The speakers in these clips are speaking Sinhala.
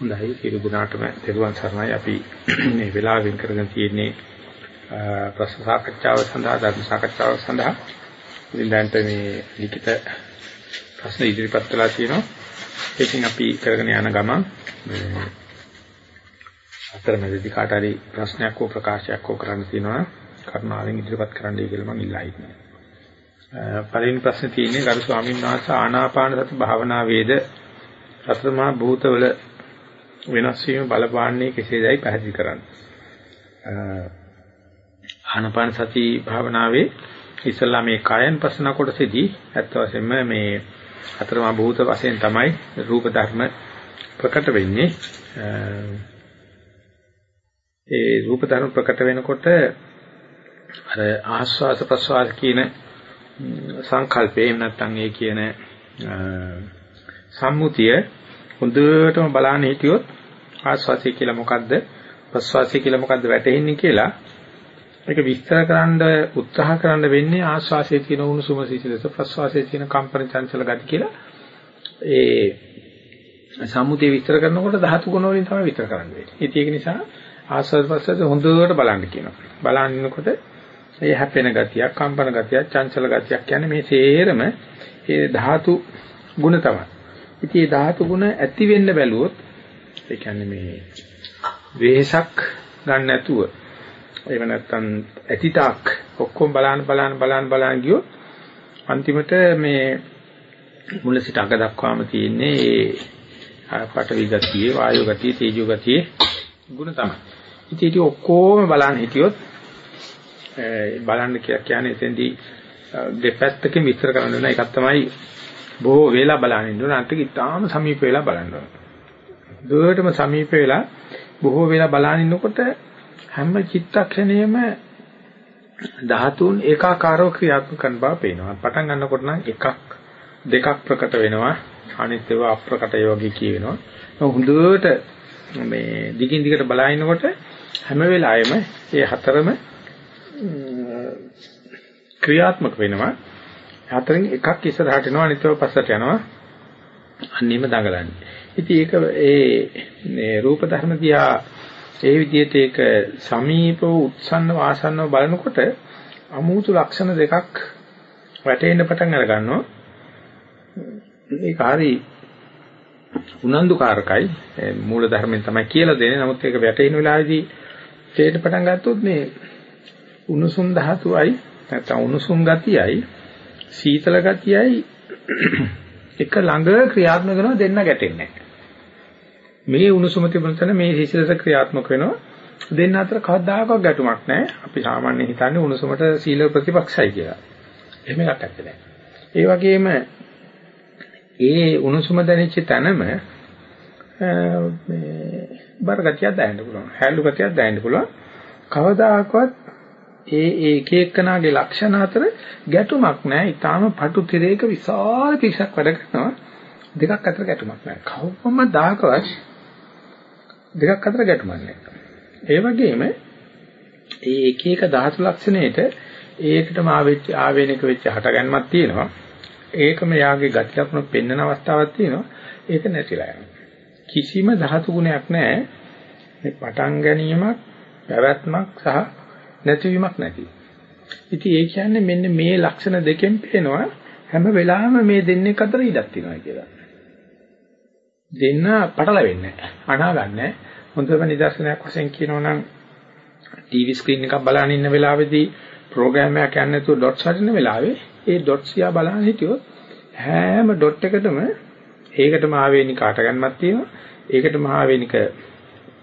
හොඳයි සියලු දෙනාටම තෙරුවන් සරණයි. අපි මේ වෙලාවෙන් කරගෙන තියෙන්නේ ප්‍රශ්න සාකච්ඡාව සඳහා ධර්ම සාකච්ඡාව සඳහා. ඉඳන්ට මේ ලිඛිත ප්‍රශ්න ඉදිරිපත් කළා තියෙනවා ඒකෙන් අපි කරගෙන යන ගමන් අතරමැදි කාට හරි ප්‍රශ්නයක් හෝ ප්‍රකාශයක් හෝ කරන්න තියෙනවා කරුණාවෙන් ඉදිරිපත් කරන්නයි කියලා මම ඉල්ලා ඉන්නේ. පළවෙනි ප්‍රශ්නේ තියෙන්නේ ගරු ස්වාමීන් වහන්සේ ආනාපාන සති භාවනාවේද සතරමා භූතවල වෙනස් වීම බලපාන්නේ කෙසේදයි පැහැදිලි කරන්න. ආනාපාන සති භාවනාවේ ඉස්සල්ලා මේ කායන් පස්සන කොටසේදී ඇත්ත වශයෙන්ම මේ අතරමා භූත වශයෙන් තමයි රූප ධර්ම ප්‍රකට වෙන්නේ. ඒ රූප ධර්ම ප්‍රකට වෙනකොට අර ආස්වාස ප්‍රස්වාස කියන සංකල්පේ නැත්නම් ඒ කියන සම්මුතිය හොඳටම බලන්න හිටියොත් ආස්වාසය කියලා මොකද්ද ප්‍රස්වාසය කියලා මොකද්ද වැටෙන්නේ කියලා ඒක විස්තර කරන්න උත්සාහ කරන්න වෙන්නේ ආස්වාසයේ තියෙන උණුසුම සිසිලස ප්‍රස්වාසයේ තියෙන කම්පන චංචල ගති කියලා ඒ සම්මුතිය විස්තර කරනකොට ධාතු ගුණ වලින් තමයි විස්තර කරන්නේ. ඒක නිසා ආස්වාද ප්‍රස්වාස හොඳට බලන්න කියනවා. බලනකොට ඒ හැපෙන ගතියක්, කම්පන ගතියක්, චංචල ගතියක් කියන්නේ මේ සේරම ඒ ධාතු ගුණ තමයි. ඉතින් මේ ධාතු ගුණ ඇති වෙන්න බැලුවොත් ඒ කියන්නේ මේ වෙහසක් ගන්න නැතුව එහෙම නැත්නම් ඇතිතාක් ඔක්කොම බලන්න බලන්න බලන්න බලන්න ගියොත් අන්තිමට මේ මුල සිට අග දක්වාම තියෙන්නේ ඒ පඨවි ගතියේ වායු ගතියේ තේජෝ ගතියේ ගුණ තමයි. ඉතින් ඒක ඔක්කොම බලන්න හිටියොත් බලන්න කියන්නේ එතෙන්දී දෙපැත්තකින් විස්තර කරන්න වෙන එකක් තමයි බොහෝ වේලා බලන්න ඉන්න ඕන අන්තික ඉතාම සමීප වෙලා බලන්න ඕන. දුරටම සමීප වෙලා බොහෝ වේලා බලන ඉන්නකොට හැම චිත්තක්ෂණයෙම ධාතුන් ඒකාකාරව ක්‍රියාත්මක කරන බව පේනවා. පටන් ගන්නකොට නම් එකක් දෙකක් ප්‍රකට වෙනවා. අනිත් ඒවා අප්‍රකට ඒ වගේ කියවෙනවා. හොඳට මේ දිගින් දිගට බලනකොට හැම වෙලාවෙම මේ හතරම ක්‍රියාත්මක වෙනවා. හතරෙන් එකක් ඉස්සරහට යනවා අනිත්ව පස්සට යනවා. අන්නේම දඟලන්නේ. ඉතින් ඒක ඒ මේ රූප ධර්ම දිහා ඒ විදිහට ඒක සමීපව උත්සන්න වාසන්නව බලනකොට අමුතු ලක්ෂණ දෙකක් වැටෙන්න පටන් අර ගන්නවා. ඒක හරි උනන්දුකාරකයි මූල ධර්මයෙන් තමයි කියලා දෙන්නේ. නමුත් ඒක වැටෙන වෙලාවේදී තේට පටන් ගත්තොත් මේ උණුසුම් ධාතුවයි නැත්නම් උණුසුම් ගතියයි සීතල ගතියයි එක ළඟ ක්‍රියාත්මක වෙනවා දෙන්න ගැටෙන්නේ මේ උණුසුම තිබුණ තැන මේ සීතලස ක්‍රියාත්මක වෙනවා. දෙන්න අතර කවදාකවත් ගැටුමක් නැහැ. අපි සාමාන්‍යයෙන් හිතන්නේ උණුසුමට සීල ප්‍රතිපක්ෂයි කියලා. එහෙම එකක් නැත්තේ ඒ වගේම ඒ උණුසුම දැනෙච්ච තැනම මේ බර ගතියක් දැනෙන්න පුළුවන්. හැලු ගතියක් දැනෙන්න පුළුවන්. කවදාකවත් ඒ ඒ එක එක්කනාගේ ලක්ෂණ අතර ගැටුමක් නැහැ. ඊටාම පටු තිරයක විශාල පිරිසක් වැඩ කරනවා. දෙකක් අතර ගැටුමක් නැහැ. කවවම දායකවත් දෙකක් අතර ගැටුමක් නැහැ. ඒ වගේම ඒ එක එක ධාතු ලක්ෂණයට ඒකටම ආවෙච්ච ආවේනික වෙච්ච හටගන්මක් තියෙනවා. ඒකම යාගේ ගති ලක්ෂණ පෙන්වන අවස්ථාවක් තියෙනවා. ඒක නැතිලා යනවා. කිසිම ධාතු ගුණයක් නැහැ. මේ පටන් ගැනීමක්, පැවැත්මක් සහ නැතිවීමක් නැති. ඉතින් ඒ කියන්නේ මෙන්න මේ ලක්ෂණ දෙකෙන් පේනවා හැම වෙලාවෙම මේ දෙන්නේ අතර ඉඩක් තියෙනවා කියලා. දෙන්න පටලවෙන්නේ නැහැ. අනාගන්නේ. හොඳම නිදර්ශනයක් වශයෙන් කියනවා නම් ටීවී ස්ක්‍රීන් එකක් බලන ඉන්න වෙලාවේදී ප්‍රෝග්‍රෑම් එකක් යන්නේ නැතුව ඩොට්ස් හරින වෙලාවේ ඒ ඩොට්ස් යා බලන හිටියොත් හැම ඩොට් එකකටම ඒකටම ආවේනික අට ගන්නක් තියෙනවා. ඒකටම ආවේනික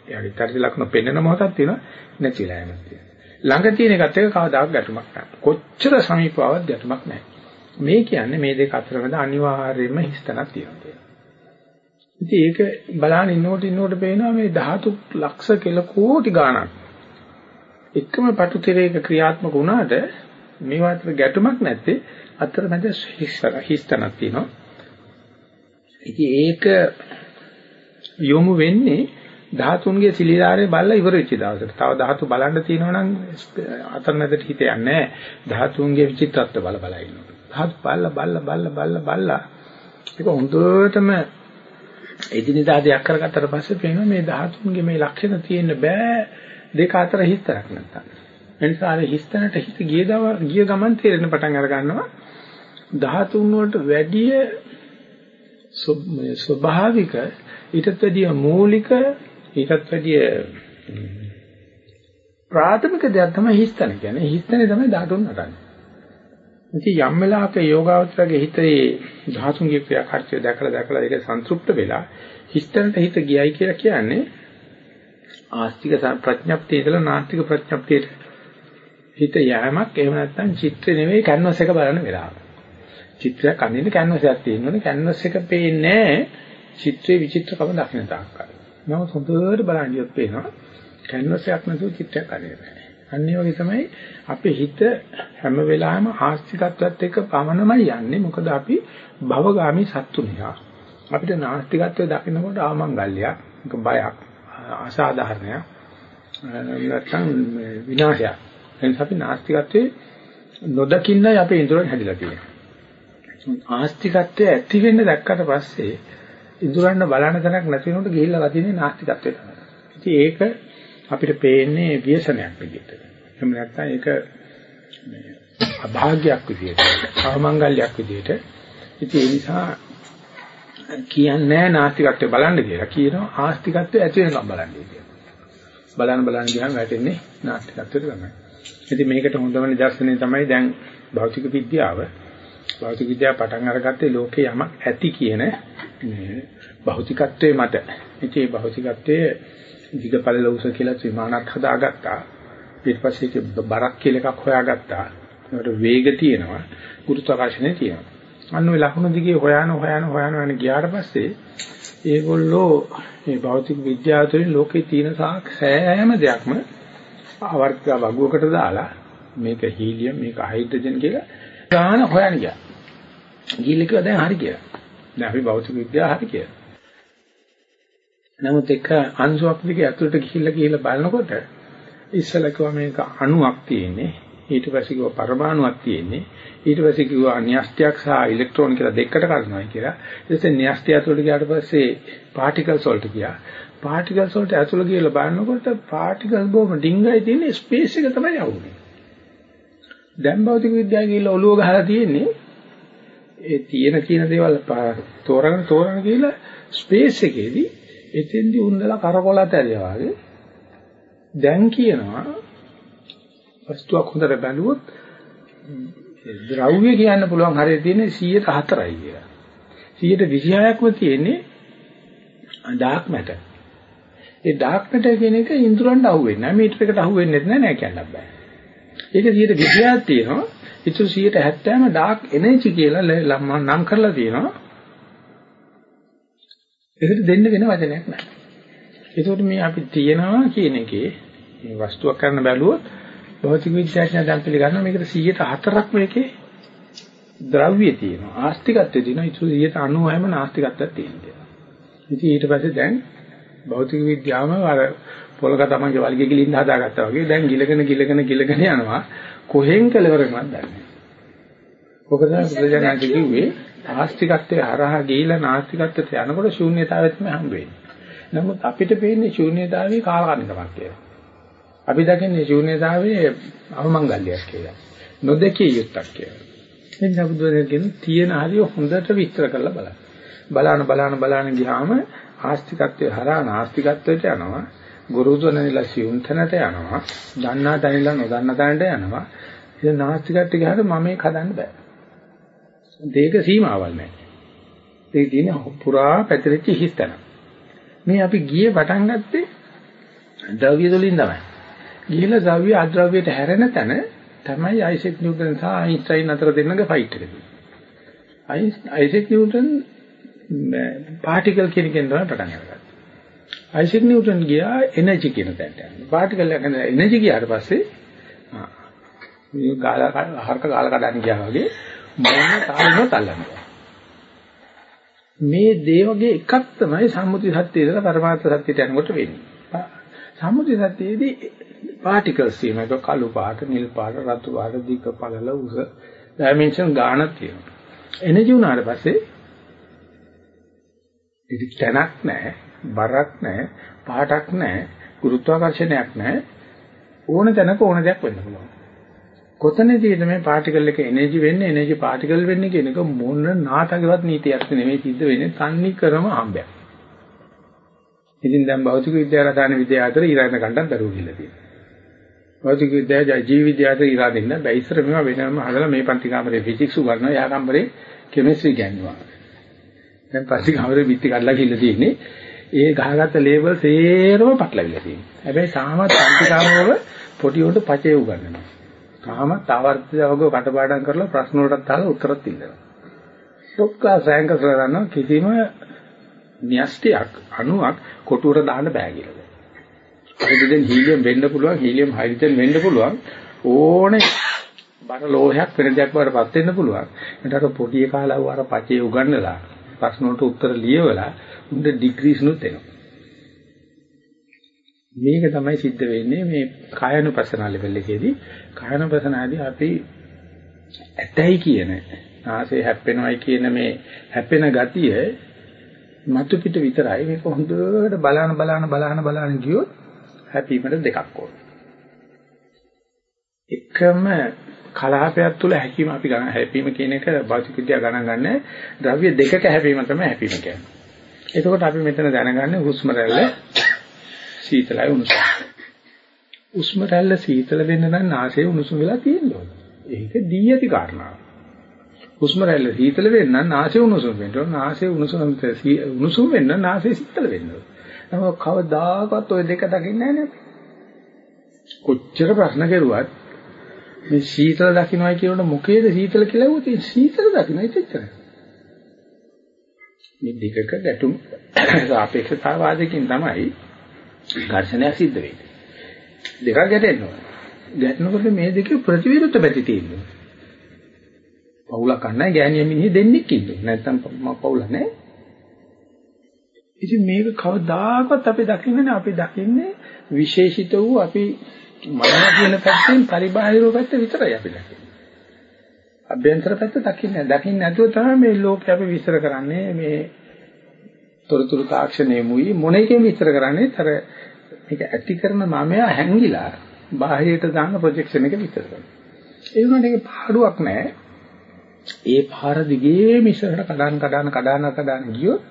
යාගේ තරි ලක්ෂණ පෙන්වන මොහොතක් තියෙනවා නැතිලා යනවා තියෙනවා. ළඟ තියෙන එකත් එක කවදාක ගැටුමක් නැහැ. කොච්චර සමීපවවත් ගැටුමක් නැහැ. මේ කියන්නේ මේ දෙක අතර මැද අනිවාර්යයෙන්ම හිස්තනක් තියෙනවා. ඉතින් ඒක බලන ඉන්නකොට ඉන්නකොට පේනවා මේ ධාතු ලක්ෂ කෙල කෝටි ගාණක් එකම පටු තිරයක ක්‍රියාත්මක වුණාට මේ අතර ගැටුමක් නැත්තේ අතර මැද හිස්තනක් තියෙනවා. ඉතින් ඒක යොමු වෙන්නේ ධාතුන්ගේ සිලිලාරේ බල්ලා ඉවර වෙච්ච දවසට. තව ධාතු බලන්න තියෙනවා නම් අතරමැදට හිත යන්නේ නැහැ. ධාතුන්ගේ විචිත්‍රත්ව බල බල ඉන්නවා. ධාතු බල්ලා බල්ලා බල්ලා බල්ලා බල්ලා ඒක හොඳටම එදිනෙදා දෙයක් කරගත්තට පස්සේ පේනවා මේ ධාතුන්ගේ මේ ලක්ෂණ තියෙන්න බෑ දෙක අතර හිස්තරක් නැත්තම්. එනිසා අර හිස්තැනට හිත ගිය ගිය ගමන් තේරෙන පටන් අර ගන්නවා ධාතුන් වලට වැඩිය ස්වභාවික ඊටත් වැඩිය මූලික ඊටත් වැඩිය ප්‍රාථමික දෙයක් තමයි හිස්තන කියන්නේ. හිස්තනේ තමයි ධාතුන් නටන්නේ. ඉතින් යම් වෙලාවක යෝගාවචරගේ හිතේ ධාතුන්ගේ ක්‍රියාකාරීත්වය දැකලා දැකලා ඒක සන්තුෂ්ත වෙලා හිස්තනට හිත ගියයි කියලා කියන්නේ ආස්තික ප්‍රඥප්තිය ඉඳලා නාස්තික ප්‍රඥප්තියට හිත යෑමක් එහෙම නැත්නම් චිත්‍ර නෙවෙයි කැන්වස් එක බලන වෙලාව. චිත්‍රයක් අඳින්න කැන්වස් එකක් තියෙනවනේ කැන්වස් එක පේන්නේ චිත්‍රයේ විචිත්‍රකම දකින්න තාක්කයි. නමුත් හොඳට බලන් ඉියොත් පේනවා කැන්වස් එකක් නැතුව චිත්‍රයක් අඳින්න බෑ. අන්න ඒ වගේ තමයි අපේ හිත හැම වෙලාවෙම ආස්තිකත්වයට එක්ක පමණමයි යන්නේ. මොකද අපි භවගාමි සත්තු නිසා. අපිට නාස්තිකත්වය දකිනකොට ආමංගල්‍යයක්, බයක්, අසාධාරණයක්, නැත්නම් විනාශයක්. එනිසා අපි නාස්තිකත්වයේ නොදකින්නයි අපේ ඉන්ද්‍රයන් හැදිලා තියෙන්නේ. ආස්තිකත්වයේ ඇති වෙන්න දැක්කට පස්සේ ඉඳුරන්න බලන තැනක් නැති වෙනකොට ගිහිල්ලා වදින්නේ නාස්තිකත්වයට තමයි. ඉතින් ඒක අපිට පේන්නේ ව්‍යසනයක් විදිහට. එහෙම නැත්නම් ඒක මේ අභාග්‍යයක් විදිහට, අවමංගල්‍යයක් විදිහට. ඉතින් ඒ නිසා කියන්නේ නාස්තිකත්වය බලන්න කියලා. කියනවා ආස්තිකත්වය ඇති වෙනකම් බලන්න කියලා. බලන්න බලන්න ගියාම වැටෙන්නේ නාස්තිකත්වයට තමයි. ඉතින් මේකට හොඳම නිදර්ශනය තමයි දැන් භෞතික විද්‍යාව. භෞතික විද්‍යාව පටන් අරගත්තේ ලෝකේ යමක් ඇති කියන මේ භෞතිකත්වයේ මත. ඉතින් මේ භෞතිකත්වයේ දිගපළල උස කියලා විමානක් හදාගත්තා. ඊට පස්සේ ඒක බරක් කියලා එකක් හොයාගත්තා. ඒකට වේග තියෙනවා, ගුරුත්වාකර්ෂණය තියෙනවා. අන්න ඔය ලකුණු දිගේ හොයන හොයන හොයන යන ගියාට පස්සේ ඒගොල්ලෝ මේ භෞතික විද්‍යාව තුළින් ලෝකේ තියෙන සාක් සෑම දෙයක්ම ආවර්තික වගුවකට දාලා මේක හීලියම් මේක හයිඩ්‍රජන් කියලා ගාන හොයන්න ගියා. ගිහිල්ලා කිව්වා දැන් හරි කියලා. දැන් අපි භෞතික විද්‍යාව හරි කියලා. නමුත් එක අංශුවක් දිගේ ඇතුළට ගිහිල්ලා ගිහිල්ලා බලනකොට ඉස්සලා කිව්වා මේක අණුවක් තියෙන්නේ. ඊට පස්සේ කිව්වා පරමාණුවක් තියෙන්නේ. ඊට පස්සේ කිව්වා න්‍යෂ්ටියක් සහ ඉලෙක්ට්‍රෝන කියලා දෙකකට කරනවා කියලා. ඊට පස්සේ න්‍යෂ්ටි ඇතුළට ගියාට පස්සේ පාටිකල්ස් වලට ගියා. පාටිකල්ස් වලට ඇතුළට ගිහලා බලනකොට පාටිකල්ස් බොහොම ඩිංගයි තියෙන්නේ ස්පේස් එක තමයි යවුනේ. දැන් භෞතික විද්‍යාව කියලා ඔළුව ගහලා තියෙන්නේ ඒ තියෙන කියන දේවල් තෝරගෙන තෝරගෙන ගිහලා ස්පේස් එකේදී එතෙන්දී උන්දලා කරකොලත ඇරියා වගේ දැන් කියනවා වස්තුවක් හොඳට බැලුවොත් ද්‍රව්‍ය කියන්න පුළුවන් හරිය තියෙන්නේ 104යි කියලා. 126ක්ම තියෙන්නේ ඩාර්ක් මැටර්. ඒ ඩාර්ක් මැටර් කියන එක ඉන්ද්‍රයන්ට අහුවෙන්නේ නැහැ. මීටරයකට අහුවෙන්නේ නැහැ නෑ කියන්න බෑ. ඒක 120ක් තියෙනවා. ඉතුරු 170ම ඩාර්ක් එනර්ජි කියලා නම් කරලා තියෙනවා. ඒකට දෙන්න වෙන වචනයක් නැහැ. ඒකෝට මේ අපි තියනවා කියන එකේ මේ වස්තුවක් කරන්න බැලුවොත් භෞතික විද්‍යාඥයන් දැන් පිළිගන්නවා මේකට 104ක් මේකේ ද්‍රව්‍ය තියෙනවා. ආස්තිකත්වය තියෙනවා. ඉතුරු 96ම නාස්තිකත්වයක් තියෙනවා. ඉතින් ඊට පස්සේ දැන් භෞතික විද්‍යාවම අර පොලක තමන්ගේ වලිගේ ගිලින්න හදාගත්තා වගේ දැන් ගිලගෙන ගිලගෙන ගිලගෙන යනවා කොහෙන් කෙලවර වෙනවද දන්නේ ඔක තමයි බුදුජානක කිව්වේ ආස්තිකත්වයේ හරහා ගිහිලා නාස්තිකත්වයට යනකොට ශූන්‍යතාවය තමයි හම්බ වෙන්නේ නමුත් අපිට පේන්නේ ශූන්‍යතාවයේ කාලකන්නිකමක් කියලා අපි දකින්නේ ශූන්‍යතාවයේ අවමංගල්‍යයක් කියලා නොදකිය යුක්තක් කියලා එනිසා බුදුරජාණන් කියන තියෙන හරිය හොඳට විස්තර කරලා බලන්න බලන බලන බලන ගියාම ආස්තිකත්වයේ හරහා නාස්තිකත්වයට යනවා ගුරුතුමෝ නැනිලා සියුම් තැනට යනවා. දන්නා තැනilla නොදන්නා තැනට යනවා. ඉතින් නාස්තිකත් ගියාට මම මේක හදන්න බෑ. දෙයක සීමාවක් නැහැ. ඒක තියෙන පුරා පැතිරිච්ච හිස්තන. මේ අපි ගියේ පටන් ගත්තේ ද්‍රව්‍ය වලින් තමයි. ගිහිලා ද්‍රව්‍ය අද්‍රව්‍යයට හැරෙන තැන තමයි අයිසෙක් නිව්ටන් සහ අයින්ස්ටයින් අතර දෙන්නගේ ෆයිට් එක තියෙන්නේ. අයිසෙක් නිව්ටන් පාටිකල් කියන කෙනෙක් තමයි පටන් අරගත්තේ. අයිසෙක් නිව්ටන් ගියා එනර්ජි කියන තැනට. පාටිකල් එක එනර්ජි ගියාට පස්සේ ආ මේ ගාලා හරක ගාලා කඩන්න ගියා වගේ මොන තාලෙම තල්ලනවා. මේ දේ වගේ එකක් තමයි සම්මුති සත්‍යය ඉඳලා පරමාර්ථ සත්‍යයට යනකොට වෙන්නේ. සම්මුති සත්‍යයේදී පාටිකල්ස් තියෙනවා. ඒක කළු පාට, නිල් පාට, රතු පාට, දිග පළල උස ඩයිමන්ෂන් ගානක් තියෙනවා. එනර්ජි උනාට පස්සේ ඉතින් තැනක් නැහැ, බරක් නැහැ, පහටක් නැහැ, ගුරුත්වාකර්ෂණයක් නැහැ. ඕන තැනක ඕන දෙයක් වෙන්න පුළුවන්. කොතනදීද මේ පාටිකල් එක එනර්ජි වෙන්නේ එනර්ජි පාටිකල් වෙන්නේ කියන එක මොන නාටකවත් නීතියක් නෙමෙයි සිද්ධ වෙන්නේ තන්නි කරම හම්බයක්. ඉතින් දැන් භෞතික විද්‍යාව රසායන විද්‍යාව අතර ඊරාන ගණ්ඩක් දරුවෝ කියලා තියෙනවා. භෞතික විද්‍යාව ජීව විද්‍යාව අතර ඊරා දෙන්න බෑ ඉස්සර මේවා වෙනම හදලා මේ පන්ති කාමරේ ෆිසික්ස් උගන්වනවා යා කාමරේ කෙමිස්ට්‍රි ගන්නවා. දැන් පන්ති කාමරේ පිටි කඩලා කියලා තියෙන්නේ ඒ ගහගත්ත ලේබල් සේරම පටලවිලා තියෙනවා. හැබැයි තාමත් පන්ති කාමරවල පොඩි උන්ට පචේ උගන්වනවා. තාමත් ආවර්තිතවක කටපාඩම් කරලා ප්‍රශ්න වලටත් අහලා උත්තරත් ඉල්ලනවා. ඩොක්කා සෑංකස් කරන කිසිම න්‍යෂ්ටියක් අණුවක් කොටුවට දාන්න බෑ කියලා. හයිඩ්‍රජන් හීලියම් වෙන්න පුළුවන් හීලියම් හයිඩ්‍රජන් වෙන්න පුළුවන් ඕනේ බර ලෝහයක් වෙන දෙයක් වඩපත් වෙන්න පුළුවන්. ඒකට පොඩි කාලව අර පචේ උගන්නලා ප්‍රශ්න වලට උත්තර ලියවලා උන්ට ඩිග්‍රීස් නුත් එනවා. මේක තමයි සිද්ධ වෙන්නේ මේ කායනුපසනාව ලෙවල් එකේදී කායනුපසනාවේදී අපි ඇතයි කියන ආසේ හැප්පෙනවයි කියන මේ හැපෙන ගතිය මතු පිට විතරයි මේක හොඳට බලන බලන බලන බලන ගියොත් හැපීමට දෙකක් ඕන. එකම කලාපයක් තුල හැකීම අපි ගන්න හැපීම කියන එක භෞතික විද්‍යාව ගණන් ගන්න ද්‍රව්‍ය දෙකක හැපීම තමයි හැපීම කියන්නේ. එතකොට අපි මෙතන දැනගන්නේ හුස්ම රැල්ල සීතලයි උණුසුමයි. උස්ම රැල්ල සීතල වෙන්න නම් නාසය උණුසුම වෙලා තියෙන්න ඕනේ. ඒක දී ඇති කාරණාව. හුස්ම රැල්ල සීතල වෙන්න නම් නාසය උණුසුම වෙන්න ඕනේ. නාසය උණුසුම උණුසුම වෙන්න නාසය සීතල වෙන්න ඕනේ. නම කවදාකවත් ওই දෙක දකින්නේ නැහැ කොච්චර ප්‍රශ්න කෙරුවත් මේ සීතල දකින්නයි කියනකොට මොකේද සීතල කියලා උත් සීතල දකින්නයි එච්චරයි. මේ දෙකක ගැටුම් සාපේක්ෂතාවාදයෙන් තමයි ඝර්ෂණයක් සිද්ධ වෙන්නේ. දෙකක් ගැටෙනවා. ගැටෙනකොට මේ දෙකේ ප්‍රතිවිරුද්ධ පැති තියෙනවා. පවුලක් නැහැ ගෑණිය මිනිහ දෙන්නෙක් ඉන්නවා. නැත්තම් පවුල නැහැ. ඉතින් මේක කවදාකවත් අපි දකින්නේ අපි දකින්නේ විශේෂිත වූ අපි මනස කියන පැත්තෙන් පරිබාහිර පැත්ත විතරයි අපි දකින්නේ. අභ්‍යන්තර පැත්ත දකින්නේ නැහැ. දකින්නේ නැතුව තමයි මේ ලෝකේ අපි විස්තර කරන්නේ මේ තොරතුරු තාක්ෂණයේ මුයි මොන එකෙන් විස්තර කරන්නේ අර මේක ඇති කරන මමයා හැංගිලා බාහිරට දාන ප්‍රොජෙක්ෂන් එක විස්තර කරනවා. ඒ වුණාට ඒක පාඩුවක් නැහැ. ඒ පාර දිගේ මිශ්‍රකට කඩන කඩන කඩන කඩන ගියොත්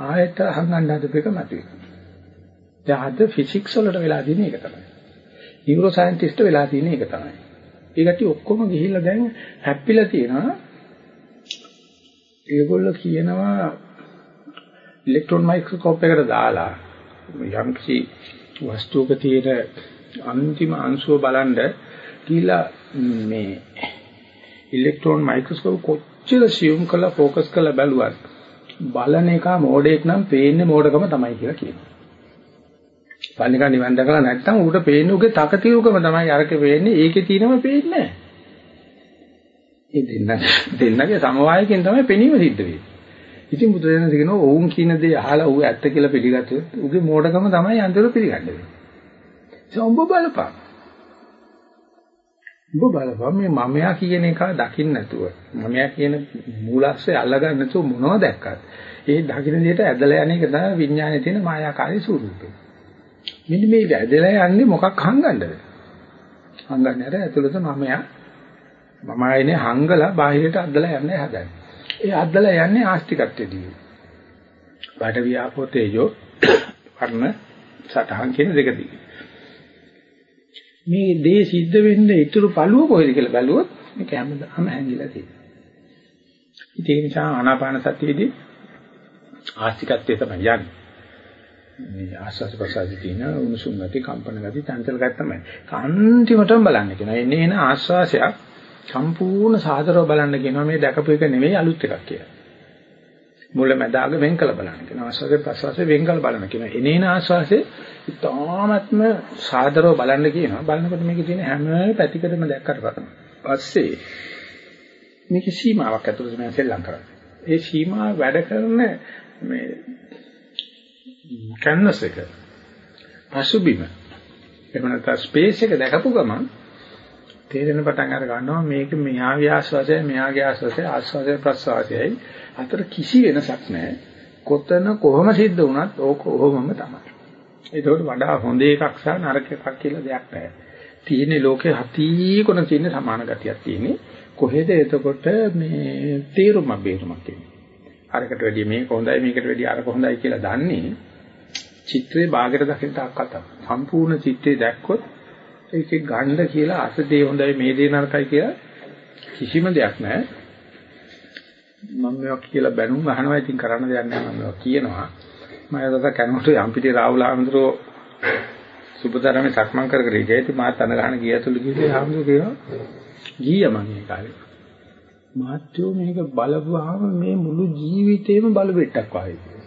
ආයත හංගන්න හදපේක මතුවේ. දැන් අද ෆිසික්ස් වලට වෙලා තියෙන එක තමයි. නියුරෝ සයන්ටිස්ට් වෙලා තියෙන එක තමයි. ඒකට ඔක්කොම ගිහිල්ලා දැන් හැප්පිලා තියෙනවා. ඒගොල්ලෝ කියනවා ඉලෙක්ට්‍රෝන මයික්‍රොස්කෝප් එකකට දාලා යම්කිසි වස්තුවක තියෙන අන්තිම අංශුව බලන්න කියලා මේ ඉලෙක්ට්‍රෝන මයික්‍රොස්කෝප් කොච්චර සියුම් කළා ફોකස් කළා බැලුවත් බලන එක මෝඩෙක් නම් පේන්නේ මෝඩකම තමයි කියලා කියනවා. පල්නික නිවන් දැකලා නැත්තම් ඌට පේන්නේ ඌගේ තකතිරුකම තමයි අරකේ වෙන්නේ. ඒකේ තියෙනම පේන්නේ නැහැ. ඒ දෙන්න දෙන්නගේ සමவாயයෙන් තමයි පෙනීම සිද්ධ වෙන්නේ. ඉතින් බුදුරජාණන් කියනවා ඔවුන් කියන දේ අහලා ඌ ඇත්ත කියලා පිළිගත්තොත් ඌගේ මෝඩකම තමයි අන්තිමට පිළිගන්නේ. ඒ උඹ බලපන්. උඹ බලපන් මේ මමයා කියන එක දකින්න නැතුව මමයා කියන මූලස්සේ අල්ලගන්න නැතුව මොනවද දැක්කත් ඒ දකින්න දෙයට ඇදලා යන එක තමයි විඥානයේ තියෙන මායාකාරී ස්වරූපය. මෙන්න මේ ඇදලා යන්නේ මොකක් හංගන්නද? හංගන්නේ අර ඇතුළත මමයා මම ආයනේ හංගලා බාහිරට අදලා යන්නේ හදන්නේ. ඒ අද්දලා යන්නේ ආස්තිකත්වයේදී. බඩ වියාපෝ තේජෝ වර්ණ සටහන් කියන දෙකදී. මේ දේ සිද්ධ වෙන්නේ ඊතුරු පළුව කොහෙද කියලා බැලුවොත් මේක හැමදාම හැංගිලා තියෙනවා. ඒ නිසා ආනාපාන සතියේදී ආස්තිකත්වයේ තමයි යන්නේ. මේ ආස්වාද ප්‍රසාරී තියෙන උණුසුම් ගති කම්පන ගති චංචල ගති තමයි. අන්තිමටම බලන්න කියනවා. එන්නේ එන ආස්වාසයක් සම්පූර්ණ සාදරව බලන්න කියනවා මේ දැකපු එක නෙවෙයි අලුත් එකක් කියලා. මුල මැදාග වෙන් කළ බලන්න කියනවා. ආස්වාදේ ප්‍රසවාසයේ වෙන් කළ බලන්න කියනවා. එනේන ආස්වාසේ ඉතාමත්ම සාදරව බලන්න කියනවා. බලනකොට මේකේ තියෙන හැම පැතිකඩම දැක්කට පස්සේ මේකේ සීමාවක් ඇතුළත මම සෙල්ලම් කරන්නේ. ඒ සීමාව වැඩ කරන මේ කැන්වස් එක පසුබිම එහෙම නැත්නම් ස්පේස් එක දැකපු ගමන් තේරෙන පටන් අර ගන්නවා මේක මෙහාගේ ආස්වාදය මෙහාගේ ආස්වාදය ආස්වාදය ප්‍රස්වාදයයි අතර කිසි වෙනසක් නැහැ කොතන කොහොම සිද්ධ වුණත් ඕක ඔහොමම තමයි. ඒකට වඩා හොඳ එකක් සහ නරක එකක් කියලා දෙයක් නැහැ. තියෙන ලෝකේ හති කොන තියෙන සමාන ගතියක් තියෙන්නේ. කොහෙද එතකොට මේ තීරුම බේරුමක් කියන්නේ. අරකට වැඩිය මේක හොඳයි මේකට වැඩිය අරක හොඳයි කියලා දන්නේ චිත්‍රේ භාගයට දකින්න තාක්කත් සම්පූර්ණ චිත්‍රය දැක්කොත් ඒකේ ගන්න කියලා අසදේ හොඳයි මේ දේ නරකයි කියලා කිසිම දෙයක් නැහැ. මම මේවා කියලා බැනුම් අහනවා ඉතින් කරන්න දෙයක් නැහැ මම මේවා කියනවා. මම අද කනකොට යම්පිටි රාහුල ආමඳුරෝ සුබතරමේ සක්මන් කර කර ඉඳී ඉතින් මාත් අඳ ගන්න ගියතුළු කිව්වේ ආමඳුර කියනවා. ගිය මම ඒ කාලේ. මාත්‍යෝ මේක බලපුවාම මේ මුළු ජීවිතේම බලපෙට්ටක් වගේ.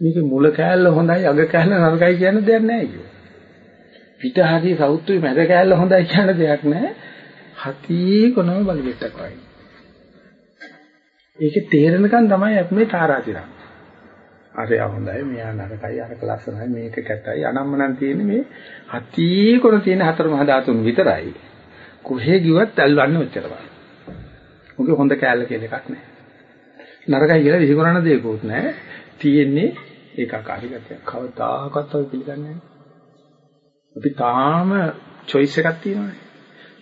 මේක මුල කෑල්ල හොඳයි අග කෑල්ල නරකයි කියන දෙයක් නැහැ කිව්වා. පිට හරි සෞත්තුයි මැද කෑල්ල හොඳයි කියන දෙයක් නැහැ. හති කොනම බලපෙට්ටක් වගේ. ඒකේ තේරෙනකන් තමයි අපි මේ තාරාතිරම්. අරය හොඳයි මෙයා නරකයි අරක ලස්සනයි මේක කැතයි අනම්මනම් තියෙන්නේ මේ හති කොන තියෙන හතර මහා ධාතුන් විතරයි. කොහේ ගියවත් ඇල්වන්න ඔච්චරයි. මොකද හොඳ කෑල්ල කියලා එකක් නැහැ. නරකයි කියලා විසිකරන දෙයක්වත් නැහැ. තියෙන්නේ ඒකාකාරී ගතිය. කවදාකවත් ඔය පිළිගන්නේ අපි තාම choice එකක් තියෙනවානේ.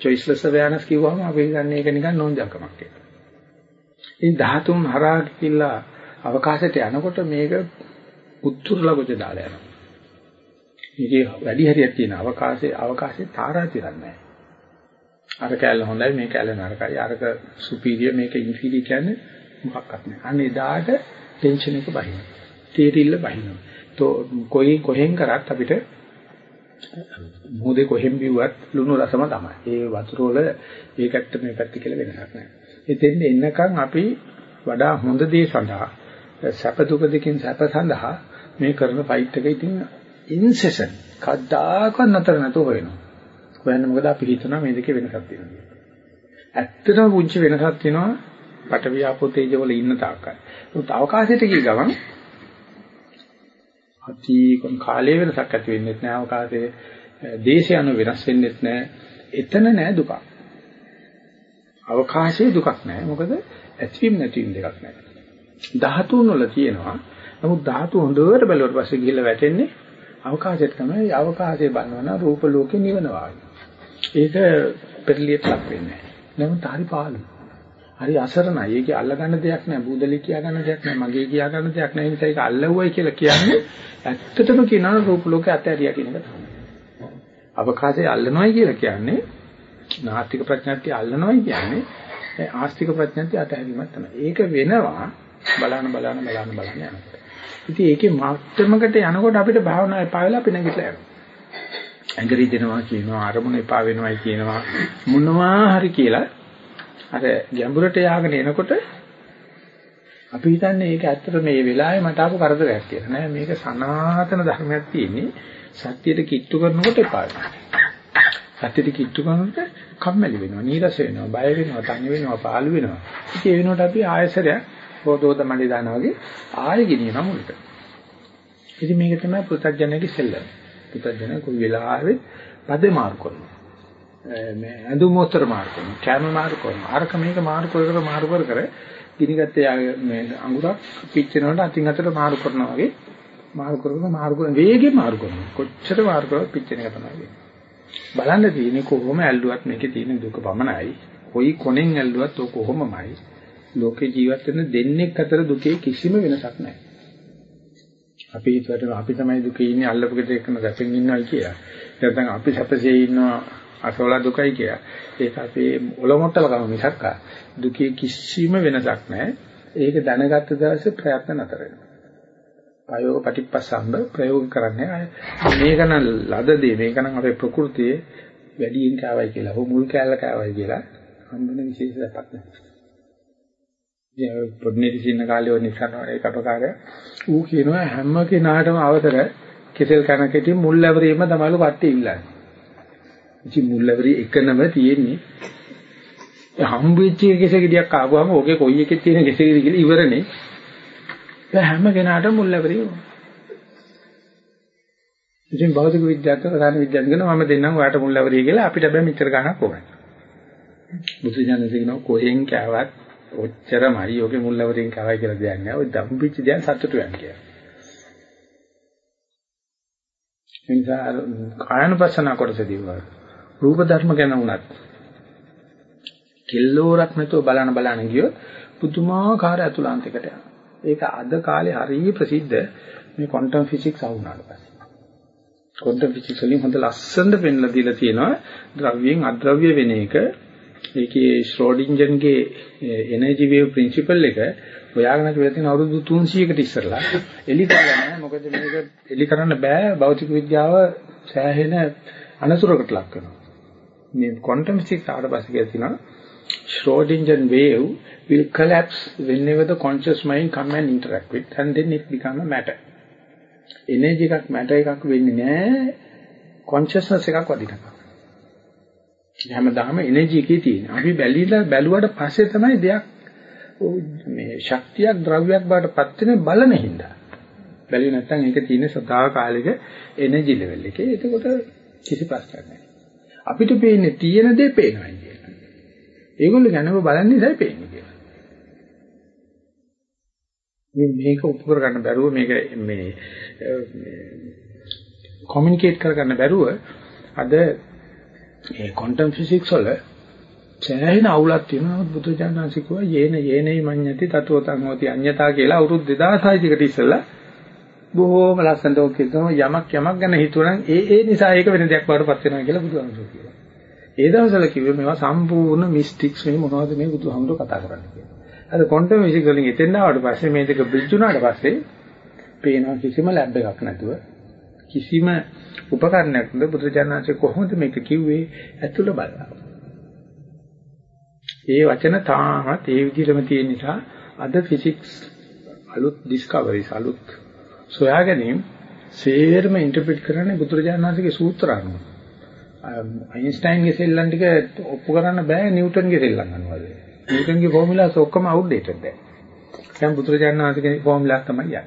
choiceless awareness කිව්වම අපි හිතන්නේ ඒක නිකන් නෝන්ජල්කමක් කියලා. ඉතින් ධාතුන් හරහා ගිහිල්ලා අවකාශයට යනකොට මේක උත්තුරලා ගොඩ දාලා යනවා. මේකේ වැඩි හරියක් තියෙන අවකාශයේ අවකාශයේ තාරා තිරන්නේ අර කැලේ හොඳයි මේ කැලේ නරකයි අරක සුපීරියර් මේක ඉන්ෆීරියර් කියන්නේ මොකක්වත් නැහැ. අන්න එදාට ටෙන්ෂන් එක බහිනවා. තීරිල්ල බහිනවා. તો කොයි කොහෙන් කරත් අපිට මොහොතේ කොහෙන් බිව්වත් ලුණු රසම තමයි. ඒ වතුර වල ඒකට මේ පැත්ත කියලා වෙනසක් නැහැ. එතෙන් එන්නකම් අපි වඩා හොඳ දේ සඳහා සැප දුක දෙකෙන් සැප සඳහා මේ කරන ෆයිට් එක ඉතින් ඉන්සෙසන් කද්දාකවත් නතර නැතුව වෙනවා. හොයන්න මොකද අපි හිතනවා මේ දෙකේ වෙනසක් තියෙනවා. ඇත්තටම පුංචි වෙනසක් තියෙනවා පටවියාපෝ තේජ වල ඉන්න තාක්කයි. ඒත් අවකාශයට ගිය ගමන් අති කොන් කාලයේ වෙනසක් ඇති වෙන්නේ නැහැ අවකාශයේ දේශය අනු වෙනස් වෙන්නේ නැහැ. එතන නෑ දුක. අවකාශයේ දුකක් නෑ. මොකද ඇතිවීම නැතිවීම දෙකක් නෑ. ධාතුන් වල තියෙනවා. නමුත් ධාතු හොඳට බැලුවට පස්සේ ගිහිල්ලා වැටෙන්නේ අවකාශයට තමයි. අවකාශයේ බලනවා නම් රූප ලෝකේ නිවනවා. ඒක පෙරලියට ලක් වෙන්නේ නැහැ. නමුත් හරි පාළුයි. හරි අසරණයි. ඒකේ අල්ලගන්න දෙයක් නැහැ. බූදලි කියා ගන්න දෙයක් නැහැ. මගේ කියා ගන්න දෙයක් නැහැ. ඒ නිසා ඒක අල්ලවුවයි කියලා කියන්නේ ඇත්තටම කියනවා රූප ලෝකේ අතහැරියා කියන එක තමයි. අවකාශයේ අල්ලනවයි කියලා කියන්නේ නාස්තික ප්‍රඥාත්‍ය අල්ලනවයි කියන්නේ ආස්තික ප්‍රඥාත්‍ය අතහැරීමක් තමයි. ඒක වෙනවා බලන බලන බලන බලන යනකොට. ඉතින් ඒකේ මාත්‍රමකට යනකොට අපිට භාවනා එපා වෙලා අපි නැගිටලා යනවා. ඇඟරි දෙනවා කියනවා අරමුණ එපා වෙනවයි කියනවා මොනවා හරි කියලා අර ගැඹුරට ය아가න එනකොට අපි හිතන්නේ ඒක ඇත්තට මේ වෙලාවේ මට ආපු කරදරයක් කියලා. නෑ මේක සනාතන ධර්මයක් තියෙන්නේ. සත්‍යයට කිට්ටු කරනකොට එපා. වෙනවා සත්‍යයට කිට්ටු කරනකොට කම්මැලි වෙනවා නීරස වෙනවා බය වෙනවා තනි වෙනවා පාළු වෙනවා. ඉතින් ඒ වෙනකොට අපි ආයසරයක් හොදෝද මණ්ඩි දානවා වගේ ආයෙ ගෙනියන මුලට. ඉතින් මේක තමයි පුතඥයේ සෙල්ලම. පුතඥය කොයි වෙලාවෙ පද මාරු කරනවා. මේ ඇඳුම් මොස්තර මාරු කරනවා කැම මාරු කරනවා අරක මේක මාරු කර කර මාරු කර කර ගිනිගත්තේ මේ අඟුරක් පිච්චෙනකොට අතින් අතට මාරු කරනවා වගේ මාරු කරගෙන මාරු කරන වේගෙන් මාරු කරනවා. කොච්චර මාරු කරවත් පිච්චෙන එක තමයි බලන්න තියෙන්නේ කොහොම ඇල්ලුවත් මේකේ තියෙන දුක පමණයි. කොයි කොනෙන් ඇල්ලුවත් ඔක කොහොමමයි. ලෝකේ ජීවත් වෙන දෙන්නෙක් අතර දුකේ කිසිම වෙනසක් නැහැ. අපි හිතුවට අපි තමයි දුකේ ඉන්නේ අල්ලපු ගෙදර එකන ගැටෙන් ඉන්නවා කියලා. නැත්නම් අපි සැපසේ ඉන්නවා අසවල දුකයි කියලා. ඒක අපේ ඔලොමොට්ටල කම මිසක් දුකේ කිසිම වෙනසක් නැහැ. ඒක දැනගත්ත දවසේ ප්‍රයත්න නතර වෙනවා. ප්‍රයෝග ප්‍රතිපස්සම්බ ප්‍රයෝග කරන්නේ මේක නම් ලද දේ මේක නම් අපේ ප්‍රകൃතියේ වැඩියෙන් කෑවයි කියලා හෝ මුල් කෑල්ල කෑවයි කියලා හම්බෙන විශේෂයක් නැහැ. ඉතින් පොඩ්නේටි සින්න කාලේ ඔය නිසනවනේ කටකාරය ඌ කියනවා හැම කෙනාටම අවතර කෙසෙල් කනකෙටි මුල් ලැබරීම තමයිලු කට්ටිය ඉල්ලන්නේ. ඉතින් මුල්ලවරි එකනම තියෙන්නේ හම්බෙච්ච කෙසෙගෙඩියක් ආවම ඕකේ කොයි එකේ තියෙන කෙසෙගෙඩි කියලා ඉවරනේ. ඒ හැම කෙනාටම මුල්ලවරි ඉතින් භෞතික විද්‍යාවට ප්‍රධාන විද්‍යාඥයන් මම දෙන්නම් ඔයාලට මුල්ලවරි කියලා අපිට බෑ මෙච්චර ගණක් ඕනේ. බුදු දහම කියනවා කොහෙන් කෑවත් ඔච්චරමයි යෝගේ මුල්ලවරින් කරයි කියලා දෙයක් නෑ. ඔය දම්පිච්ච දෙයක් සතුටු වෙන කියලා. එනිසා කායනුපස්සන කොටසදී වල රූප ධර්ම ගැන උනත් කෙල්ලෝරක් නැතුව බලන බලන ගියොත් පුදුමාකාර අතුලාන්තයකට යනවා. ඒක අද කාලේ හරිය ප්‍රසිද්ධ මේ ක්වොන්ටම් ෆිසික්ස් ආවුනාට පස්සේ. ක්වොන්ටම් ෆිසික්ස් වලින් හොඳ ලස්සනට පෙන්ලා දීලා තියෙනවා ද්‍රව්‍යයෙන් අද්‍රව්‍ය වෙන එක. ඒකේ ශ්‍රෝඩින්ජර්ගේ එනර්ජි වේව් ප්‍රින්සිපල් එක හොයාගෙන කියලා තියෙන අවුරුදු 300කට ඉස්සරලා එලි කරලා නැහැ. මොකද මේක එලි කරන්න බෑ භෞතික විද්‍යාව සෑහෙන අනතුරකට ලක් කරනවා. මේ ක්වොන්ටම් ෆිසික්ස් ආවට පස්සේ කියලා තියෙනවා Schrodinger wave will collapse whenever the conscious mind come and interact with and then it become a matter. Energy එකක් මැටර් එකක් වෙන්නේ නැහැ කොන්ෂස්නස් එකක් වදිනකම්. හැමදාම එනර්ජි එකේ තියෙන. අපි බැලිලා බැලුවට පස්සේ තමයි දෙයක් මේ ශක්තියක් ද්‍රව්‍යයක් බවට පත් වෙන බලන හින්දා. බැලුවේ නැත්නම් ඒක තියෙන සදා කාලික එනර්ජි ලෙවල් එකේ. එතකොට කිසි ප්‍රශ්නයක් නැහැ. අපිට පේන්නේ තියෙන දේ පේනවා කියලා. ඒගොල්ලෝ ගැනව බලන්නේ ඉතින් පේන්නේ කියලා. මේ මේක උපු කර ගන්න බැරුව මේක මේ කොමියුනිකේට් කර ගන්න බැරුව අද මේ ක්වොන්ටම් ෆිසික්ස් වල සෑහෙන අවුලක් තියෙනවා බුදුජානනාංශිකව යේන යේනයි මඤ්ඤති තතෝතං හෝති අඤ්ඤතා කියලා අවුරුදු 2600 කට ඉස්සෙල්ලා බොහෝම ලස්සනට ඔක් කියනවා යමක් යමක් ගැන හිතුවනම් ඒ ඒ නිසා ඒක වෙන දෙයක් වඩපත් වෙනවා කියලා බුදුහාමුදුරුවෝ කියනවා. ඒ දවස්වල කිව්වේ මේවා සම්පූර්ණ මිස්ටික්ස් මේ මොනවද මේ බුදුහාමුදුරුවෝ කතා කරන්නේ කියලා. අද ක්වොන්ටම් ෆිසික්ස් වලින් එතෙන් ආවට පස්සේ මේ දෙක බ්‍රිජ් වුණාට පස්සේ පේනවා කිසිම ලැබ් එකක් නැතුව කිසිම උපකරණයක් නැතුව බුදුජානනාංශේ කොහොමද මේක කිව්වේ ඇතුළ බලනවා. ඒ වචන තාමත් ඒ විදිහටම තියෙන නිසා අද ෆිසික්ස් අලුත් ඩිස්කවරිස් අලුත් සොයා ගැනීම සේරම ඉන්ටර්ප්‍රිට් කරන්නේ බුදුරජාණන්සේගේ සූත්‍ර අනුව. අයින්ස්ටයින්ගේ සෙල්ලම් ටික ඔප්පු කරන්න බෑ නිව්ටන්ගේ සෙල්ලම් අනුවද. නිව්ටන්ගේ ෆෝමියුලාස් ඔක්කොම අවුට්ඩේටඩ් දැන්. දැන් බුදුරජාණන්සේගේ ෆෝමියුලාස් තමයි යන්නේ.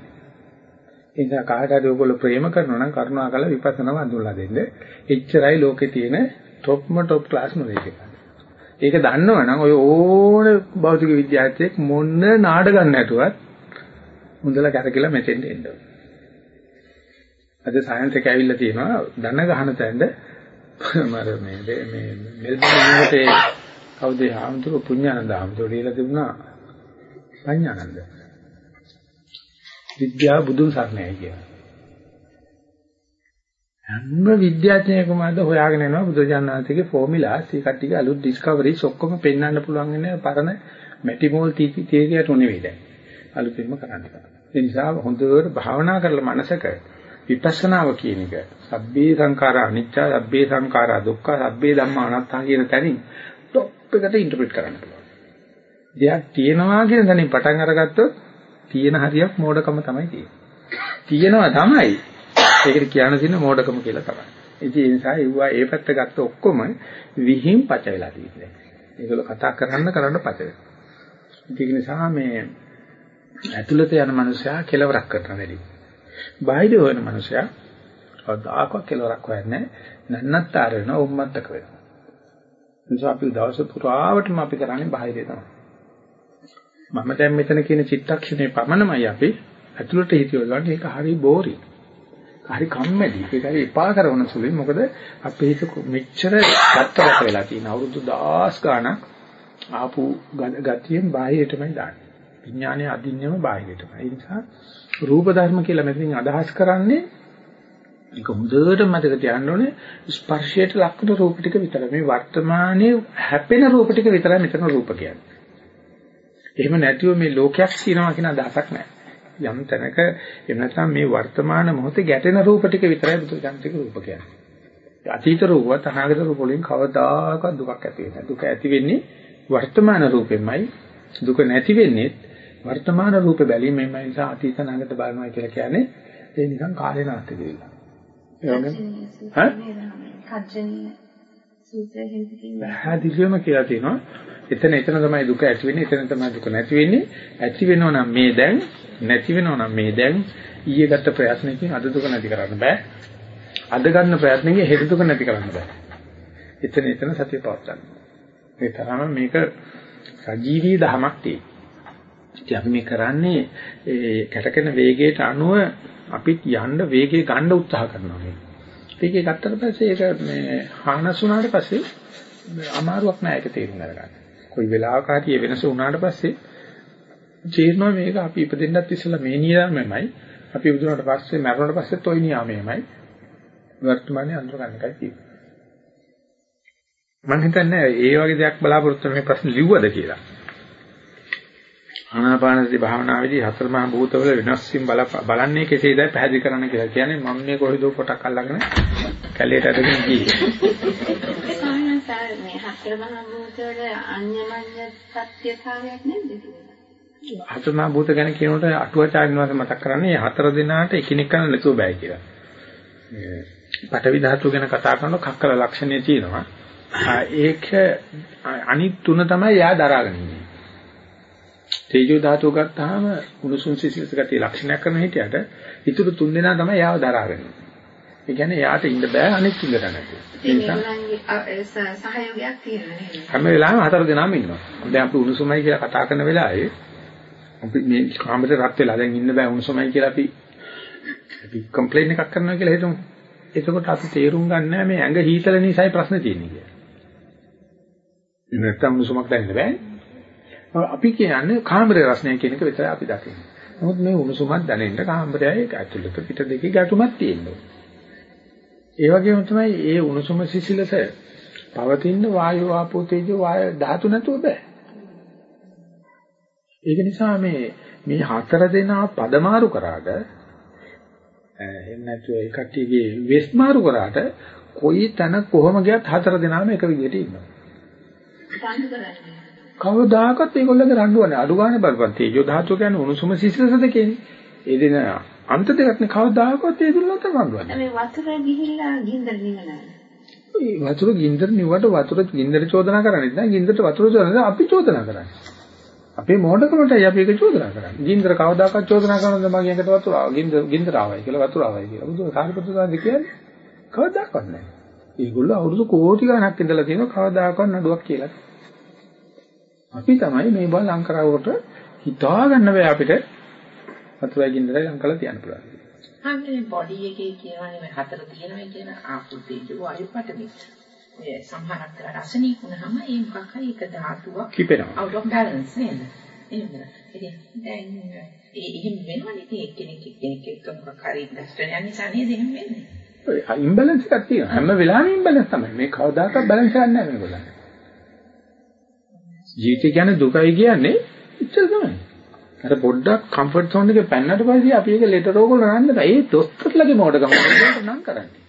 ඒ නිසා කාට හරි ඔයගොල්ලෝ ප්‍රේම කරනවා නම් කරුණාකරලා විපස්සනාව අඳුල්ලා දෙන්න. එච්චරයි ලෝකේ තියෙන টොප්ම টොප් ක්ලාස් නොලෙජ් එක. ඒක දන්නවනම් ඔය ඕන භෞතික විද්‍යාර්ථයෙක් මොන නාඩගම් නැතුවත් මුදල කරකිලා මෙතෙන්ට එන්න ඕනේ. අද සයන්ස් එක ඇවිල්ලා තියෙනවා ධන ගහන තැනද මර මේ මේ මෙල්බන් වලට කවුද ආමතුරු පුඤ්ඤානන්ද ආමතුරු දීලා තිබුණා පඤ්ඤානන්ද විද්‍යාව බුදුන් සරණයි කියලා. හැම විද්‍යාඥයෙකුම අද හොයාගෙන යනවා බුදුජානනාථගේ ෆෝමියුලාස් ඒ කට්ටියගේ අලුත් ඩිස්කවරිස් ඔක්කොම පෙන්වන්න පුළුවන් වෙන පරණ මැටිමෝල් තීතියට නෙවෙයි දැන්. අලුතින්ම කරන්න. ඒ නිසා හොඳට භාවනා කරලා මනසක විපස්සනාව කියන එක සබ්බේ සංඛාරා අනිච්ච සබ්බේ සංඛාරා දුක්ඛ සබ්බේ ධම්මා අනාත්තා කියන තැනින් টොප් එකට ඉන්ටර්ප්‍රිට් කරන්න පුළුවන්. දෙයක් තියෙනවා කියන තැනින් පටන් අරගත්තොත් තියෙන හරියක් මෝඩකම තමයි තියෙන්නේ. තියෙනවා තමයි. ඒකට කියන්න තියෙන මෝඩකම කියලා තමයි. ඉතින් ඒ නිසා ඒවා ඒ පැත්ත ගත්ත ඔක්කොම විහිං පච වෙලා තියෙන්නේ. ඒගොල්ලෝ කතා කරන්න කරන්න පච වෙනවා. ඒක නිසා මේ ඇතුළත යන මනුස්සයා කෙලවරක් කරන වැඩි. බාහිර හොයන මනුස්සයා කවදාකවත් කෙලවරක් හොයන්නේ නන්නත්තර වෙනවා උම්මත්තක වෙනවා. නිසා අපි දවස පුරාවටම අපි කරන්නේ බාහිරේ තමයි. මම දැන් මෙතන කියන චිත්තක්ෂණේ පමණමයි අපි ඇතුළට හිතියව ගන්න ඒක හරි බෝරි. හරි කම්මැලි. ඒක හරි එපා කරන සුළුයි. මොකද අපේ හිත මෙච්චර ගත්තකට වෙලා තියෙන අවුරුදු 10 ගාණක් ආපු ගතියෙන් බාහිරටමයි දාන්නේ. විඥානයේ අදින්නෙම බාහිරටමයි. ඒ නිසා රූප ධර්ම කියලා මෙතනින් අදහස් කරන්නේ ඒක හොඳට මතක තියාගන්න ඕනේ ස්පර්ශයට ලක්වන රූප ටික විතරයි. මේ වර්තමානයේ හැපෙන රූප ටික විතරයි මෙතන රූප කියන්නේ. එහෙම නැතිව මේ ලෝකයක් තියෙනවා කියන අදහසක් නැහැ. යම් තැනක එහෙම නැත්නම් මේ වර්තමාන මොහොතේ ගැටෙන රූප ටික විතරයි බුදුජානක රූප කියන්නේ. අතීත රූපවත් අනාගත රූප වලින් කවදාකවත් දුකක් ඇති වෙන්නේ නැහැ. දුක ඇති වෙන්නේ වර්තමාන රූපෙමයි. දුක නැති වෙන්නේ වර්තමාන රූපේ බැලීමෙන්ම නිසා අතීත අනාගත බලනවා කියලා කියන්නේ ඒ නිකන් කාලේ නාස්ති කියලා. පැහැදිලිවම කියලා තියෙනවා. එතන එතන තමයි දුක ඇති වෙන්නේ එතන තමයි දුක නැති වෙන්නේ. ඇති වෙනව නම් මේ දැන් නැති වෙනව නම් මේ දැන්. ඊයේ ගත්ත ප්‍රයත්නකින් අද දුක නැති කරන්න බෑ. අද ගන්න ප්‍රයත්නකින් හෙට දුක නැති කරන්න බෑ. එතන එතන සතිය පවත්වා ගන්න ඒ තරම මේක සජීවී දහමක් තියෙනවා. ඉතින් අපි මේ කරන්නේ ඒ කැටකෙන වේගයට අනුව අපිත් යන්න වේගය ගන්න උත්සාහ කරනවා මේ. වේගය ගත්තට පස්සේ ඒක මේ හානස් වුණාට පස්සේ අමාරුවක් නෑ ඒක තේරුම් ගන්න. කොයි වෙලාවක හරි වෙනස වුණාට පස්සේ තේරෙනවා මේක අපි ඉපදෙන්නත් ඉස්සෙල්ලා මේ නියාමයමයි අපි ඉපදුනාට පස්සේ මරණයට පස්සෙත් ওই නියාමයමයි වර්තමානයේ අඳුර ගන්න එකයි තියෙන්නේ. මම හිතන්නේ ඒ වගේ දෙයක් බලාපොරොත්තු වෙන මේ ප්‍රශ්න ලිව්වද කියලා. ආනාපානසති භාවනාවේදී හතර මහා භූතවල වෙනස් වීම බලන්නේ කෙසේදයි පැහැදිලි කරන්න කියලා. කියන්නේ මම මේ කොහෙද පොටක් අල්ලගෙන කැලේට ඇදගෙන ගියේ. මේ හතර මහා භූතවල අන්‍යමඤ්ඤ සත්‍යතාවයක් නැද්ද හතර මහා භූත ගැන කියනකොට අටුවාචාර්යන් වහන්සේ මතක් කරන්නේ හතර දිනාට එකිනෙක කරන්න නැතුව බෑ කියලා. මේ පටවි ධාතුව ගැන කතා කරනකොට කක්කල ලක්ෂණය තියෙනවා. ඒක අනිත් තුන තමයි යා දරාගෙන ඉන්නේ. තේජෝ ධාතුව ගත්තාම උණුසුම් සිසිලස ගතිය ලක්ෂණයක් කරන හිටියට ඉතුරු තුන් දෙනා තමයි යාව දරාගෙන. ඒ කියන්නේ යාට ඉන්න බෑ අනිත් තුන්දට නැති. ඒ නිසා සහයෝගයක් තියෙනවා නේද? හැම වෙලාවෙම හතර දෙනාම ඉන්නවා. දැන් අපි උණුසුමයි කියලා කතා කරන වෙලාවේ අපි මේ කාමරේ රත් වෙලා දැන් ඉන්න බෑ උණුසුමයි කියලා අපි අපි කම්ප්ලේන් එකක් කරනවා කියලා හිතමු. එතකොට අපි තේරුම් ගන්න මේ ඇඟ හීතල නිසායි ප්‍රශ්න තියෙන්නේ කියලා. නැත්තම් උණුසුමක් දැනෙන්න බෑනේ. අපි කියන්නේ කාමරේ රසණය කියන එක විතරයි අපි දකින්නේ. නමුත් මේ උණුසුමක් දැනෙන්න කාමරයයි ඇතුළත පිට දෙකේ ගැටුමක් තියෙනවා. ඒ වගේම තමයි ඒ උණුසුම සිසිලස පවතින වායු ආපෝ තේජෝ වාය ධාතු නැතුව බෑ. ඒක නිසා මේ මේ හතර දෙනා පදමාරු කරාට එහෙම නැතුව ඒ කට්ටියගේ වෙස් මාරු කරාට කොයි තැන කොහොම ගියත් හතර දෙනාම එක විදිහට ඉන්නවා. කවදාකවත් ඒගොල්ලන්ගේ රණ්ඩුව නැහැ. අඩු ගන්න බලපන්. තේජෝ ධාතුව කියන්නේ උණුසුම සිසිලසද කියන්නේ. ඒ දෙන අන්ත දෙකක් නේ කවදාකවත් ඒ දුන්නත් රණ්ඩුව නැහැ. මේ වතුර ගිහිල්ලා ගින්දර නිවනවා. ඒ වතුර ගින්දර නිවට වතුර ගින්දර චෝදනා කරන්නේ නැහැ. ගින්දරට වතුර චෝදනා අපි චෝදනා කරන්නේ. අපේ මොඩකමටයි අපි ඒක චෝදනා කරන්නේ. ගින්දර කවදාකවත් චෝදනා කරනවද මගේ එකට වතුර ආවා. ගින්දර ගින්දර ආවයි කියලා වතුර ආවයි කියලා. බුදු සාරිපුත්‍ර සාන්ති කියන්නේ කවදාකවත් නැහැ. ඒගොල්ලෝ අවුරුදු කෝටි ගණක් ඉඳලා තියෙනවා කවදාකවත් නඩුවක් කියලා. අපි තමයි මේ බල ලං කරවුවට හිතා ගන්න බෑ අපිට වතුරයි ගින්දරයි ලං කරලා තියන්න පුළුවන්. අනේ බොඩි එකේ කියවනේ මේ හතර තියෙනවා කියන ආපු තේජෝ වායු පඨවි. ඒ සමහරක් රසණී වුණාම ඒ මොකක් හරි එක ධාතුවක් කිපෙනවා. out of balance නේද? එහෙමද? ඉතින් දැන් ඒ එහෙම වෙනවනේ ඉතින් එක්කෙනෙක් එක්කෙනෙක් එක්ක මොකක් හරි ඉන්ඩස්ට්‍රි යන නිසා නේද එහෙම වෙන්නේ? ඉම්බැලන්ස් එකක් තියෙනවා. හැම වෙලාවෙම ඉම්බැලන්ස් තමයි. මේ කවදාකවත් බැලන්ස් එකක් නැහැ මේගොල්ලන්. ජීවිතය කියන්නේ දුකයි කියන්නේ ඉච්චර තමයි. අර පොඩ්ඩක් කම්ෆර්ට් සෝන් එකේ පැන්නට පස්සේ අපි ඒක ලෙටර් ඕගොල්ලෝ නන්න බෑ. ඒ දොස්තරලගේ මොඩකම නම් කරන්නේ.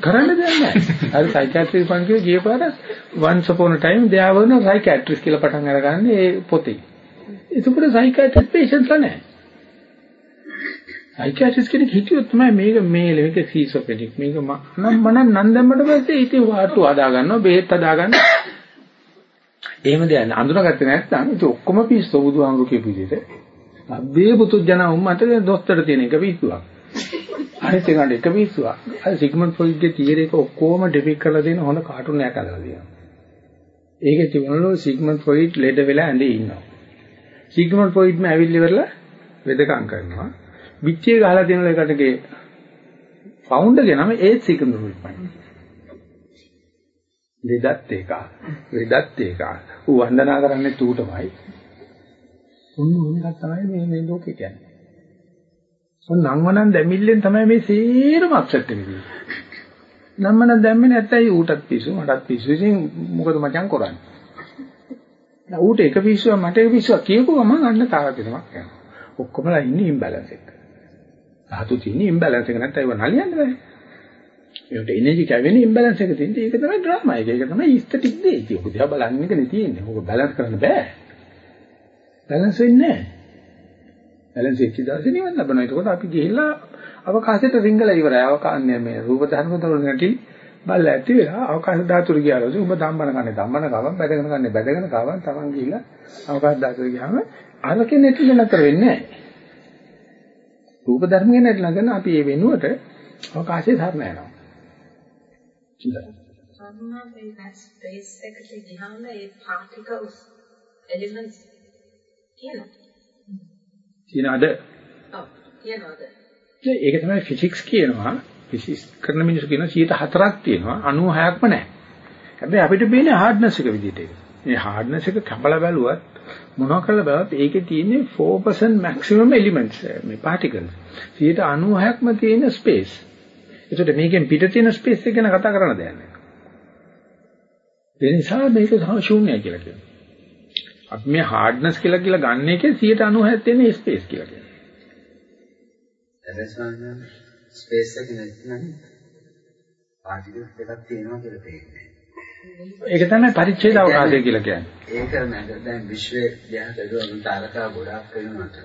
කරන්න දෙයක් නැහැ. අර සයිකියාට්‍රික් පන්තියේ ගියපාර once upon a time there were no psychiatrists කියලා පටන් අරගන්නේ ඒ පොතේ. ඒකපොර සයිකියාට්‍රික් patients නැහැ. සයිකියාට්‍රිස් කෙනෙක් හිටියොත් තමයි මේක මේ මේක සීසොපෙඩික් මේක නම් මනම් නම් දැම්මට පස්සේ ඉතින් වාටු හදා ගන්නවා බෙහෙත් හදා ගන්නවා එහෙම දෙයක් අඳුනගත්තේ නැත්නම් ඉතින් ඔක්කොම පිස්සු බුදුහාමුදුරු කියපු විදිහට අබ්බේ පුතුජන උම්මට දොස්තර තියෙන එක පිස්සුවක්. අනිත් එකට එක පිස්සුවක්. අර සිග්මන්ඩ් ෆ්‍රොයිඩ්ගේ තියරි එක ඔක්කොම ඩිපික් කරලා දෙන හොඳ කාටුන් එකක් හදලා තියෙනවා. ඒකේ තිබුණලු සිග්මන්ඩ් ෆ්‍රොයිඩ් ලෙඩ වෙලා ඇඳේ ඉන්නවා. සිග්මන්ඩ් ෆ්‍රොයිඩ්ම ඇවිල්ලි ඉවරලා වෙදකම් කරනවා. පිටිය ගහලා තියෙන එකටගේ ෆවුන්ඩර් ගෙනම ඒත් සිකඳු රුප්පයි. දෙදත් එක. වෙදත් එක. ඌ වන්දනා කරන්නේ තූටමයි. උන් උන්ගත් තමයි මේ මේ ලෝකේ කියන්නේ. උන් නම්වනම් දැමිල්ලෙන් තමයි මේ සේරම අප්සෙට් වෙන්නේ. නම්මන දැම්මේ නැත්තයි ඌටත් පිස්සු මටත් පිස්සු. ඉතින් මොකද මචං කරන්නේ? ඌට එක පිස්සුවක් මට එක පිස්සුවක් කියපුවම අන්න තාරතිනමක් යනවා. ඔක්කොමලා ඉන්නේ ඉම්බැලන්ස් එක. ධාතු තියෙන ඉම්බැලන්ස් එක නැත්නම් ඒව නලියන්න බෑ. ඒකට එනර්ජි කැවෙන ඉම්බැලන්ස් එක තියෙන්නේ ඒක තමයි ඩ්‍රාමා එක. ඒක තමයි ඉස්තටික් දේ. ඒක දිහා බලන්න එකනේ තියෙන්නේ. ඕක බැලන්ස් කරන්න බෑ. බැලන්ස් වෙන්නේ නැහැ. බැලන්ස් වෙච්ච දවසේ නිවන් ලබනවා. ඒකෝට අපි ගිහිල්ලා අවකාශයට රිංගලා ඉවරයි. අවකාශන්නේ මේ රූප ධර්ම වල නැටි බල්ල ඇති වෙලා අවකාශ ධාතුරු ගියාලු. උඹ ධම්මන කන්නේ ධම්මන කවම් බැදගෙන කන්නේ බැදගෙන කවම් තමන් ගිහිල්ලා අවකාශ ධාතුරු ගියාම අරකින් නැතිල නතර වෙන්නේ නැහැ. රූප ධර්ම ගැන ළඟන අපි ඒ වෙනුවට අවකාශයේ ධර්ම යනවා. සම්මාපේ ස්පේස් එකට ගියාම ඒ particles elements කියනවා. තියනද? ඔව් කියනවාද? ඒක තමයි ෆිසික්ස් කියනවා. ෆිසික්ස් කරන මිනිස්සු කියන 104ක් තියෙනවා 96ක්ම නැහැ. හැබැයි අපිට පේන්නේ හાર્ඩ්නස් එක විදිහට ඒක. මේ හાર્ඩ්නස් එක කපලා බැලුවත් මොනවා කරලා බැලුවත් ඒකේ තියෙන්නේ 4% maximum elements eh, මේ particles. 96ක්ම තියෙන space. ඒකට මේකෙන් පිට තියෙන space එක ගැන කතා කරන්න දෙයක් නැහැ. ඒ නිසා මේක ශූන්‍යයි කියලා කියනවා. අපි මේ hardness කියලා කියලා ගන්න එකේ 96ක් තියෙන space කියලා කියනවා. එතන ස්පේස් එක නැත්නම් පාටිකල්ස් දෙකක් තියෙනවා කියලා තේරෙන්නේ. ඒක තමයි පරිච්ඡේද අවකාශය කියලා කියන්නේ. ඒක නේද දැන් විශ්වයේ යහතේ තාරකා ගොඩාක් වෙනවට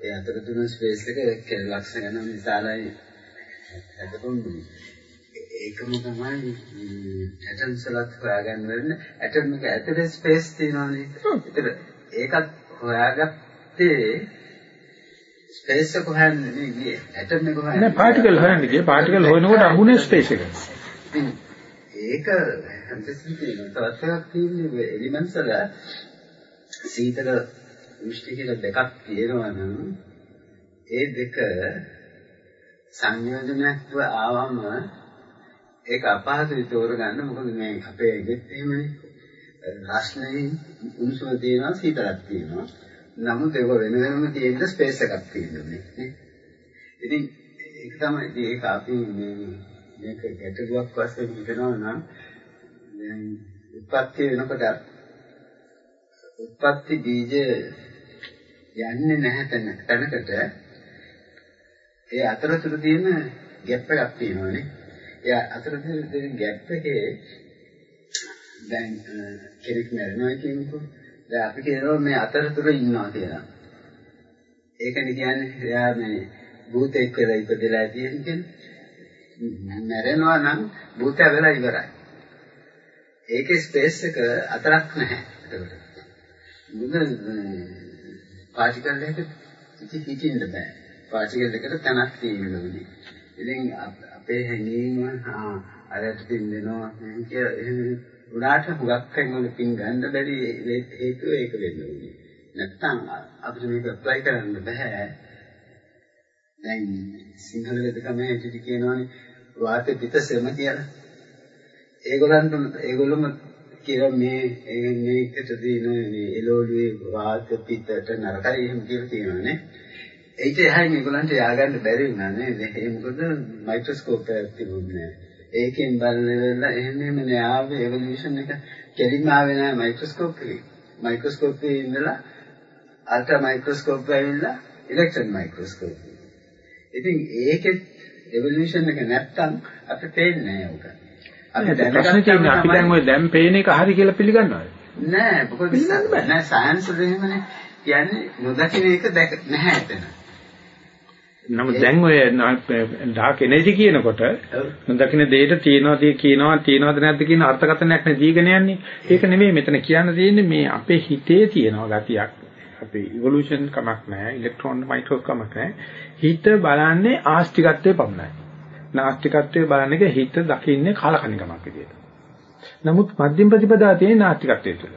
ඒ අතර තුන ස්පේස් එක ලක්ෂ ගණන් විශාලයි. එතකොට ඒකම තමයි ඇටම්ස් වලත් හොයාගන්න වෙන්නේ. ඇටම් එක ඇතුලේ ස්පේස් තියෙනවානේ. ඒතර ඒකත් හොයාගත්තේ ස්පේස් එක හොයන්නේ ගියේ. ඇටම් එක හොයන්නේ. නෑ පාටිකල් හොයන්නේ ගියේ. පාටිකල් හොයනකොට අහුනේ ස්පේස් එක. ඒක හැමතිස්සෙම තියෙනවා. තවත් එකක් තියෙන්නේ එලිමන්ට්ස් වල සීතල දෘෂ්ටි කියලා දෙකක් තියෙනවා නම් ඒ දෙක සංයෝජනයක්ව ආවම ඒක අපහසුයි තෝරගන්න. මොකද මේ අපේ ගෙත් එහෙමනේ. රස්නේ උණුසුම තියෙනවා සීතලක් තියෙනවා. නමුත් ඒක වෙන වෙනම තියෙන ස්පේස් එකක් තියෙනවා. නේ? ඉතින් ඒක තමයි ඒක අපි මේ මේක ගැටලුවක් වශයෙන් හිතනවා නම් දැන් උත්පත්ති වෙනකොට උත්පත්ති බීජ යන්නේ නැහැ තැනකට ඒ අතරතුර තියෙන ગેප් එකක් තියෙනවානේ. ඒ අතරතුර තියෙන ગેප් එකේ දැන් කෙනෙක් මැරෙනවා කියනකො දැන් අපි කියනවා මේ අතරතුර ඉන්නවා කියලා. ඒකනේ කියන්නේ එයා මේ භූතෙක් වෙලා ඉපදලා තියෙන කියන්නේ. මැරෙනවා නම් භූතය වෙලා ඉවරයි. ඒකේ ස්පේස් එක අතරක් නැහැ. ඒකට. මොකද පාටිකල් එක පිටින් බෑ. පාටිකල් එකට තැනක් තියෙන්න ඕනේ. ඉතින් අපේ හැඟීම අරට පින් දෙනවා කියලා එහෙම උනාට හුඟක් වෙනවල පින් ගන්න බැරි හේතුව ඒක වෙන්න ඕනේ. නැත්තම් අපිට මේක ඇප්ලයි කරන්න බෑ. දැන් සිංහල වෙදකම හැටියට කියනවානේ වාත පිටසෙම කියලා. ඒගොල්ලන්ට ඒගොල්ලොම කියලා මේ මේකට දින මේ එළවලුවේ වාත පිටට නරකයි එහෙම කියලා තියෙනවානේ. ඒක එහායි මේගොල්ලන්ට ය아가න්න බැරි වුණා නේද? ඒ මොකද මයික්‍රොස්කෝප් එකක් තිබුණේ ඒකෙන් බලලා එහෙම එහෙම නෑ ආවේ එවලුෂන් එක කෙලින්ම ආවේ නෑ මයික්‍රොස්කෝප් එකේ. මයික්‍රොස්කෝප් එකේ ඉඳලා අල්ට්‍රා මයික්‍රොස්කෝප් ඇවිල්ලා ඉලෙක්ට්‍රෝන මයික්‍රොස්කෝප්. ඉතින් ඒකෙත් එවලුෂන් එක නැත්තම් අපිට පේන්නේ නෑ උක. අපි දැනගන්න අපි දැන් ওই දැන් පේන එක හරි කියලා පිළිගන්නවද? නෑ මොකද නෑ සයන්ස් වල එහෙමනේ කියන්නේ නොදකින එක දැක නැහැ එතන. නමුත් දැන් ඔය ඩාර්ක් එනර්ජි කියනකොට නොදකින දෙයට තියනවා තිය කියනවා තියනවද නැද්ද කියන අර්ථකථනයක් නේ දීගෙන යන්නේ. ඒක නෙමෙයි මෙතන කියන්න තියෙන්නේ මේ අපේ හිතේ තියෙනවා ගතියක්. අපේ ඉවොලුෂන් කමක් නැහැ, ඉලෙක්ට්‍රෝන මයික්‍රොස්කෝප් කමක් නැහැ. හිත බලන්නේ ආස්තිකත්වයේ පමණයි. නාස්තිකත්වයේ බලන්නේ හිත දකින්නේ කාලකණිකමක් විදියට. නමුත් මධ්‍යම ප්‍රතිපදා තියෙන නාස්තිකත්වයේ තුල.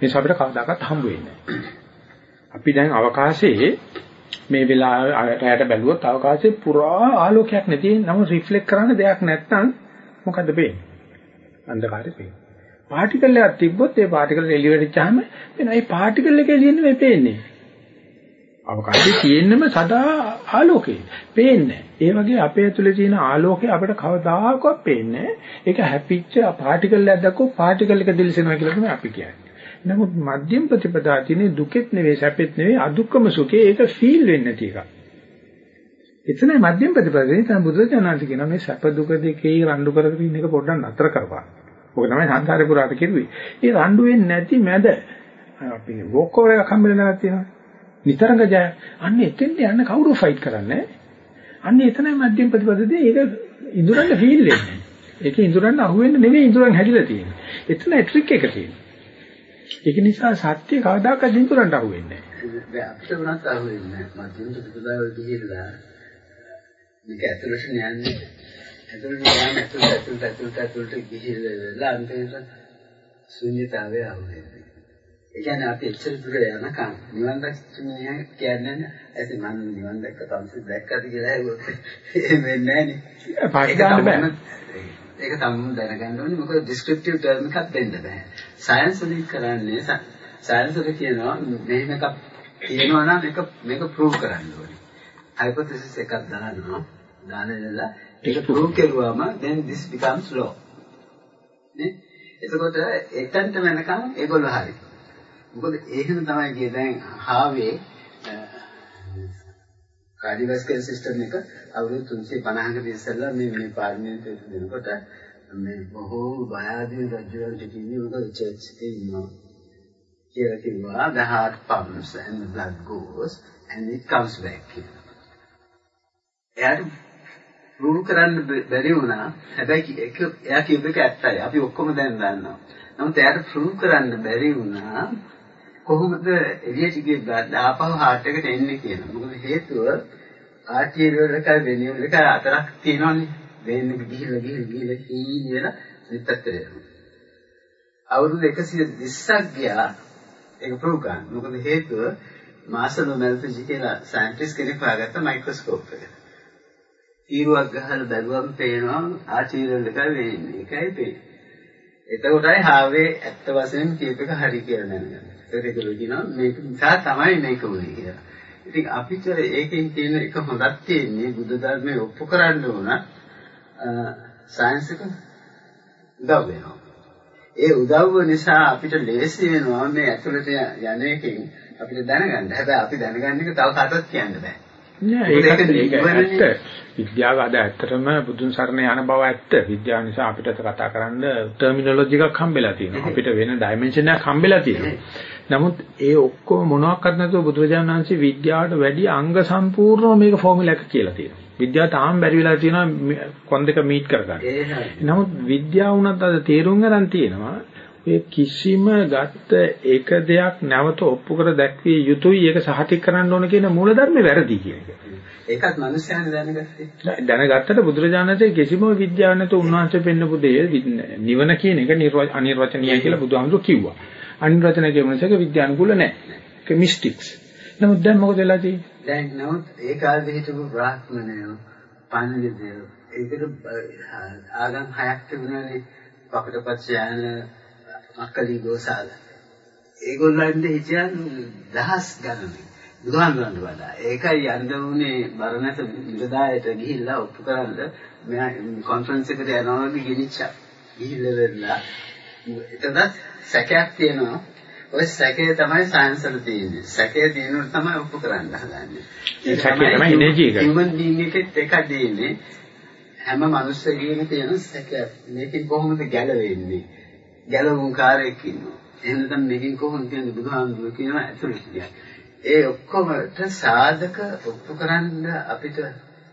මේ අපිට කවදාකවත් හම්බ වෙන්නේ අපි දැන් අවකාශයේ මේ වෙලාවේ රැයට බැලුවොත් අවකාශයේ පුරා ආලෝකයක් නැති නමුත් රිෆ්ලෙක්ට් කරන්න දෙයක් නැත්නම් මොකද වෙන්නේ? අන්ධකාරය පේනවා. පාටිකල් එකක් තිබ්බොත් ඒ පාටිකල් එළිය වෙච්චාම වෙන ඒ පාටිකල් එක එළියෙන්නේ මේ පේන්නේ. අවකාශයේ තියෙන්නම සදා ආලෝකේ. පේන්නේ. ඒ වගේ අපේ ඇතුලේ තියෙන ආලෝකය අපිට කවදාකවත් පේන්නේ ඒක හැපිච්ච පාටිකල් එකක් දැක්කොත් පාටිකල් එක දිලිසෙනවා කියලා තමයි අපි කියන්නේ. නමුත් මධ්‍යම ප්‍රතිපදා තියෙන දුකෙත් නෙවෙයි සැපෙත් නෙවෙයි අදුක්කම සුඛේ ඒක ෆීල් වෙන්නේ නැති එකක්. එතනයි මධ්‍යම ප්‍රතිපදාවේ තමයි බුදුරජාණන් කියනවා මේ සැප දුක දෙකේ රණ්ඩු කරගෙන ඉන්න එක පොඩ්ඩක් නතර කරපන්. ඔක තමයි සංසාරේ පුරාට කිරුවේ. ඒ රණ්ඩු වෙන්නේ නැති මැද අපි වෝකෝවර් එකක් හම්බෙලා නැගලා තියෙනවා. නිතරම ජය. අන්න එතෙන්ට යන්න කවුරු ෆයිට් කරන්නේ? අන්න එතනයි මධ්‍යම ප්‍රතිපදාවේ ඒක ඉඳුරන්න ෆීල් වෙන්නේ. ඒක ඉඳුරන්න අහුවෙන්න නෙවෙයි ඉඳුරන් හැදිලා තියෙන්නේ. එතන ට්‍රික් එක තියෙනවා. ඒක නිසා සත්‍ය කවදාකවත් ඉඳුරන්ට අහුවෙන්නේ නැහැ. අපිට උනත් අහුවෙන්නේ නැහැ. මධ්‍යම ප්‍රතිපදාව ගිහිල්ලා මේක ඇතුළට යන්නේ ඇතුළට යන ඇතුළට ඇතුළට ඇතුළට ඇතුළට ගිහිල්ලා අන්තිමට ශුන්‍යතාවය ආවෙන්නේ. ඒ කියන්නේ අපි එච්චර දුර යනකම් නිවන් දක්ෂිනේ කියන්නේ ඇයි මම නිවන් දැක්ක තමයි දැක්කද කියලා එහෙම වෙන්නේ නැහැ පාකිස්තාන බෑ. ඒක තමයි දැනගන්න ඕනේ මොකද ඩිස්ක්‍රිප්ටිව් ටර්ම් එකක් දෙන්න බෑ. සයන්ස් වලින් කරන්නේ සයන්ස් වල කියනවා මෙහෙම එකක් තියෙනවා නම් මේක මේක ප්‍රූව් කරන්න ඕනේ. හයිපොතෙසිස් එකක් දානවා. දානදලා ඒක ප්‍රූව් කරුවාම then this becomes law. නේ? එතකොට එතනට වෙනකම් ඒගොල්ලෝ හරි. මොකද ඒකම තමයි කියේ දැන් හාවේ කාඩියෝවැස්කියුලර් සිස්ටම් එක අවුරුදු 350කට ඉස්සෙල්ලා මේ මේ පාර්ලිමේන්තුවට දෙනකොට මේ බොහෝ බයාදී රජුන්ට කිව්වේ මොකද චර්ච් එකේ ඉන්නවා කියලා කිව්වා the heart pumps and the blood goes and it comes back කියලා. එයාට ප්‍රූව් කරන්න බැරි වුණා. හැබැයි ඒක එයා කියප එක ඇත්තයි. අපි ඔක්කොම දැන් දන්නවා. නමුත් එයාට ප්‍රූව් කරන්න බැරි වුණා කොහොමද එළියට ගිය බ්ලඩ් ආපහු හાર્ට් එකට එන්නේ කියලා. මොකද හේතුව ආර්ටීරියල් එකයි වෙනියල් එකයි අතරක් තියෙනවනේ. වෙන්නේ ගිහිල්ලා ගිහිල්ලා ගිහිල්ලා හීනියලා පිටත්තට යනවා. අවුරුදු 120ක් ගියා ඒක ප්‍රූව් කරන්න. මොකද හේතුව මාසලෝ මෙල්ෆිජි කියලා සයන්ටිස්ට් කෙනෙක් හොයාගත්ත මයික්‍රොස්කෝප් එක. තීරුවක් ගහලා බැලුවම පේනවා ආචීරල් එකයි වෙන්නේ. ඒකයි පේන්නේ. එතකොටයි හාවේ ඇත්ත වශයෙන්ම කීප එක හරි කියලා දැනගන්නේ. ඒකේකලු කියනවා මේක නිසා තමයි මේක වුනේ කියලා. ඉතින් අපිට ඒකෙන් තියෙන එක හොඳක් තියෙන්නේ බුදු ධර්මයේ ඔප්පු කරන්න ඕන සයන්ස් එක උදව් වෙනවා. ඒ උදව්ව නිසා අපිට ලේසි වෙනවා මේ ඇතුළට යන එකෙන් අපිට දැනගන්න. හැබැයි අපි දැනගන්න එක තව කාටවත් කියන්න බෑ. නෑ ඒක ඇත්ත. විද්‍යාව අද ඇත්තටම බුදුන් සරණ යන බව ඇත්ත. විද්‍යාව නිසා අපිට කතා කරන්න ටර්මිනොලොජි එකක් හම්බෙලා තියෙනවා. අපිට වෙන ඩයිමන්ෂන් එකක් හම්බෙලා තියෙනවා. නමුත් ඒ ඔක්කොම මොනවාක්වත් නැතුව බුදුරජාණන් වහන්සේ විද්‍යාවට වැඩි අංග සම්පූර්ණව මේක ෆෝමියුලා එක කියලා තියෙනවා. විද්‍යාව තාම බැරි වෙලා තියෙනවා කොන් දෙක මීට් කරගන්න. නමුත් විද්‍යාව උනත් අද තේරුම් ගන්න තියෙනවා ඒ කිසිම ගත්ත එක දෙයක් නැවත ඔප්පු කර දැක්විය යුතුයි ඒක සහතික කරන්න ඕන කියන මූලධර්මේ වැරදි කියන එක. ඒකත් මිනිස්යානේ දැනගත්තේ. දැනගත්තට බුදුරජාණන්සේ කිසිම විද්‍යාවක් නැතුව උන්වහන්සේ පෙන්නපු දේ නිවන කියන එක අනිර්වචනීයයි කියලා බුදුහාමුදුරුවෝ කිව්වා. අනිර්වචන කියන එක විද්‍යානුකූල නැහැ. ඒක මිස්ටික්ස්. නමුත් දැන් මොකද වෙලා තියෙන්නේ? දැන් නමුත් ඒ කාලේ හිටපු බ්‍රාහ්මණයෝ පණිවිඩයෝ ඒකට ආගම් හයක් තිබුණානේ. පකටපත් යන මක්කලි ගෝසාල. ඒගොල්ලන්ට හිටියන් දහස් ගණනක්. බුදුහාමුදුරන්ට වඩා. ඒකයි යන්න උනේ බරණැස නිලදායට ගිහිල්ලා ඔප්පු කරන්න මෙයා කොන්ෆරන්ස් එකට යනවා වගේ ගෙනිච්චා. ගිහිල්ලා වෙලා එතනත් සැකයක් තියෙනවා. ඔය සැකය තමයි සයන්ස් වල තියෙන්නේ. සැකය තියෙනකොට තමයි ඔප්පු කරන්න හදන්නේ. ඒ සැකය තමයි එනර්ජි එක. හියුමන් බීන් එකෙත් එකක් දෙන්නේ. හැම මිනිස්සෙකීම තියෙන සැකයක්. මේකෙන් කොහොමද ගැලවෙන්නේ? ගැලවුම් කාර්යයක් ඉන්නවා. එහෙනම් මේකෙන් කොහොමද කියන්නේ බුදුහාමුදුරුවෝ කියනවා ඇතුළට කියන්නේ. ඒ ඔක්කොමට සාධක ඔප්පු කරන්න අපිට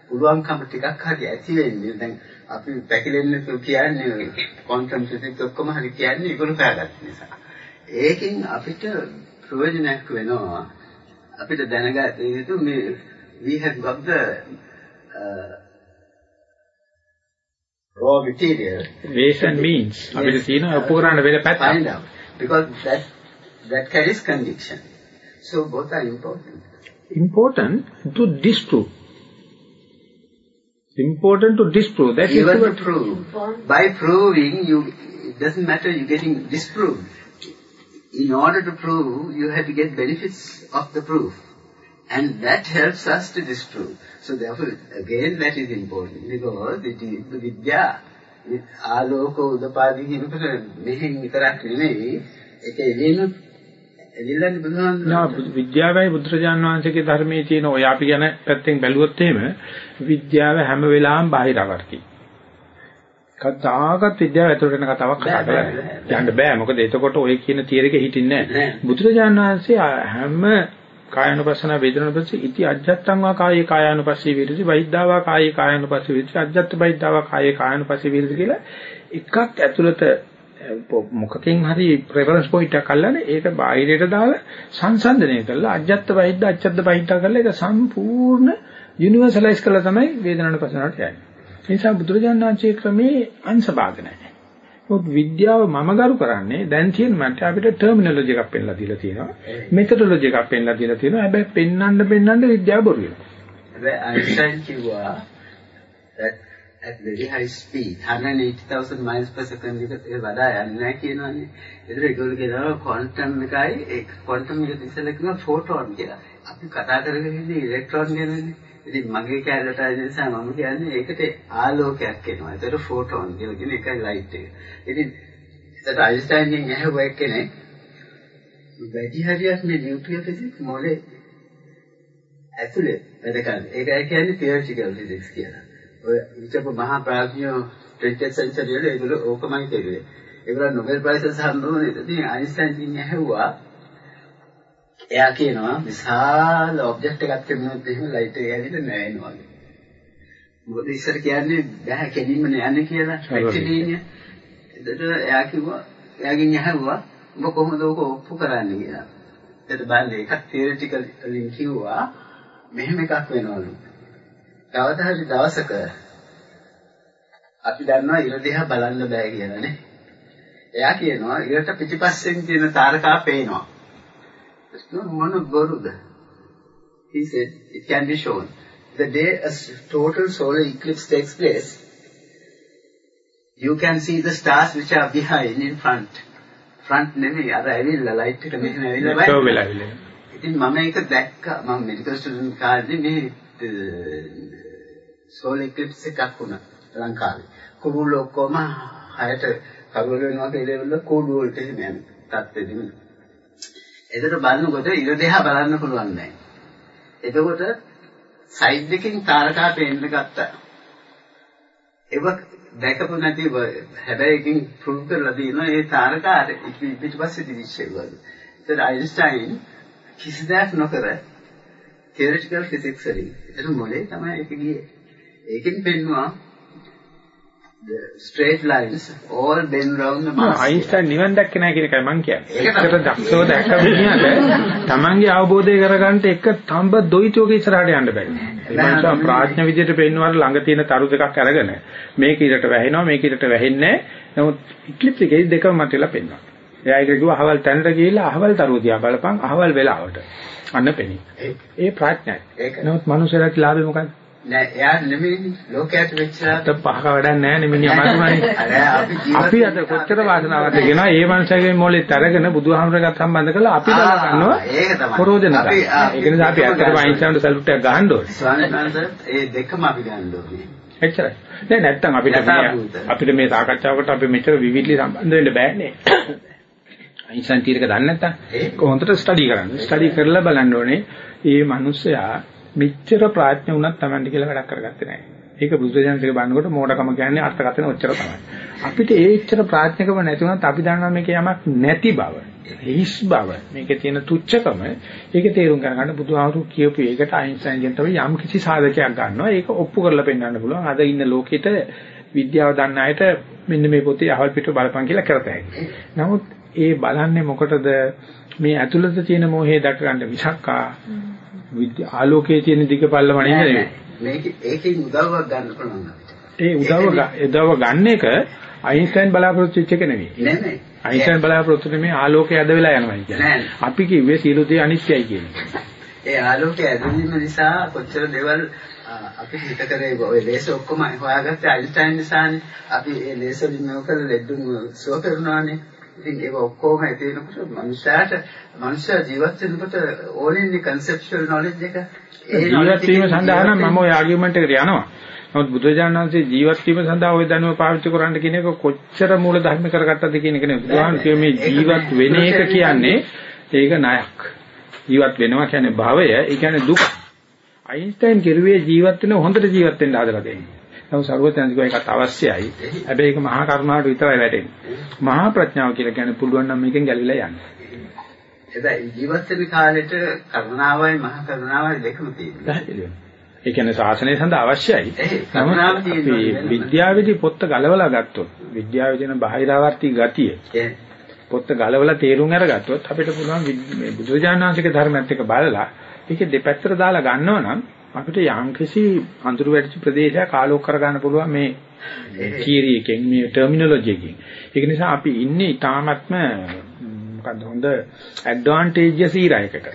පුළුවන්කම ටිකක් හරි ඇති වෙන්නේ. දැන් අපි පැකිලෙන්න කියන්නේ ක්වොන්ටම් ෆිසික්ස් ඔක්කොම හරි කියන්නේ ඒගොල්ලෝ හොයාගත්ත නිසා. ඒකෙන් අපිට ප්‍රයෝජනයක් වෙනවා. අපිට දැනගන්න යුතු මේ we have got the uh, raw material ways and means අපිට තියෙන කරන්න වෙන පැත්ත. because that that carries conviction. So both are important. Important to disprove. Important to disprove. That Even is to prove. By proving, you it doesn't matter you're getting disproved. In order to prove, you have to get benefits of the proof. And that helps us to disprove. So therefore, again, that is important because it is the vidya. ආලෝක උදපාදී කියනකොට මෙහෙන් විතරක් නෙමෙයි ඒක එළියෙන එදින්දන්නේ බුදුහාමුදුරුවෝ. නා විද්‍යාවයි බුද්ධජාන වහන්සේගේ ධර්මයේ තියෙන ඔය අපි ගැන පැත්තෙන් බැලුවොත් එහෙම විද්‍යාව හැම වෙලාවෙම බාහිරවර්ති. කතාවකට විද්‍යාව ඇතුළට යන කතාවක් කතා කරලා යන්න බෑ. මොකද එතකොට ඔය කියන තියරෙක හිටින්නේ නැහැ. බුදුරජාන් වහන්සේ හැම කායනුපස්සන වේදනානුපස්සී ඉති අජ්ජත්තං වා කායේ කායනුපස්සී විරති බයිද්ධා වා කායේ කායනුපස්සී විරති අජ්ජත් බයිද්ධා වා කායේ කායනුපස්සී විරති කියලා එකක් ඇතුළත මොකකින් හරි ප්‍රෙෆරන්ස් පොයින්ට් එකක් අල්ලන්නේ ඒක බාහිරයට දාලා සංසන්දනය කරලා අජ්ජත් වෛද්ද අජ්ජත් වෛද්ද කරලා ඒක සම්පූර්ණ යුනිවර්සලයිස් කරලා තමයි වේදනානුපස්සනට යන්නේ. ඒ නිසා බුදුරජාණන් වහන්සේ ක්‍රමේ අංශභාග නැහැ. මොකද විද්‍යාව මම ගරු කරන්නේ දැන් තියෙන මට අපිට ටර්මිනොලොජි එකක් පෙන්නලා දීලා තියෙනවා. මෙතඩොලොජි එකක් පෙන්නලා දීලා තියෙනවා. හැබැයි පෙන්නන්න පෙන්නන්න විද්‍යාව බොරු වෙනවා. හැබැයි අයින්ස්ටයින් කිව්වා that at very high speed 180,000 miles per second එකට ඒ වඩා යන්නේ නැහැ කියනවනේ. ඒතර ඒගොල්ලෝ කියනවා ක්වොන්ටම් එකයි ඒ ක්වොන්ටම් එක ඉස්සෙල්ලා කියනවා ෆෝටෝන් කියලා. අපි කතා කරගෙන ඉන්නේ ඉලෙක්ට්‍රෝන ගැනනේ. ඉතින් මගේ කැලට නිසා මම කියන්නේ ඒකට ආලෝකයක් එනවා. ඒතර ෆෝටෝන් කියලා කියන එකයි ලයිට් එක. ඉතින් ඒතර අයින්ස්ටයින්ගෙන් ඇහුව එක්කෙනෙක් වැඩි හරියක් මේ නියුක්ලියර් ෆිසික්ස් මොලේ ඇතුලේ වැඩ කරන්නේ. ඒකයි කියන්නේ තියරිටිකල් ෆිසික්ස් කියලා. ඔය හිතපු මහා ප්‍රඥයෝ 20th century වල ඒගොල්ලෝ ඕකමයි කෙරුවේ. ඒගොල්ලෝ නොබෙල් ප්‍රයිස්. ඉතින් අයින්ස්ටයින් ඇහුවා එයා කියනවා විශාල ඔබ්ජෙක්ට් එකක් තිබුණොත් එහෙම ලයිට් එක ඇවිල්ලා නැවෙනවා වගේ. මොකද ඉස්සර කියන්නේ බෑ කෙලින්ම නෑනේ කියලා රෙක්ටිලිනිය. එතකොට එයා කිව්වා එයාගෙන් ඇහුවා ඔබ කොහොමද ඕක ඔප්පු කරන්නේ කියලා. එතකොට බලන්න එකක් තියරිටිකල් වලින් කිව්වා මෙහෙම එකක් වෙනවලු. කවදා හරි දවසක අපි දන්නවා ඉර දිහා බලන්න බෑ කියලා නේ. එයා කියනවා ඉරට පිටිපස්සෙන් තියෙන තාරකා පේනවා. මොන බොරුද? He said it can be shown. The day a total solar eclipse takes place, you can see the stars which are behind in front. front නෙමෙයි අර ඇවිල්ලා ලයිට් එක මෙහෙම ඇවිල්ලා ඇවිල්ලා. ඉතින් මම ඒක දැක්කා මම මෙඩිකල් ස්ටුඩන්ට් කාලේ මේ සෝල් එක්ලිප්ස් එකක් වුණා ලංකාවේ. කුරුල්ල ඔක්කොම හයට කරුවල වෙනවා කියලා ඉවල කෝඩු වලට එහෙම යන තත්ත්වෙදිම. එතකොට බලනකොට ඉර දෙහා බලන්න පුළුවන් නැහැ. එතකොට සයිඩ් එකකින් තාරකා පේන්න ගත්තා. ඒක දැකපු නැති හැබැයි එකකින් ප්‍රූව් කරලා තියෙනවා ඒ තාරකා පිටිපස්සේ දිවිච්චේවලු. ඒතර අයින්ස්ටයින් කිසි දෙයක් නොකර theoretical physics වලින් ඒතර මොලේ තමයි ඒක ගියේ. ඒකෙන් පෙන්නවා the straight lines all bend round the mass. Einstein නිවන් දැක්කේ නැහැ කියන එකයි මම කියන්නේ. ඒකට දක්ෂව දැක්ක මිනිහට තමන්ගේ අවබෝධය කරගන්න එක තඹ දොයිතෝගේ ඉස්සරහට යන්න බෑ. ඒ නිසා ප්‍රඥා විදියට පෙන්වන ළඟ තියෙන තරු දෙකක් අරගෙන මේක ඉරට වැහෙනවා මේක ඉරට වැහෙන්නේ නැහැ. නමුත් ඉක්ලිප්ස් එකේ දෙකම මතලා පෙන්වනවා. එයා ඒක කිව්වා අහවල් තැනට ගිහිල්ලා අහවල් තරුව දිහා බලපන් අහවල් වෙලාවට. අන්න පෙනී. ඒ ප්‍රඥායි. ඒක නමුත් මනුස්සයලට ලාභෙ මොකක්ද? නෑ එයා නෙමෙයිනේ ලෝකයට වෙච්චලා අත පහක වැඩක් නේ මිනිහා මතුමනේ. අපි අද කොච්චර වාසනාවක්ද කියනවා ඒ මනුස්සයගේ මොලෙත් අරගෙන බුදුහාමරගත් සම්බන්ධ කරලා අපි දාලා ගන්නවා. ප්‍රෝජන ගන්න. ඒක නිසා අපි ඇත්තටම අයින්ස්ටයින්ට සල්යුට් එකක් ගහන්න ඕනේ. ස්වාමීන් වහන්සේ ඒ දෙකම අපි ගන්න ඕනේ. එච්චරයි. දැන් නැත්තම් අපිට අපිට මේ සාකච්ඡාවකට අපි මෙච්චර විවිධලි සම්බන්ධ වෙන්න බෑනේ. අයින්ස්ටයින් තීරක දන්නේ නැත්තම් කොහොමද ස්ටඩි කරන්නේ? ස්ටඩි කරලා බලන්න ඕනේ මේ මිනිස්සයා මෙච්චර ප්‍රඥ වුණත් Tamandi කියලා වැඩක් කරගත්තේ නැහැ. ඒක බුදුසසුනට බලනකොට මෝඩකම කියන්නේ අර්ථකථන ඔච්චර තමයි. අපිට ඒ එච්චර ප්‍රඥකම නැති වුණත් අපි දන්නවා මේක යමක් නැති බව. හිස් බව. මේකේ තියෙන තුච්චකම ඒක තේරුම් ගන්න බුදුහාමුදුරු කියපු එකට අයින්ස්ටයින්ගෙන් තමයි යම් කිසි සාධකයක් ගන්නවා. ඒක ඔප්පු කරලා පෙන්වන්න පුළුවන්. අද ඉන්න ලෝකෙට විද්‍යාව දන්න අයට මෙන්න මේ පොතේ අහවල් පිට බලපන් කියලා කරත හැකියි. නමුත් ඒ බලන්නේ මොකටද මේ ඇතුළත තියෙන මොහේ දක ගන්න විසක්කා ආලෝකයේ තියෙන දිග පල්ලම නෙමෙයි. මේක ඒකෙන් උදව්වක් ගන්න පුළුවන්. ඒ උදව්ව උදව්ව ගන්න එක අයින්ස්ටයින් බලාපොරොත්තු වෙච්ච එක නෙවෙයි. නෙමෙයි. අයින්ස්ටයින් බලාපොරොත්තු නෙමෙයි ආලෝකය ඇද වෙලා යනවා කියන්නේ. අපි කිව්වේ සියලු දේ අනිත්‍යයි කියන්නේ. ඒ ආලෝකය ඇදවීම නිසා කොච්චර දේවල් අපි හිත කරේ ඔය ලේස ඔක්කොම හොයාගත්තේ අයින්ස්ටයින් නිසානේ. අපි ඒ ලේස වලින් මේක ලෙඩුන් සුව කරනවානේ. ඉතින් ඒක ඔක්කොම ඇති වෙනකොට මනුෂයාට මනුෂයා ජීවත් වෙනකොට ඕනින්නේ conceptual knowledge එක ඒ ජීවත් වීම සඳහා නම් මම ওই ආගියුමන්ට් එකට යනවා. නමුත් බුදුරජාණන් වහන්සේ ජීවත් වීම සඳහා ওই දැනුම පාවිච්චි කරන්න කියන එක කොච්චර මූල ධර්ම කරගත්තද කියන එක නේ. බුදුහාම මේ ජීවත් වෙන එක කියන්නේ ඒක ණයක්. ජීවත් වෙනවා කියන්නේ භවය, ඒ කියන්නේ දුක. අයින්ස්ටයින් කිරුවේ ජීවත් වෙන හොඳට ජීවත් වෙන්න හදලා දෙන්නේ. නමුත් සර්වඥාන්තික ඒකත් අවශ්‍යයි. හැබැයි ඒක මහා කරුණාවට විතරයි වැටෙන්නේ. මහා ප්‍රඥාව කියලා කියන්නේ පුළුවන් නම් මේකෙන් ගැලවිලා යන්න. එදා ජීවත් වෙන කාලෙට කරුණාවයි මහා කරුණාවයි දෙකම තියෙනවා. ඒ කියන්නේ ශාසනය සඳහා අවශ්‍යයි. නමුත් විද්‍යාවේදී පොත්ත ගලවලා ගත්තොත් විද්‍යාවේ තියෙන බාහිරාවර්ති ගතිය පොත්ත ගලවලා තේරුම් අරගත්තොත් අපිට පුළුවන් මේ වහන්සේගේ ධර්මයත් එක්ක බලලා ඒකේ දෙපැත්තට දාලා ගන්නවා නම් අපිට යම්කිසි අඳුරු වැටිච්ච ප්‍රදේශයක් ආලෝක කරගන්න පුළුවන් මේ තියරි එකෙන් මේ ටර්මිනොලොජි එකෙන්. ඒක නිසා අපි ඉන්නේ ඊටාත්ම මොකද්ද හොඳ ඇඩ්වාන්ටේජස් ඊරා එකක.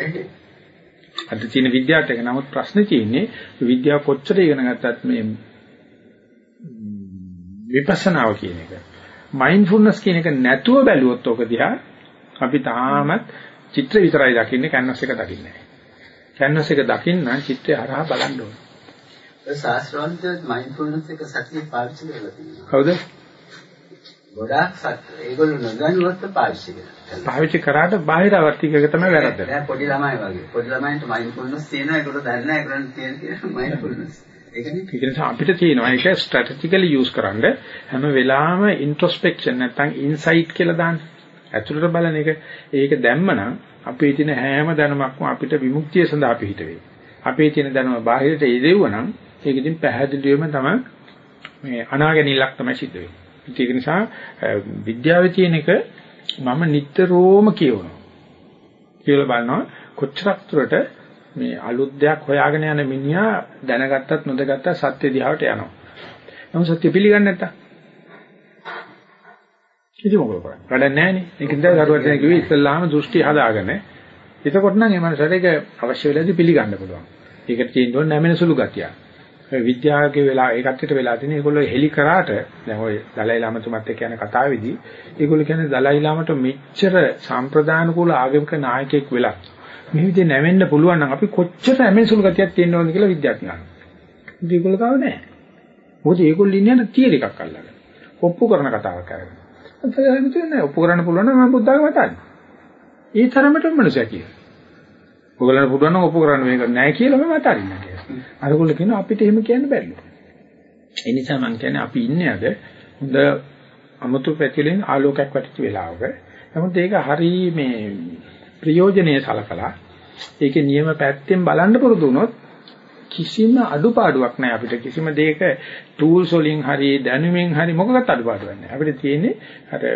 අද තියෙන විද්‍යාවට එක නමුත් ප්‍රශ්නේ තියෙන්නේ විද්‍යාව කොච්චර ඉගෙන ගත්තත් මේ විපස්සනාව කියන එක. මයින්ඩ්ෆුල්නස් කියන එක නැතුව බැලුවොත් ඔක දිහා අපි තාමත් චිත්‍ර විතරයි දකින්නේ කැන්වස් එක දකින්නේ නැහැ. කැන්වස් එක දකින්න චිත්‍රය හරහා බලන්න ඕනේ. ඒ ශාස්ත්‍රවන්ත මයින්ඩ්ෆුල්නස් එක සතිය පාවිච්චි කරලා තියෙනවා. කවුද? ගොඩාක් සත් ඒගොල්ලෝ නොදැනුවත් පාවිච්චි කරනවා. පාවිච්චි කරාට බාහිර අවර්තිකක තමයි වැරද්ද. දැන් පොඩි ළමයි වගේ. පොඩි ළමයින්ට මයින්ඩ්ෆුල්නස් තියෙනවා ඒගොල්ලෝ දන්නේ නැහැ ඒගොල්ලන්ට තියෙන තියෙන මයින්ඩ්ෆුල්නස්. ඒකනේ අපිට තියෙනවා ඒක ස්ට්‍රැටජිකලි යූස් කරන්න හැම වෙලාවෙම ඉන්ට්‍රොස්පෙක්ෂන් නැත්නම් ඉන්සයිට් කියලා දාන්න. ඇතුළට බලන එක ඒක දැම්මනම් අපේ තියෙන හැම දැනුමක්ම අපිට විමුක්තිය සඳහා පිහිට වෙයි. අපේ තියෙන දැනුම බාහිරට ඉදෙව්වනම් ඒක ඉතින් පැහැදිලිවම තමයි මේ අනාගැනීමක් තමයි සිද්ධ වෙන්නේ. ඒක නිසා විද්‍යාවේ තියෙන එක මම නිතරම කියවනවා. කියලා බලනවා කොච්චරක් දුරට මේ අලුත් දෙයක් හොයාගෙන යන මිනිහා දැනගත්තත් නොදැනගත්තත් සත්‍ය දිහාවට යනවා. නමුත් සත්‍ය පිළිගන්නේ නැත්තම් ඉතින් මොකද කරන්නේ? වැඩක් නැහැනේ. ඒකෙන්ද දරුවත් දැන කිව්වේ ඉස්සල්ලාම දෘෂ්ටි හදාගෙන. එතකොට නම් ඒ මනසට ඒක අවශ්‍ය වෙලාදී පිළිගන්න පුළුවන්. ඒකට තියෙන්න ඕනේ නැමෙන සුළු ගතිය. විද්‍යාවකේ වෙලා ඒකත් හිට වෙලා තියෙන ඒගොල්ලෝ හෙලි කරාට දැන් ওই දලයි ලාමතුමත් එක්ක යන කතාවේදී ඒගොල්ලෝ කියන්නේ දලයි ලාමට මෙච්චර සම්ප්‍රදාන කුල ආගමික නායකයෙක් වෙලා මේ විදිහේ නැවෙන්න පුළුවන් නම් අපි කොච්චර නැමෙන සුළු ගතියක් තියෙන්න ඕනද කියලා විද්‍යාඥයන්. ඉතින් ඒගොල්ලෝ කාව නැහැ. මොකද ඒගොල්ලෝ ඉන්නේ තියර එකක් අල්ලගෙන. ඔප්පු කරන කතාවක් කරගෙන. අතන හිතන්නේ ඔප්පු කරන්න පුළුවන් නම් මම බුද්ධාගම වතන්නේ. ඒ තරමටම මනුස්සයා කියනවා. ඔයගලන්ට පුළුවන් නම් ඔප්පු කරන්න මේක නැහැ කියලා මම අතාරින්න කියලා. අරගොල්ලෝ කියනවා අපිට එහෙම කියන්න බැරිලු. ඒ නිසා මම කියන්නේ අපි ඉන්නේ අද හොඳ අමුතු පැතිලෙන් ආලෝකයක් වැටිච්ච වෙලාවක. නමුත් ඒක හරි මේ ප්‍රයෝජනෙයි සලකලා ඒකේ නියම පැත්තෙන් බලන්න පුරුදු වුණොත් කිසිම අඩුපාඩුවක් නැහැ අපිට. කිසිම දෙයක ටූල්ස් වලින් හරි දැනුමින් හරි මොකකට අඩුපාඩුවක් නැහැ. අපිට තියෙන්නේ අර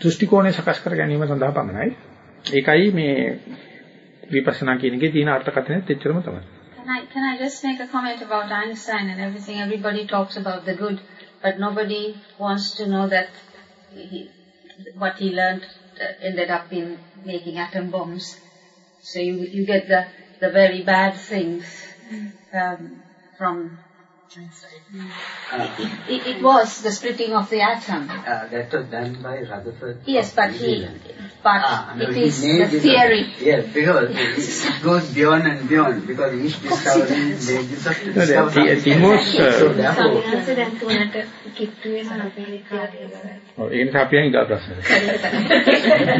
දෘෂ්ටි කෝණය සකස් කර ගැනීම සඳහා පමණයි. ඒකයි මේ විපස්සනා කියන එකේ තියෙන අර්ථකථනයත් එච්චරම තමයි. Can I, can I just make a comment about Einstein and everything? Everybody talks about the good, but nobody wants to know that he, what he learned uh, ended up in making atom bombs. So you, you get the, the very bad things. Um, from it, it, it was the splitting of the atom. uh, that was done by Rutherford. Yes, of but he, but Ah, no, it he is made the this- theory. Yes, because it, it goes beyond and beyond because each discovery is they just have to discover something. most, uh, so therefore, ඒ නිසා අපි ඊගා ප්‍රශ්න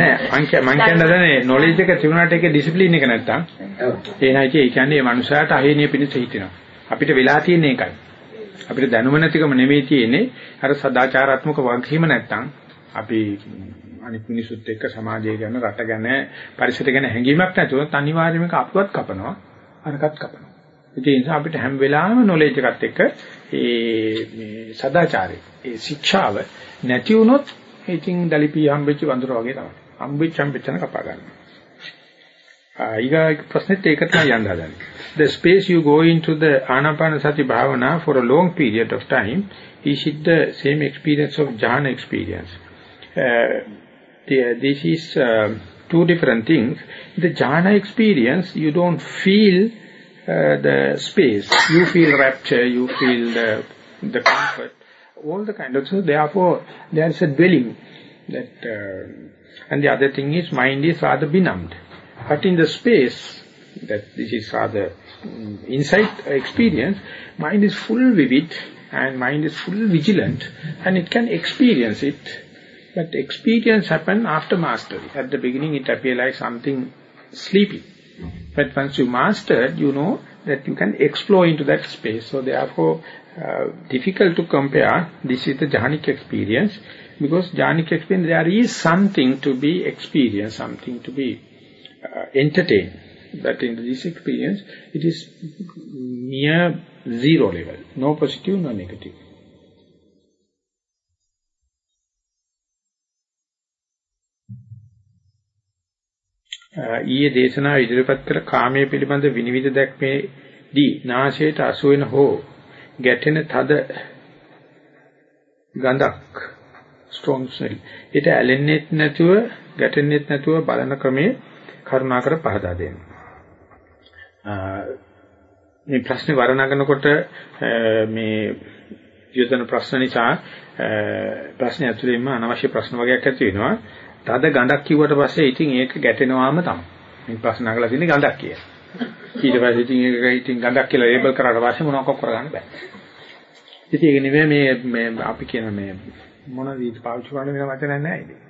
නෑ මං කිය මං කියන්න දන්නේ නොලෙජ් එක තිබුණාට ඒකේ ඩිසිප්ලින් එක නැත්තම් oh, ඒ නැති ඒ කියන්නේ මේ මනුස්සයාට අහේනිය පිණිස හිටිනවා අපිට වෙලා තියෙන එකයි අපිට දැනුම නැතිකම නෙමෙයි තියෙන්නේ අර සදාචාරාත්මක වගකීම නැත්තම් අපි අනිත් මිනිසුත් එක්ක සමාජය ගැන රට ගැන පරිසර ගැන හැඟීමක් නැතුව අනිවාර්යයෙන්ම මේක අපවත් කපනවා අරකට කපනවා ඒ නිසා අපිට හැම වෙලාවෙම නොලෙජ් එකත් එක්ක ඒ මේ සදාචාරය ඒ ශික්ෂාව නැති වුණොත් ඉතින් දලිපී හම්බෙච්ච වඳුර වගේ තමයි. හම්බෙච්ච හම්බෙච්චන කපා ගන්නවා. ආ ඊගා ප්‍රශ්නෙත් ඒක තමයි යන්න හදන්නේ. The space you go into the Anapanasati bhavana for a long period of time is it the same experience of jhana experience. Uh, the, this is uh, two different things. The jhana experience you don't feel uh, the space. You feel rapture, you feel the, the comfort, all the kind of, so therefore there is a dwelling that, uh, and the other thing is mind is rather benumbed. But in the space, that this is rather mm, insight experience, mind is full vivid and mind is full vigilant and it can experience it. But experience happen after mastery. At the beginning it appear like something sleepy. But once you mastered, you know that you can explore into that space. So therefore, uh, difficult to compare this is the jhanic experience because jhanic experience there is something to be experienced, something to be uh, entertained. But in this experience, it is near zero level, no positive, no negative. Uh, ඊයේ දේශනාව ඉදිරිපත් කළ කාමයේ පිළිබඳ විනිවිද දැක්මේ දී නාසයට අසු වෙන හෝ ගැටෙන තද ගඳක් strong smell. ඊට ඇලෙන්නෙත් නැතුව ගැටෙන්නෙත් නැතුව බලන ක්‍රමයේ කරුණාකර පහදා දෙන්න. මේ ප්‍රශ්නේ වර්ණනනකොට මේ යොදන ප්‍රශ්න නිසා ප්‍රශ්නේ ඇතුළේම අනවශ්‍ය ප්‍රශ්න වගේක් ඇති වෙනවා. තද ගඳක් කිව්වට පස්සේ ඉතින් ඒක ගැටෙනවාම තමයි. මේ ප්‍රශ්න අහලා තියෙන්නේ ගඳක් කියලා. ඊට පස්සේ ඉතින් ඒක ඉතින් ගඳක් කියලා ලේබල් කරාට පස්සේ මොනවක් කරගන්න බෑ. ඉතින් ඒක නෙමෙයි මේ මේ අපි කියන මේ මොන විදිහට පාවිච්චි කරන වෙන වචන නැහැ ඉතින්.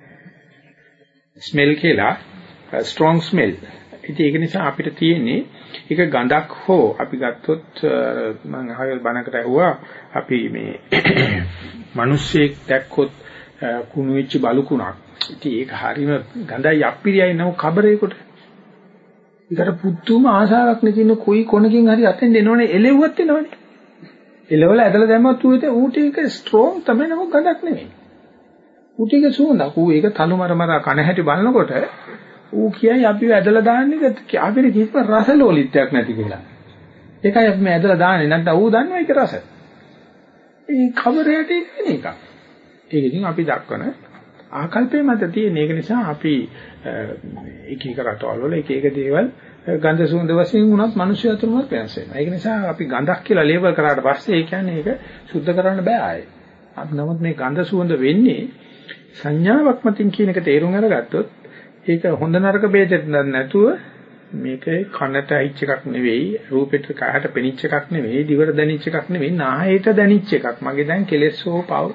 ස්මෙල් කියලා Uh, strong smell. ඉතින් ඒක නිසා අපිට තියෙන්නේ ඒක ගඳක් හෝ අපි ගත්තොත් uh, මම අහවල් බණකට ඇහුවා අපි මේ මිනිස්සෙක් දැක්කොත් uh, කුණු වෙච්ච බලුකුණක්. ඉතින් ඒක හරීම ගඳයි අප්පිරියයි නෝ කබරේකට. ඒකට පුදුම ආසාවක් නෙකින කොයි කොනකින් හරි අතෙන් දෙනවනේ එලෙව්වත් එනවනේ. එලවල ඇදලා දැම්මත් ඌ ඒක ඌට ඒක ස්ට්‍රෝං තමයි නම ගඳක් නෙමෙයි. ඌට ඒක සුවඳක්. ඌ ඒක තනු මර මර කන හැටි බලනකොට ඌ කියයි අපි ඇදලා දාන්නේ අපිට කිසිම රසලෝලිත්වයක් නැති කියලා. ඒකයි අපි මේ ඇදලා දාන්නේ නැත්නම් ඌ දන්නවා ඒක රස. ඒ කවරයට ඉන්නේ එක. ඒක ඉතින් අපි දක්වන ආකල්පේ මත තියෙන ඒක නිසා අපි එක එක රටවල් වල එක එක දේවල් ගන්ධ සුවඳ වශයෙන් වුණත් මිනිස්සු අතරුමත් වෙනස් වෙනවා. ඒක නිසා අපි ගඳක් කියලා ලේබල් කරාට පස්සේ ඒ කියන්නේ ඒක සුද්ධ කරන්න බෑ ආයේ. අපි නමුත් මේ ගන්ධ සුවඳ වෙන්නේ සංඥාවක් මතින් කියන එක තේරුම් අරගත්තොත් ඒක හොඳ නරක ભેදෙත් නැතුව මේක කනට අයිච් එකක් නෙවෙයි රූපෙට කහට පෙනිච්ච එකක් නෙවෙයි දිවට දැනිච්ච එකක් නෙවෙයි නාහයට දැනිච්ච එකක්. මගේ දැන් කෙලෙස් හෝ පව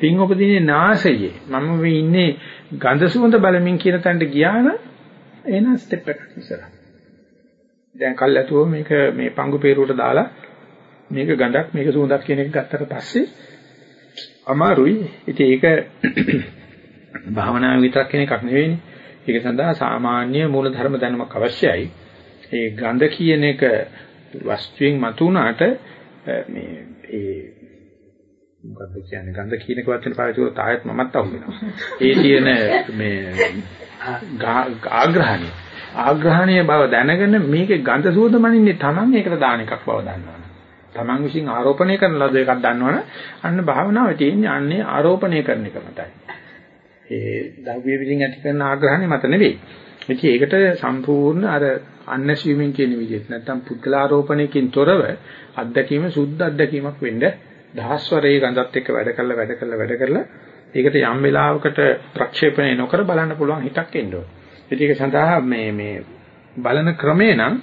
පින් උපදින්නේ නාසයේ. මම මේ ඉන්නේ ගඳ සුවඳ බලමින් කියන තැනට ගියා නම් එන ස්ටෙප් එකක් ඉස්සරහ. දැන් කල්ැතුව මේක මේ පංගු peerුවට දාලා මේක ගඳක් මේක සුවඳක් කියන එක ගත්තට පස්සේ අමාරුයි. ඉතින් ඒක භාවනාව විතරක් කියන එකක් නෙවෙයිනේ. ඒක සඳහා සාමාන්‍ය මූල ධර්ම දැනුමක් අවශ්‍යයි. ඒ ගඳ කියන එක වස්තුවෙන් මතුණාට මේ ඒ මොකද්ද කියන්නේ ගඳ කියන එක වචන පාවිච්චි කරලා තායත් මමත් අහු වෙනවා. ඒ තියෙන මේ ආග්‍රහණය ආග්‍රහණීය බව දැනගෙන මේකේ ගඳ සුවඳ මනින්නේ Taman ඒකට දාන එකක් බව දන්නවනේ. Taman විසින් ආරෝපණය කරන ලද එකක් දන්නවනේ අන්න භාවනාවේ තියෙන්නේ අන්නේ ආරෝපණය කරන එක මතයි. ඒ දව්‍ය විදිහින් ඇති කරන ආග්‍රහණය මත නෙවෙයි. ඉතින් ඒකට සම්පූර්ණ අර අන්නස්විමින් කියන විදිහට නැත්තම් පුද්ගලාරෝපණයකින් තොරව අත්දැකීම සුද්ධ අත්දැකීමක් වෙන්න දහස්වරේ ගඳත් එක්ක වැඩ කරලා වැඩ කරලා වැඩ කරලා ඒකට යම් වෙලාවකට ප්‍රක්ෂේපණය නොකර බලන්න පුළුවන් හිතක් එන්න ඕනේ. ඒක සඳහා මේ මේ බලන ක්‍රමේ නම්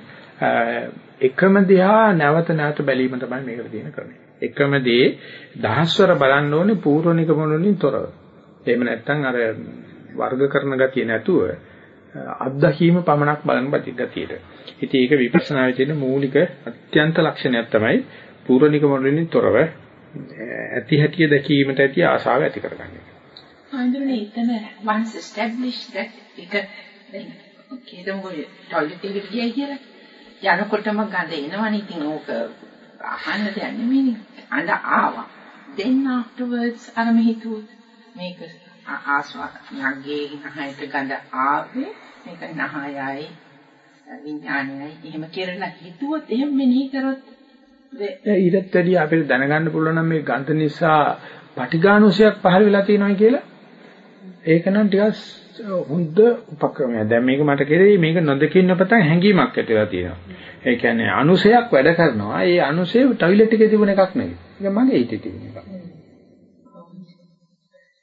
එකම දිහා නැවත නැවත බැලීම තමයි මේකට තියෙන ක්‍රමය. එකම දේ දහස්වර බලන්න ඕනේ පූර්ව නිගමන වලින් තොරව. එහෙම නැත්නම් අර වර්ග කරන ගතිය නැතුව අත්දැකීම පමණක් බලන ගතියට. ඉතින් ඒක විපස්සනාවේ තියෙන මූලික අත්‍යන්ත ලක්ෂණයක් තමයි පූර්ව නිගමන වලින් තොරව ඇති හැටිය දැකීමට ඇති ආශාව ඇති කරගන්නේ. හඳුනේ එතන once established that එක දැන් කේදම ගොඩේ ටොයිලට් එකට ගියයි කියලා. යනකොටම ගඳ එනවනේ ඉතින් ඕක අහන්න දෙයක් නෙමෙයිනේ. අඬ ආවා. then afterwards අර මෙහිතුත් මේක ආස්වාද නගේ නහයට ගඳ ආවේ මේක නහයයි විඥානයයි එහෙම කියලා හිතුවොත් එහෙම මෙනෙහි කරොත් ඊටත් වැඩිය අපිට දැනගන්න පුළුවන් නම් මේ ගන්ධ නිසා පටිඝානුසයක් පහළ වෙලා තියෙනවා කියලා ඒක නම් ටිකක් හොඳ උපක්‍රමයක්. දැන් මේක මට කෙරෙයි මේක නොදකින්න පතන් හැංගීමක් ඇතිලා තියෙනවා. ඒ කියන්නේ අනුසයක් වැඩ කරනවා. ඒ අනුසය টয়ලට් එකේ තිබුණ එකක් නෙවෙයි. ඒක මගේ හිතේ තිබුණ එකක්.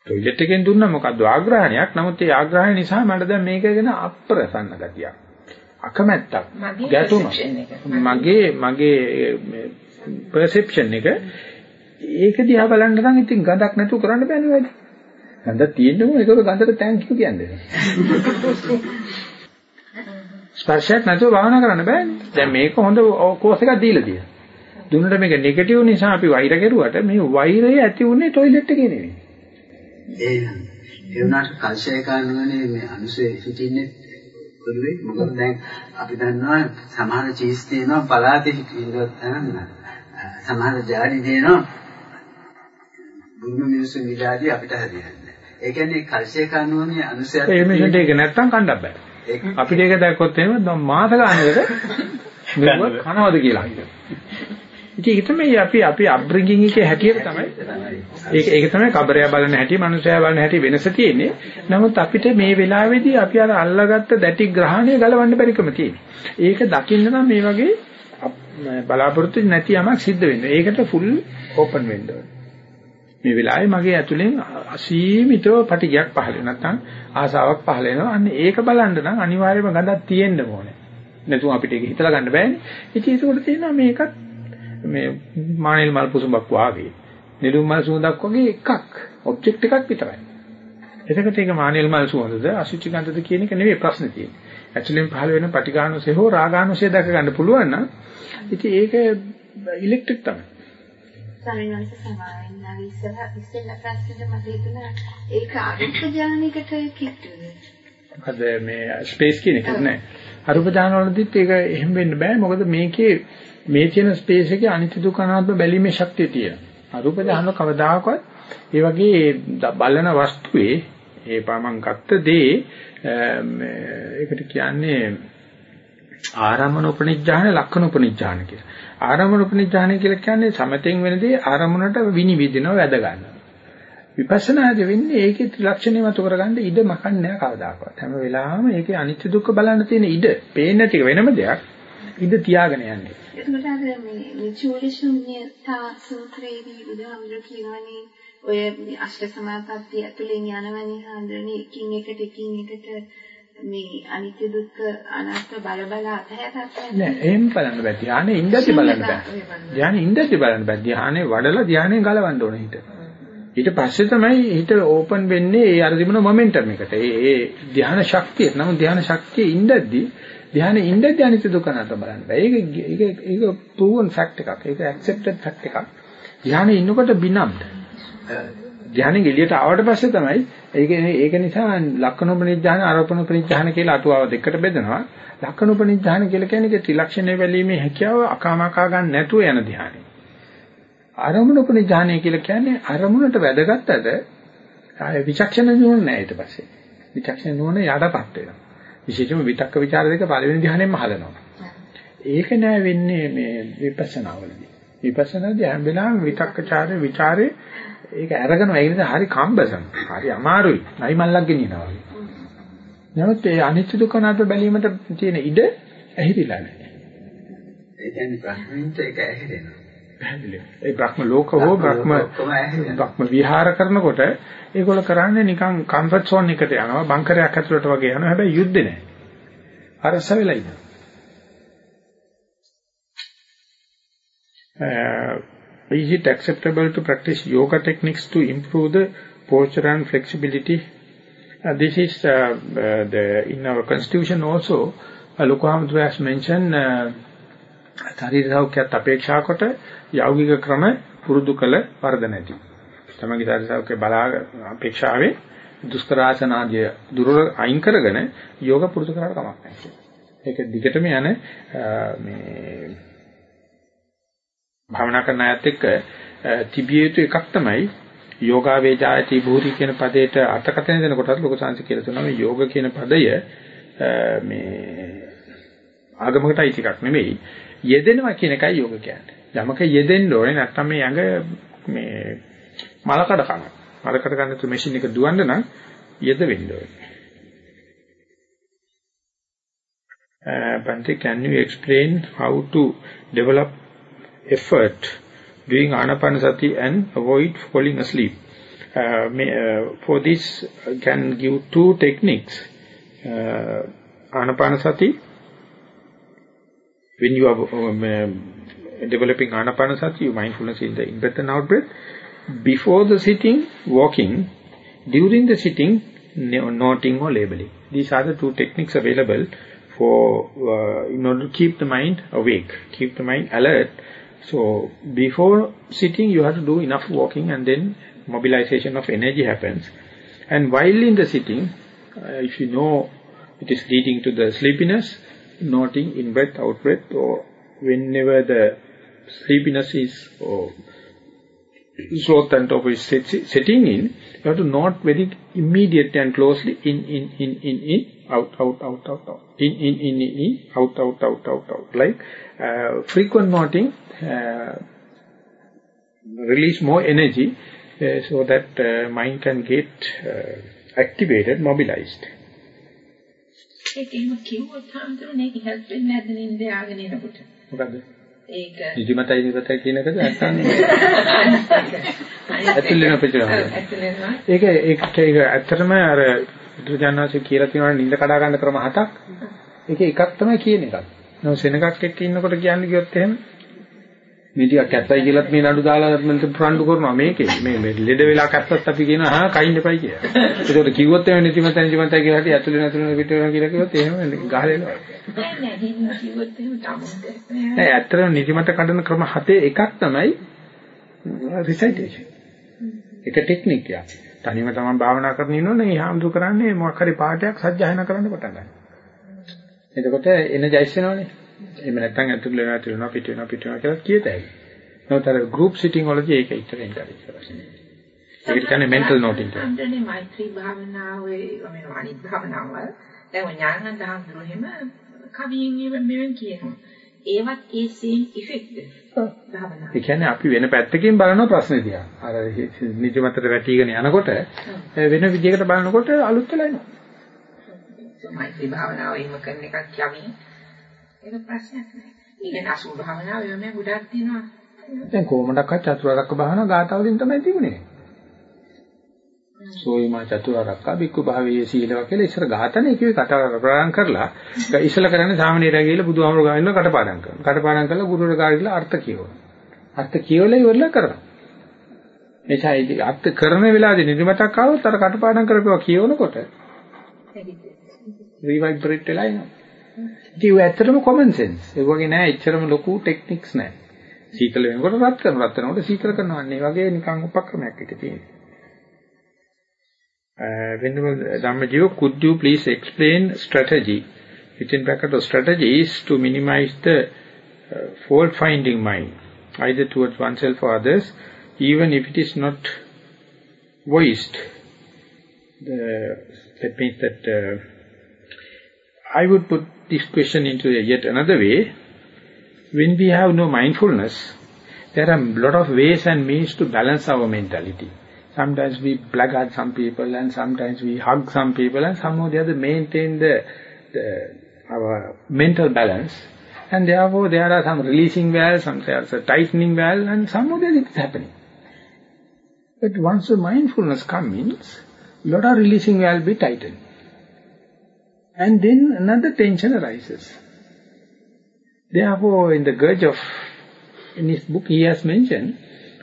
টොයිලට් එකෙන් දුන්නා මොකද්ද ආග්‍රහණයක්. නමුත් ඒ ආග්‍රහණය නිසා මට දැන් මේක ගැන අප්‍රසන්න ගතියක්. අකමැත්තක් ගැටුණා. මගේ මගේ perception එක ඒක දිහා බලන්න නම් ඉතින් ගඳක් නැතුව කරන්න බෑනේ වැඩි. ගඳ තියෙන්නම ඒකව ගඳට තැන්කියු කියන්නේ. ස්පර්ශයක් නැතුව භාවනා කරන්න බෑනේ. දැන් මේක හොඳ කෝස් එකක් දීලා තියෙනවා. දුන්නට මේක නෙගටිව් නිසා අපි වෛර කෙරුවට මේ වෛරය ඇති උනේ টয়ලට් එකේ නෙවෙයි. ඒ ඒ උනාට කල්ෂය කාණුවනේ මේ අනුසේ හිටින්නේ. පොදුවේ මොකද දැන් අපි දන්නවා සමහර චීස් තියෙනවා පලාතේ හිටින්නත් සමහර ජාඩි තියෙනවා. බුදු මිනිස්සු විලාදී අපිට හරියන්නේ ඒ කියන්නේ කල්සිය කන්නෝනේ අනුසයත් ඒ මිනිහට ඒක නැත්තම් කණ්ඩක් බෑ. අපිට ඒක දැක්කොත් එහෙම මාස ගානකට නෙළුව කනවද කියලා. හිතනවා. ඉතින් ඒක තමයි අපි අපි අප්බ්‍රින්ගින් එකේ හැටියට තමයි ඒක ඒක තමයි කබරයා බලන හැටි, මනුස්සයා බලන හැටි වෙනස තියෙන්නේ. නමුත් අපිට මේ වෙලාවේදී අපි අර අල්ලගත්ත දැටි ග්‍රහණය ගලවන්න බැරිකම තියෙනවා. ඒක දකින්න නම් මේ වගේ බලාපොරොත්තු නැති යමක් සිද්ධ වෙනවා. ඒකට ෆුල් ඕපන් වෙන්න ඕනේ. මේ වෙලාවේ මගේ ඇතුලෙන් අසීමිතව පටිගයක් පහළ වෙනවා. නැත්නම් ආසාවක් පහළ වෙනවා. අන්න ඒක බලන්න නම් අනිවාර්යයෙන්ම ගඳක් තියෙන්න ඕනේ. නැතුව අපිට ඒක හිතලා ගන්න බෑනේ. ඉතින් ඒකට තියෙනවා මේකත් මේ මානෙල් මල් පුසුඹක් වාගේ. නිලුම් මල් සුවඳක් වගේ එකක්. ඔබ්ජෙක්ට් එකක් විතරයි. එතකොට ඒක මානෙල් මල් සුවඳද අසුචි ගන්ධද කියන එක නෙවෙයි ප්‍රශ්නේ තියෙන්නේ. ඇක්චුලියෙන් පහළ වෙන පටිඝානෝසය හෝ රාගානෝසය දැක ගන්න පුළුවන් නම් ඉතින් ඒක ඉලෙක්ට්‍රික් තමයි. ස්වාමීන් වහන්සේ සමාවෙන්න ඉස්සරහ ඉස්සෙල්ලා ප්‍රශ්නෙට මට හිතුණා ඒක අරුප ඥානයකට කිට්ටුද මොකද මේ ස්පේස් කියන එක නෑ අරුප ඥාන වලදීත් ඒක එහෙම වෙන්න බෑ මොකද මේකේ මේ තියෙන ස්පේස් එකේ අනිත්‍ය දුක්ඛ අනාත්ම බැලීමේ ශක්තිය තියෙනවා අරුප ඥාන කවදාකවත් ඒ වගේ බලන වස්තුවේ ඒ පමන් ගත්ත දේ ඒකට කියන්නේ ආරම්මන උපනිඥාන ලක්ෂණ උපනිඥාන කියලා. ආරම්මන උපනිඥාන කියලා කියන්නේ සමතෙන් වෙනදී ආරම්මනට විනිවිදිනව වැද ගන්නවා. විපස්සනාදී වෙන්නේ ඒකේ ත්‍රිලක්ෂණය මත කරගන්න ඉඩ මකන්නේ නැහැ කවදාකවත්. හැම වෙලාවෙම ඒකේ අනිත්‍ය දුක්ඛ බලන්න තියෙන ඉඩ, පේන්නේ නැති වෙනම දෙයක්. ඉඩ තියාගෙන යන්නේ. එතකොට අර මේ චූලිශුන්‍යතා සූත්‍රයේදී බුදුහාමුදුරු කියනවානේ ඔය අෂ්ට සමාපත්තිය ඇතුලෙන් යනවනේ හඳුනන්නේ එකින් එකට එකින් එකට මේ අනිත්‍ය දුක්ඛ අනාත්ම බල බල අතහැරක් නෑ එහෙම බලන්න බෑ. ධානයේ ඉඳි බලන්න බෑ. ධානයේ ඉඳි බලන්න බෑ. ධානයේ වඩලා ධානයෙන් ගලවන්න ඕනේ හිත. ඊට පස්සේ තමයි හිත ඕපන් වෙන්නේ ඒ අර තිබුණ මොමන්ටම් එකට. ඒ ඒ ධාන ශක්තිය. නම් ධාන ශක්තිය ඉඳද්දි ධානයේ ඉඳද්දි අනිත්‍ය දුක්ඛ අනාත්ම බලන්න බෑ ඒක ඒක ඒක ප්‍රූවන් ෆැක්ට් එකක් ඒක ඇක්සෙප්ටඩ් ෆැක්ට් එකක් ධානයේ ඉන්නකොට බිනම්ඩ් ධානයෙන් එළියට ආවට පස්සේ තමයි ඒක ඒක නිසා ලක්ෂණෝපනිඥාන ආරෝපණෝපනිඥාන කියලා අටුවාව දෙකට බෙදනවා. ලක්ෂණෝපනිඥාන කියලා කියන්නේ ඒක ත්‍රිලක්ෂණය වැලීමේ හැකියාව අකාමකා ගන්න නැතුව යන ධානය. ආරෝපණෝපනිඥාන කියලා කියන්නේ අරමුණට වැදගත්තට ආය විචක්ෂණ නුවණ නැහැ ඊට පස්සේ. විචක්ෂණ නුවණ යඩපත් වෙනවා. විශේෂම විතක්ක ਵਿਚාර දෙක පළවෙනි ධ්‍යානෙම හදනවා. ඒක නෑ වෙන්නේ මේ විපස්සනා වලදී. විපස්සනාදී හැම වෙලාවෙම විතක්ක චාර ਵਿਚාරේ ඒක අරගෙනවා. ඒ නිසා හරි කම්බසන්. හරි අමාරුයි. නයි මල්ලක් ගෙනියනවා වගේ. නමුත් ඒ අනිත්‍ය දුක නාට බැලීමට තියෙන ඉඩ ඇහිරිලා නෑ. ඒ කියන්නේ ප්‍රශ්නෙට ඒක ඇහිරෙනවා. පැහැදිලි. ඒ බ්‍රහ්ම ලෝක හෝ බ්‍රහ්ම බ්‍රහ්ම විහාර කරනකොට ඒගොල්ල කරන්නේ නිකන් කම්ෆර්ට් සෝන් එකට යනවා බංකරයක් ඇතුළට වගේ යනවා. හැබැයි යුද්ධ නැහැ. අරස වෙලා ඉන්නවා. Is it acceptable to practice yoga techniques to improve the posture and flexibility? Uh, this is uh, uh, the in our constitution also, uh, Lukahamdu has mentioned ශරීර සෞඛ්‍යත් අපේක්ෂා කොට යෞගික ක්‍රම පුරුදු කළ වර්ධ නැති. තමගේ ශරීර සෞඛ්‍ය බලා අපේක්ෂාවේ දුෂ්කරාසන ආදී දුර අයින් කරගෙන යෝග පුරුදු කරලා කමක් නැහැ. ඒක දිගටම යන මේ භාවනා කරන අයත් එක්ක තිබිය යුතු එකක් තමයි යෝගා වේජායති භූරි කියන පදයට අර්ථකථන දෙනකොටත් ලෝක සංසි කියලා තුනවා මේ යෝග කියන පදය මේ ආගමකට අයිති එකක් නෙමෙයි යෙදෙනවා කියන එකයි යෝග කියන්නේ. යමක යෙදෙන්න ඕනේ නැත්නම් මේ යඟ මේ මලකඩ කන. මලකඩ ගන්න තු මැෂින් එක දුවන්න නම් යෙද වෙන්න ඕනේ. Uh, Bante, can you explain how to develop effort doing anapanasati and avoid falling asleep. Uh, may, uh, for this, I can give two techniques. Uh, anapanasati, when you are um, uh, developing anapanasati, you mindfulness in the in-breath and out-breath, before the sitting, walking, during the sitting, noting or labeling. These are the two techniques available for uh, in order to keep the mind awake, keep the mind alert so before sitting you have to do enough walking and then mobilization of energy happens. And while in the sitting, uh, if you know it is leading to the sleepiness, noting in breath, out breath or whenever the sleepiness is or sloth and top is setting in, you have to note very immediately and closely in, in, in, in, in, out, out, out, out, out. In, in, in, in, in, out, out, out, out, out. Like uh, frequent noting, uh, release more energy uh, so that uh, mind can get uh, activated, mobilized. ඒක එහෙම කිව්වොත් හාමුදුරනේ ඒක හෙල්ප් වෙන්නේ නැද්ද නින්ද යාගෙන එනකොට? මොකද්ද? ඒක නිදිමතයි නිදිමතයි කියන එකද නැත්නම් ඇතුල් වෙන පිටරම. ඇතුළේම ඒක ඒක ඒක ඇත්තටම අර බුදුජානනාංශය කියලා තියෙනවා නින්ද කඩා ගන්න ක්‍රම හතක්. ඒක එකක් තමයි කියන එකක්. නෝ සෙනගක් එක්ක ඉන්නකොට කියන්නේ කිව්වොත් එහෙම මේ ටිකක් ඇත්තයි කියලාත් මේ නඩු දාලා මම ප්‍රාණ්ඩු කරනවා මේකේ මේ මේ ලෙඩ වෙලා කැත්තත් අපි කියනවා හා කයින් එපයි කියලා. ඒකට කිව්වොත් එහෙම නිතිමත නිතිමතයි කියලා හිටිය ඇතුලේ නැතුලේ පිට වෙනවා කියලා කිව්වොත් එහෙම ගහලෙනවා. නෑ නෑ හින්න කිව්වොත් එහෙම තමයි. නෑ ඇත්තටම නිතිමත කඩන ක්‍රම හතේ එකක් තමයි රිසයිටේෂන්. ඒක ටෙක්නික් යක්. තනියම තමයි භාවනා කරගෙන ඉන්නොනේ මේ හාමුදුර කරන්නේ මොකක් හරි පාඩයක් සජ්ජායනා කරන්න පටන් ගන්නවා. එතකොට එනර්ජයිස් වෙනවනේ. එහෙම නැත්නම් ඇතුළේ වෙනවා ඇතුළේ වෙනවා පිට වෙනවා පිට වෙනවා කියලා කියත හැකියි. නමුත් අර group sitting වලදී ඒක ඉතර එන්කරේජ් කරන්නේ. ඒකට කියන්නේ mental noting කියලා. අන්දනේ මෛත්‍රී භාවනාවේ මේ අනිත් භාවනාවල් දැන් ඥානන්ත හඳුරු එහෙම කවියෙන් ඒව මෙවෙන් කියනවා. ඒවත් ඒ same effect භාවනාව. ඒ කියන්නේ අපි වෙන පැත්තකින් බලන ප්‍රශ්නේ දිහා. අර නිදිමතට වැටිගෙන යනකොට වෙන විදිහකට බලනකොට අලුත් වෙලා එනවා. මෛත්‍රී භාවනාව එහෙම කරන එකක් යමින් ඒක ප්‍රශ්නයක් නෑ. ඊගෙන අසු භාවනාව එහෙම ගොඩක් තියෙනවා. දැන් කොහොමඩක්වත් චතුරාර්යක භාවනාව ගාතාවලින් තමයි තිබුණේ. සෝයිමා චතුරාර්යක බික්කු භාවයේ සීලව කියලා ඉස්සර ගාතනේ කිව්වේ කතා ප්‍රාණ කරලා ඉස්සල කරන්නේ සාමනීරය කියලා බුදුහාමුදුරුවෝ ගාවින්න කටපාඩම් කරනවා. කටපාඩම් කරලා ගුරුවරයා ගාවිලා අර්ථ කියවනවා. අර්ථ කියවලා ඉවරලා කරනවා. එනිසා අර්ථ කරන වෙලාවේදී නිදිමතක් ආවොත් අර කටපාඩම් කරපුවා කියවනකොට රිවයිබ්‍රේට් වෙලා එනවා. ඉතින් ඒ ඇත්තටම common sense. ඒ වගේ නෑ එච්චරම ලොකු ටෙක්නික්ස් නෑ. සීතල වෙනකොට රත් කරනවා රත් වෙනකොට සීතල කරනවා. අන්න ඒ වගේ නිකන් උපක්‍රමයක් එක තියෙනවා. Uh, Venerable Dhammajiva, could you please explain strategy? Within bracket of strategy is to minimize the uh, fault-finding mind, either towards oneself or others, even if it is not voiced. The, that means that uh, I would put this question into yet another way. When we have no mindfulness, there are a lot of ways and means to balance our mentality. Sometimes we blackguard some people and sometimes we hug some people and somehow the other maintain the, the our mental balance. And therefore there are some releasing valves, some there is a tightening valve and somehow there it is happening. But once the mindfulness comes, lot of releasing valve be tightened. And then another tension arises. Therefore in the of, in his book he has mentioned,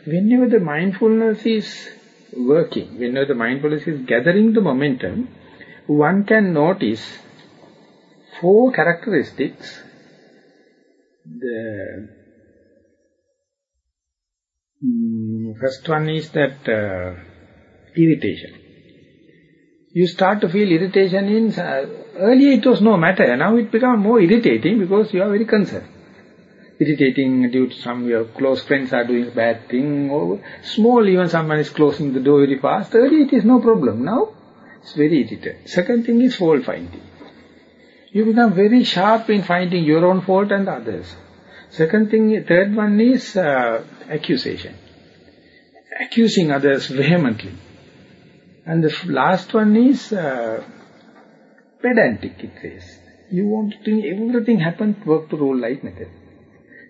whenever the mindfulness is working, whenever the mindfulness is gathering the momentum, one can notice four characteristics. The mm, first one is that uh, irritation. You start to feel irritation in, uh, earlier it was no matter, now it becomes more irritating because you are very concerned irritating due to some your close friends are doing bad thing or small even someone is closing the door very fast. Earlier it is no problem. Now it's very irritating. Second thing is fault finding. You become very sharp in finding your own fault and others. Second thing, third one is uh, accusation. Accusing others vehemently. And the last one is uh, pedantic, it says. You want to think everything happen work to rule like method.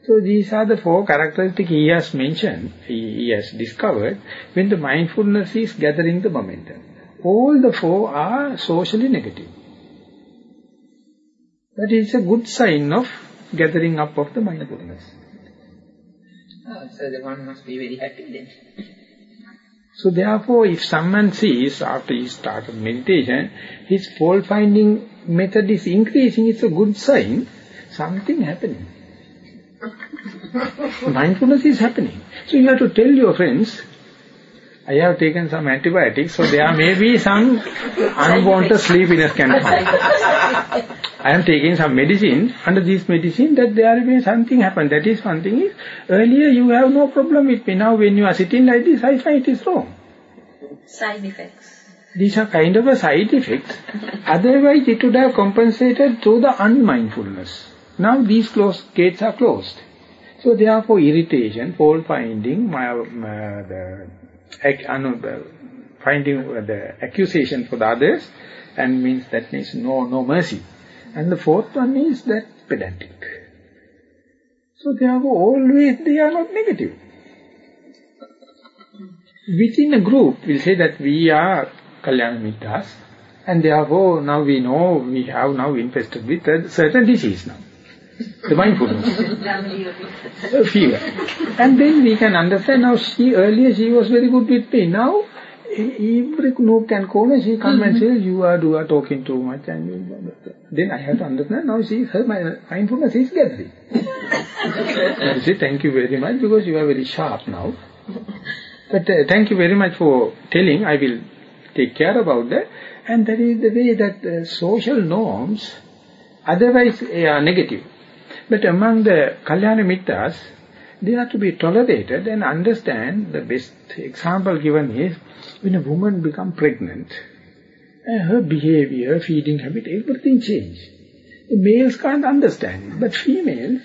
So these are the four characteristics he has mentioned, he, he has discovered, when the mindfulness is gathering the momentum. All the four are socially negative. That is a good sign of gathering up of the mindfulness. Oh, so the one must be very happy then. So therefore, if someone sees after he started meditation, his fault-finding method is increasing, it's a good sign, something happening. Mindfulness is happening. So you have to tell your friends, I have taken some antibiotics, so there may be some unwanted sleepiness can. I am taking some medicine, under this medicine that there may something happen. That is one thing is, earlier you have no problem with me. Now when you are sitting like this, I find it is wrong. Side effects. These are kind of a side effect. Otherwise, it would have compensated through the unmindfulness. Now these closed gates are closed. So therefore, irritation, fault finding, my, uh, the, finding uh, the accusation for the others, and means that means no no mercy. And the fourth one is that pedantic. So therefore, always they are not negative. Within a group, we'll say that we are Kalyana and therefore now we know we have now infested with a certain disease now. The mindfulness. fever. And then we can understand now she, earlier she was very good with me. Now, every nook and corner she come and say, you are, you are talking too much. and you, Then I have to understand, now she, her mindfulness is gathering. I say, thank you very much because you are very sharp now. But uh, thank you very much for telling, I will take care about that. And that is the way that uh, social norms, otherwise are negative. But among the Kalyana Mittas, they are to be tolerated and understand. The best example given is when a woman becomes pregnant, uh, her behavior, feeding habit, everything change. The males can't understand it, but females,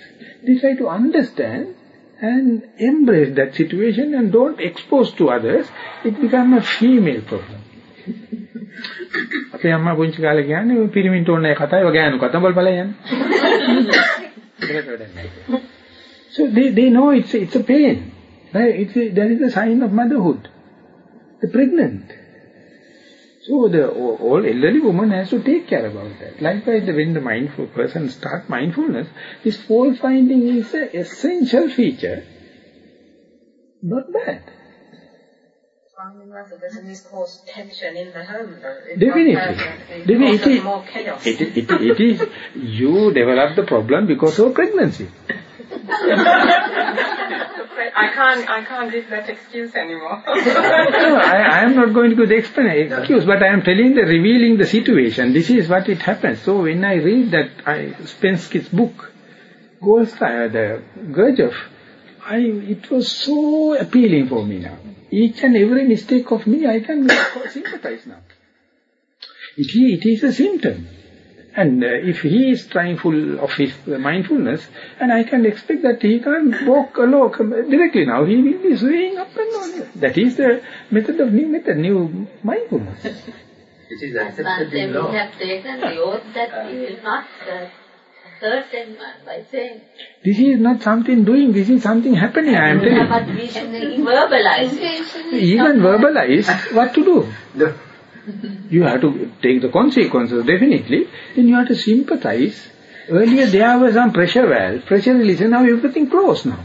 they try to understand and embrace that situation and don't expose to others. It becomes a female problem. අපේ අම්මා පුංචි කාලේ කියන්නේ පිරිමින්ට ඕනේ කතාව ගෑනු කතා බල බල යන්නේ. so they, they know it's, it's a pain. Right? It's a, there is a sign of motherhood. The pregnant. So the all elderly woman has to take care about that. Likewise, when the mindful person start mindfulness, this fault finding is an essential feature. Not bad. Doesn't this cause tension in the home? Definitely. Definitely. It, more chaos. It, it, it is, you develop the problem because of pregnancy. I can't, I can't give that excuse anymore. no, I, I am not going to give the excuse, but I am telling the, revealing the situation. This is what it happens. So when I read that I, Spensky's book, Goldstein, uh, the Gurdjieff, I, it was so appealing for me now each and every mistake of me, I can sympathize now. It, it is a symptom. And uh, if he is trying full of his mindfulness, and I can expect that he can't walk alone directly now, he will be swaying up and down. That is the method of new method, new mindfulness. it is accepted in law. we have taken the oath that we will not uh, hurt anyone by saying. This is not something doing, this is something happening, I am telling you. But we should verbalize Even verbalize what to do. No. You have to take the consequences, definitely. Then you have to sympathize. Earlier there was some pressure valve, pressure release, and now everything closed now.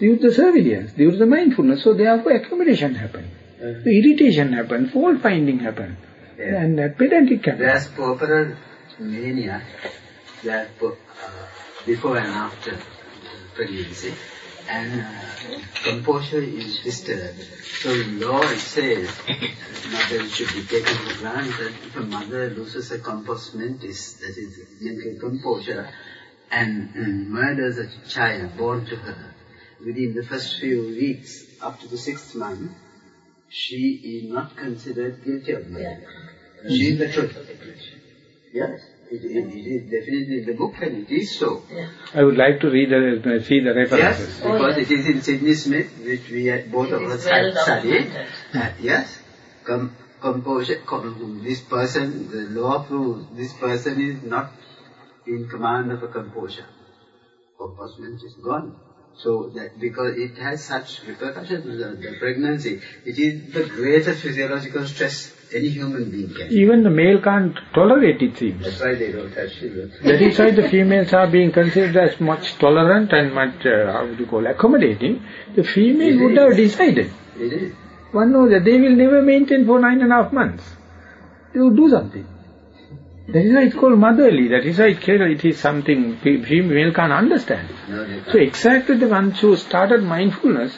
Due to the surveillance, due to the mindfulness, so therefore accumulation happened. Uh The irritation happened, fault finding happened. Yeah. And uh, pedantic happened. There's popular mania that uh, before and after pregnancy and uh, composure is disturbed. So in law it says mother should be taken for granted if a mother loses her composement is that is mental composure and um, murders a child born to her within the first few weeks up to the sixth month she is not considered guilty of murder. She is the truth. Yes. It, definitely in the book and it is so. Yeah. I would like to read the, see the references. Yes, because oh, yes. it is in Sidney Smith, which we had both it of us had studied. Uh, yes, com composure, com this person, the law proves this person is not in command of a composure. Composement is gone. So that because it has such repercussions, the, the pregnancy, it is the greatest physiological stress any human being can. Even the male can't tolerate it seems. That's why they don't have children. that is why the females are being considered as much tolerant and much, uh, how would you call, accommodating. The female it would is. have decided. It is. One knows that they will never maintain for nine and a half months. They will do something. That is why it's called motherly. That is why it, it is something female can't understand. No, so exactly the ones who started mindfulness,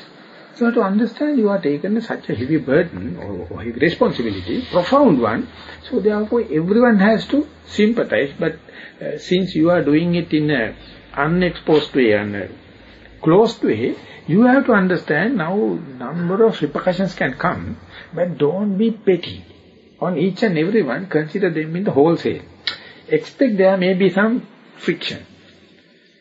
you have to understand you are taken such a heavy burden or, or heavy responsibility, profound one. So therefore everyone has to sympathize. But uh, since you are doing it in a unexposed way and a closed way, you have to understand now number of repercussions can come, but don't be petty. On each and every one, consider them in the wholesale. Expect there may be some friction.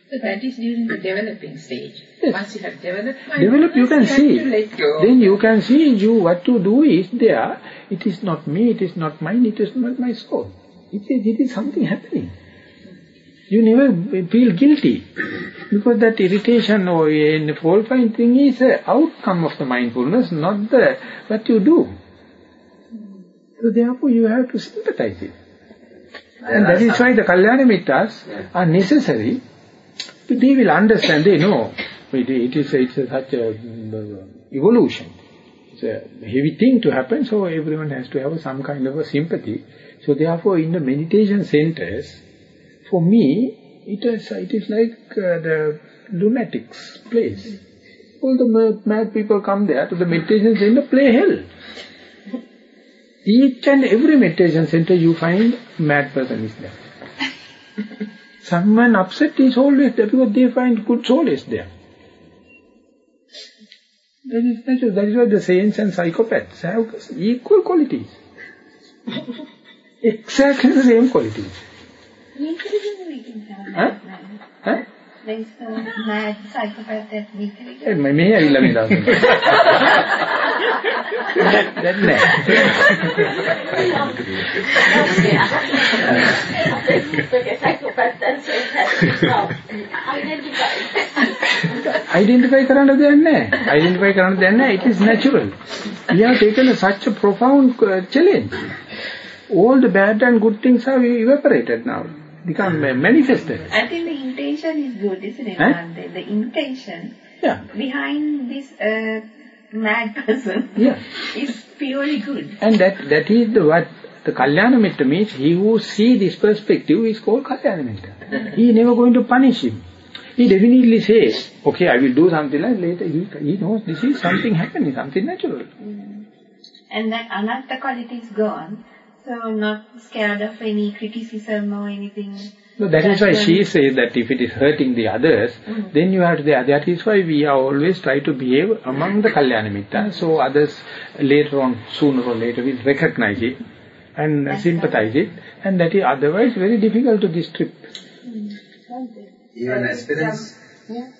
So that is during the developing stage. Yes. Once you have developed, Develop, you can see. Then you can see you what to do is there. It is not me, it is not mine, it is not my soul. It is, it is something happening. You never feel guilty. Because that irritation or a fault find thing is an outcome of the mindfulness, not the what you do. So therefore you have to sympathize it. And that is why the Kalyana Mittas are necessary. They will understand, they know. It, it is it's a, such a uh, evolution. It's a heavy thing to happen, so everyone has to have some kind of a sympathy. So therefore in the meditation centers, for me, it is, it is like uh, the lunatics place. All the mad, mad people come there to the meditation center, play hell. Each and every meditation center you find mad person is there. Someone upset is always there because they find good soul is there. That is natural. That is why the saints and psychopaths have equal qualities. exactly the same qualities. We huh? Like some mad psychopath that we could දැන් identify කරන්න දෙයක් නැහැ. identify කරන්න දෙයක් නැහැ. It is natural. We have taken a, such a profound uh, challenge. All the bad and good things have evaporated now, become uh, manifested. I think the intention is good, isn't it? Huh? Nande? The intention Yeah, behind this uh, mad person yeah. is purely good. And that that is the what the Kalyana Mitta means. He who see this perspective is called Kalyana Mitta. He is never going to punish him. He definitely says, okay, I will do something like later. He, he knows this is something happening, something natural. Mm. And that anatta quality is gone. So not scared of any criticism or anything. So that is why That's she says that if it is hurting the others, mm. then you have to, that is why we are always try to behave among the Kalyana Mitta, mm. so others later on, sooner or later will recognize it and That's sympathize it, and that is otherwise very difficult to distribute. Mm. Even experience. Yeah.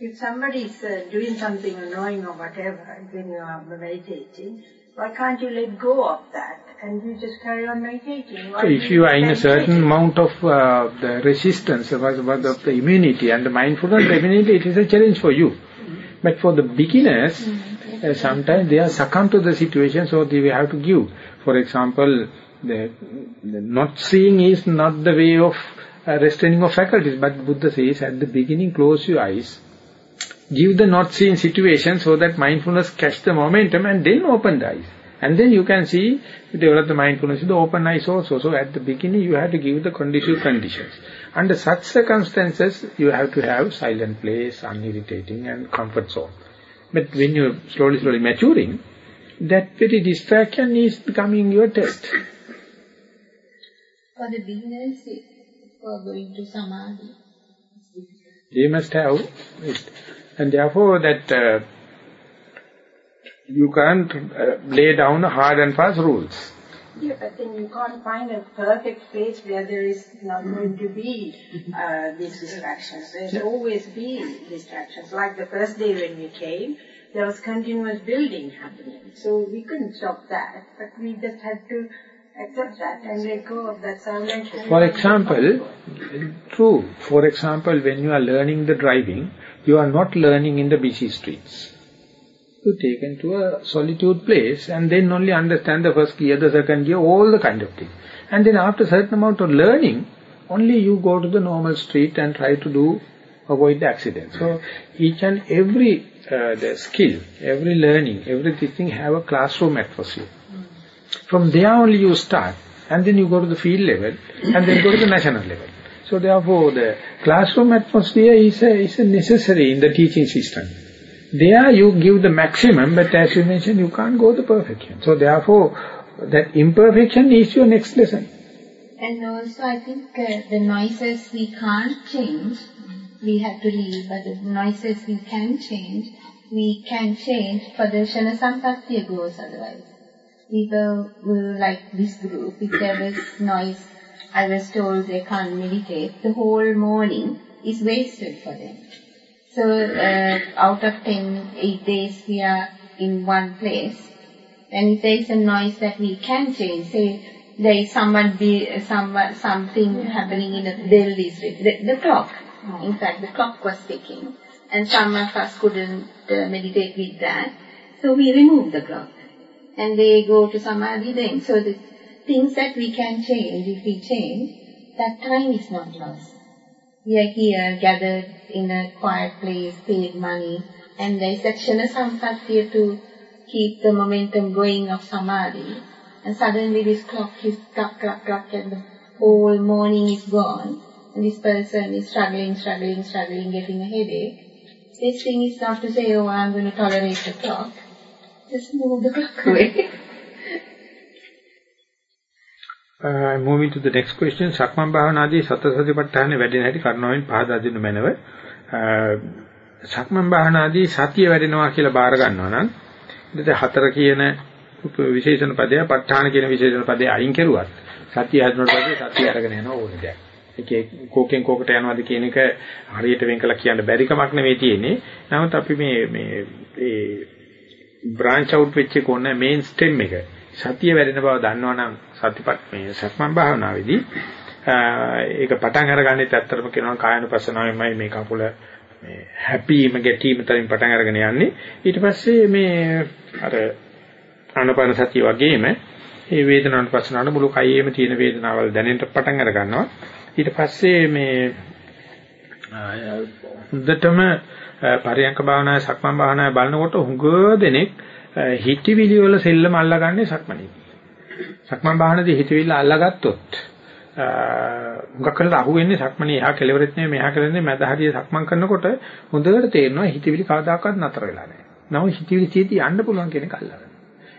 If somebody is uh, doing something annoying or whatever when you are meditating, why can't you let go of that and you just carry on meditating? Why So if you are in a certain amount of uh, the resistance, about of the immunity and the mindfulness, definitely it is a challenge for you. But for the beginners, uh, sometimes they are succumb to the situation, so they have to give. For example, the, the not seeing is not the way of uh, restraining of faculties, but Buddha says at the beginning, close your eyes, give the not seen situation so that mindfulness catch the momentum and then open the eyes. And then you can see, you develop the mindfulness with the open eyes also. So at the beginning you have to give the conducive conditions. Under such circumstances, you have to have silent place, unirritating and comfort zone. But when you're slowly, slowly maturing, that very distraction is becoming your test. For the beginners are going to Samadhi, They must have it. And therefore that uh, you can't uh, lay down hard and fast rules. Yeah, but then you can't find a perfect place where there is not going to be uh, these distractions. There's always be distractions. Like the first day when we came, there was continuous building happening. So we couldn't stop that, but we just had to accept that and let go of that silence. For example, true, for example, when you are learning the driving, you are not learning in the busy streets. You taken to a solitude place and then only understand the first gear, the second gear, all the kind of things. And then after a certain amount of learning, only you go to the normal street and try to do, avoid the accident. So each and every uh, the skill, every learning, everything have a classroom atmosphere. From there only you start and then you go to the field level and then go to the national level. So therefore the classroom atmosphere is a, is a necessary in the teaching system. There you give the maximum but as you mentioned you can't go to perfection. So therefore that imperfection is your next lesson. And also I think uh, the noises we can't change, we have to leave, but the noises we can change, we can change for the Shana Sampatya goes otherwise. people will like this group, if there is noise, I was told they can't meditate, the whole morning is wasted for them. So uh, out of 10, 8 days we are in one place, and if there is a noise that we can change, say there is someone be, someone, something happening in a Delhi street, the, the clock, in fact the clock was ticking, and some of us couldn't uh, meditate with that, so we removed the clock. And they go to samadhi then. So the things that we can change, if we change, that time is not lost. We are here gathered in a quiet place, paid money, and there is akshana sampatya to keep the momentum going of samadhi. And suddenly this clock is clock, clock, clock, and the whole morning is gone. And this person is struggling, struggling, struggling, getting a headache. This thing is not to say, oh, I'm going to tolerate the clock. Just move the clock away. Uh, moving to the next question. සක්මන් භාවනාදී සතර සතිපට්ඨාන වැඩෙන හැටි කරුණාවෙන් පහදා දෙන්න මැනව. සක්මන් භාවනාදී සතිය වැඩෙනවා කියලා බාර ගන්නවා නම් ඊට හතර කියන විශේෂණ පදය ප ဋ ාණ කියන විශේෂණ පදේ අයින් කරුවත් සතිය හදනකොට පස්සේ සතිය අරගෙන යනවා ඕනේ දැන් ඒකේ කෝකෙන් කෝකට යනවාද කියන එක හරියට වෙන් කළා කියන්න බැරි කමක් නෙවෙයි තියෙන්නේ. නමුත් අපි මේ මේ ඒ බ්‍රාන්ච් අවුට් වෙච්ච එක ඕනේ මේන් ස්ටෙම් එක. සතිය වැඩෙන බව දන්නවනම් සතිපත් මේ සක්මන් භාවනාවේදී ඒක පටන් අරගන්නෙත් ඇත්තටම කියනවා කායනුපස්සනාවෙන්මයි මේ කකුල මේ හැපීම ගැටීම තරින් පටන් අරගෙන යන්නේ. ඊට පස්සේ මේ අර ආනපන සතිය වගේම මේ වේදනානුපස්සනාවට මුළු කයෙම තියෙන වේදනාවල් දැනෙන්න පටන් අර ගන්නවා ඊට පස්සේ මේ හොඳටම පරියංක භාවනාවේ සක්මන් භාවනාවේ බලනකොට හුඟ දෙනෙක් හිතවිලි වල සෙල්ලම අල්ලගන්නේ සක්මනේ. සක්මන් භාවනාවේ හිතවිල්ල අල්ලගත්තොත් හුඟක් කරලා අහුවෙන්නේ සක්මනේ එහා කෙලවරෙත් නෙමෙයි මෙහා කෙලවරෙත් මැද හරිය සක්මන් කරනකොට හොඳට තේරෙනවා හිතවිලි කවදාකවත් නතර වෙලා නැහැ. නමුත් හිතවිලි තියෙති යන්න පුළුවන් කියන එක අල්ලගන්න.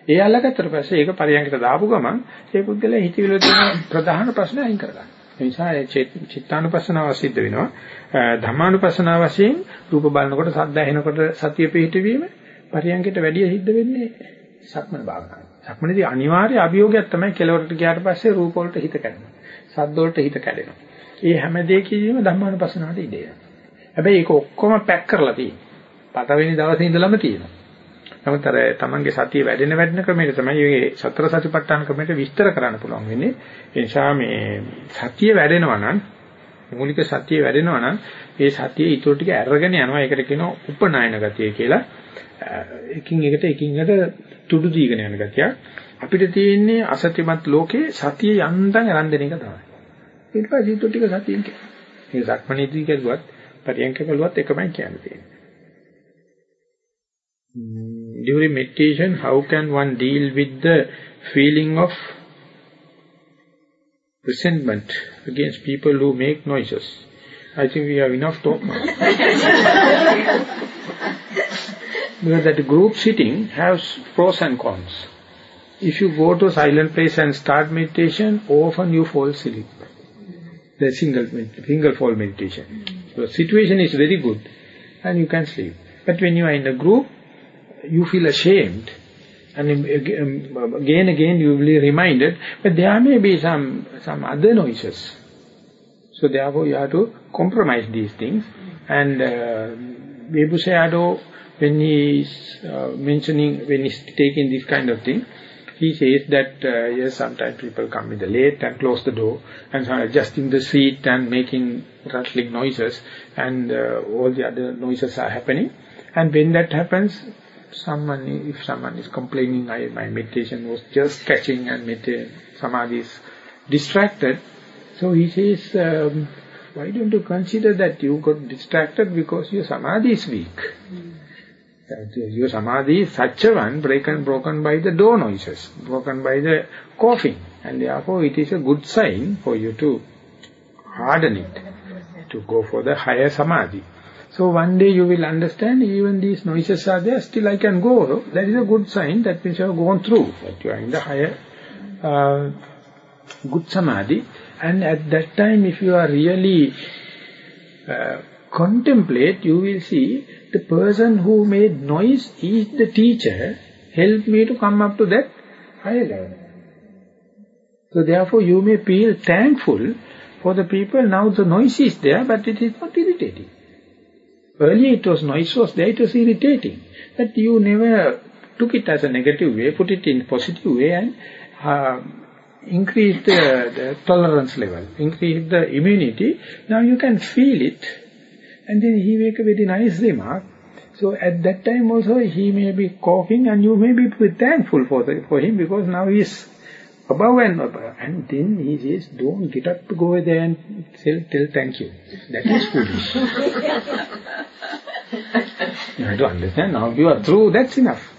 ඒ අල්ලගත්තට පස්සේ ඒක පරියන්කට දාපු ගමන් ඒ පුද්ගලයා හිතවිලි තියෙන ප්‍රධාන ප්‍රශ්නේ අයින් කරගන්න. ඒ නිසා චිත්තානුපස්සනාව සිද්ධ වෙනවා. ධම්මානුපස්සනාව වශයෙන් රූප බලනකොට සද්ද ඇහෙනකොට සතිය පිහිටවීම පරියන්කට වැඩිය සිද්ධ වෙන්නේ සක්මන භාවනාවයි. සක්මනේදී අනිවාර්ය අභියෝගයක් තමයි කෙලවරට ගියාට පස්සේ රූප වලට හිත කැඩෙනවා. සද්ද වලට හිත කැඩෙනවා. ඒ හැම දෙයකදීම ධම්මානුපස්සනාවට ඉඩ හැබැයි ඒක ඔක්කොම පැක් කරලා තියෙනවා. පටවෙනි දවසේ ඉඳලම තියෙනවා. නමුත් අර තමන්ගේ සතිය වැඩෙන වැඩෙන ක්‍රමයට තමයි මේ සතර සතිපට්ඨාන ක්‍රමයට විස්තර කරන්න පුළුවන් වෙන්නේ. ඒ නිසා මේ සතිය වැඩෙනවා නම් මූලික සතිය වැඩෙනවා නම් ඒ සතිය ඊටු ටික අරගෙන යනවා. ඒකට කියනවා උපනායන ගතිය කියලා. එකින් එකට එකින් එකට තුඩු දීගෙන යන ගතිය. අපිට තියෙන්නේ අසත්‍යමත් ලෝකේ සතිය යන්තම් අරන් දෙන එක තමයි. ඊට පස්සේ ඊටු ටික සතියෙන් කියනවා. මේ සක්මණේදී කළුවත් පරියන්ක කළුවත් එකමයි කියන්නේ. during meditation, how can one deal with the feeling of resentment against people who make noises? I think we have enough talk now. because that group sitting has pros and cons. If you go to a silent place and start meditation, often you fall asleep. The single, single fall meditation. The situation is very good and you can sleep. But when you are in a group, you feel ashamed and again again you will be reminded but there may be some some other noises so therefore you have to compromise these things and uh, Sayadaw, when he is uh, mentioning when he is taking this kind of thing he says that uh, yes sometimes people come in the late and close the door and are adjusting the seat and making rattling noises and uh, all the other noises are happening and when that happens someone, if someone is complaining, I, my meditation was just catching and samadhi is distracted, so he says, um, why don't you consider that you got distracted because your samadhi is weak. Mm. Your samadhi is such a one, broken, broken by the door noises, broken by the coughing. And therefore it is a good sign for you to harden it, to go for the higher samadhi. So one day you will understand even these noises are there, still I can go. That is a good sign, that means you have gone through, that you are in the higher uh, good samadhi. And at that time if you are really uh, contemplate, you will see the person who made noise is the teacher, help me to come up to that higher level. So therefore you may feel thankful for the people. Now the noise is there, but it is not irritating. Earlier it was noise was there, it was irritating. But you never took it as a negative way, put it in positive way and uh, increase the, the tolerance level, increase the immunity. Now you can feel it. And then he make a very nice remark. So at that time also he may be coughing and you may be thankful for, the, for him because now he is above and above. And then he says, don't get up to go there and tell, tell thank you. That is foolish. you have to understand, now you are through, that's enough.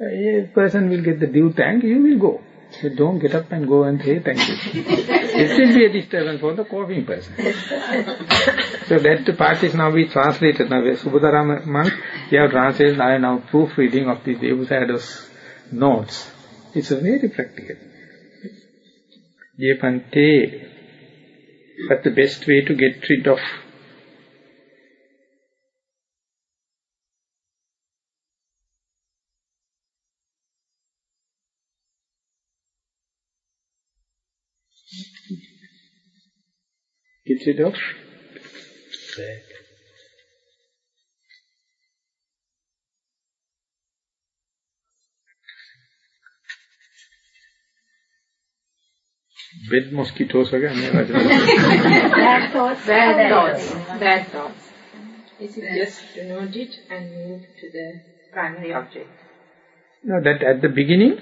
A person will get the due thank, you will go. So don't get up and go and say thank you. it will be a disturbance for the coughing person. so that part is now be translated. Now Subhadharama monk, he have translated now, now proofreading of the Devasaya's notes. It's very practical. Jepante, but the best way to get rid of get rid of bad. Bed mosquitoes again. bad thoughts, bad thoughts, bad thoughts. Is it just to note it and move to the primary object? No, that at the beginning,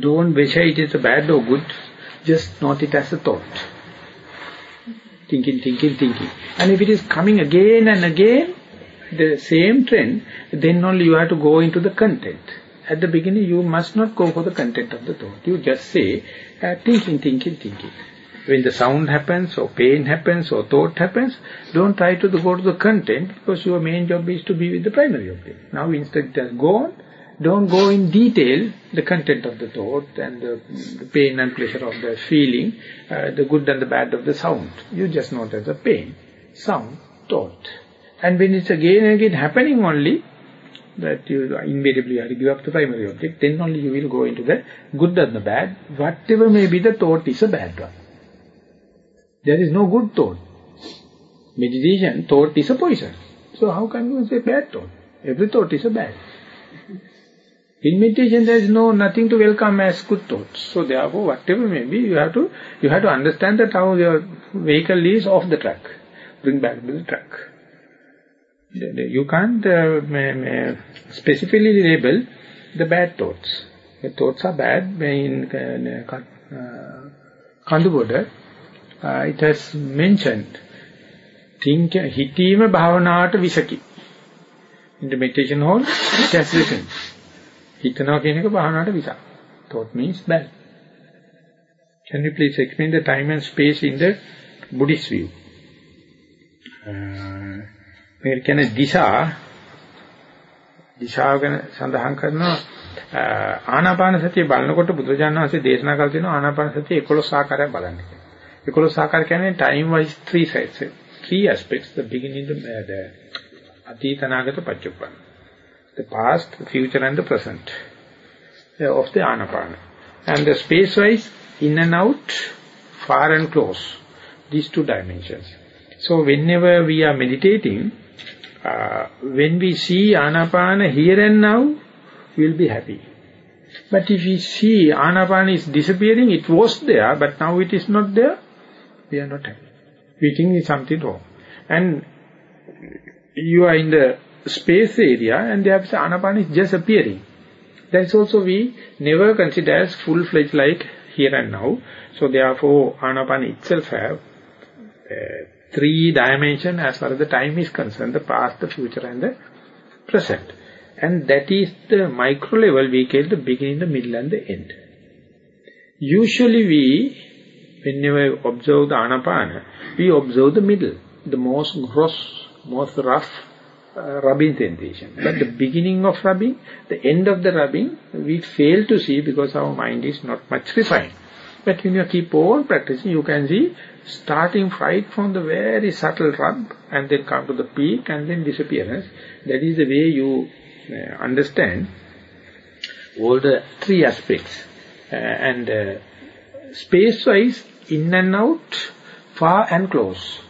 don't measure it is a bad or good, just note it as a thought. Thinking, thinking, thinking. And if it is coming again and again, the same trend, then only you have to go into the content. At the beginning, you must not go for the content of the thought. You just say, uh, thinking, thinking, thinking. When the sound happens, or pain happens, or thought happens, don't try to go to the content, because your main job is to be with the primary object. Now, instead, just go on, don't go in detail the content of the thought and the, the pain and pleasure of the feeling, uh, the good and the bad of the sound. You just notice the pain, sound, thought. And when it's again and again happening only, that you invariably have to give up the primary object, then only you will go into the good and the bad. Whatever may be the thought is a bad one. There is no good thought. Meditation, thought is a poison. So how can you say bad thought? Every thought is a bad. In meditation there is no nothing to welcome as good thoughts. So therefore whatever may be, you have to you have to understand that how your vehicle is off the track. Bring back to the track. You can't uh, specifically label the bad thoughts. The thoughts are bad. In uh, uh, Kanduboda, uh, it has mentioned, think, hitima bhavanata visaki. In the meditation hall, it has written, හිතනවා කියන එක භාවනාවට විසක්. Thought means bad. Can you please explain the time and space in the Buddhist view? මේක කියන්නේ දිශා දිශාව ගැන සඳහන් කරනවා ආනාපාන සතිය බලනකොට බුදුරජාණන් වහන්සේ දේශනා කළ තියෙනවා ආනාපාන සතිය 11 ආකාරයක් බලන්න කියලා. 11 ආකාර කියන්නේ time wise three sides three aspects the beginning the, uh, the අතීත අනාගත පච්චුප්පන්න. The past, the future and the present uh, of the anapana. And the space wise in and out, far and close. These two dimensions. So whenever we are meditating, uh, when we see anapana here and now, we will be happy. But if we see anapana is disappearing, it was there, but now it is not there, we are not happy. We think it's something wrong. And you are in the space area and there anapana is just appearing. That's also we never consider as full-fledged like here and now. So therefore anapana itself have uh, three dimension as far as the time is concerned, the past, the future and the present. And that is the micro level we call the beginning, the middle and the end. Usually we, whenever we observe the anapana, we observe the middle, the most gross, most rough uh, rubbing sensation. But the beginning of rubbing, the end of the rubbing, we fail to see because our mind is not much refined. But when you keep on practicing, you can see starting right from the very subtle rub and then come to the peak and then disappearance. That is the way you uh, understand all the three aspects. Uh, and uh, space-wise, in and out, far and close.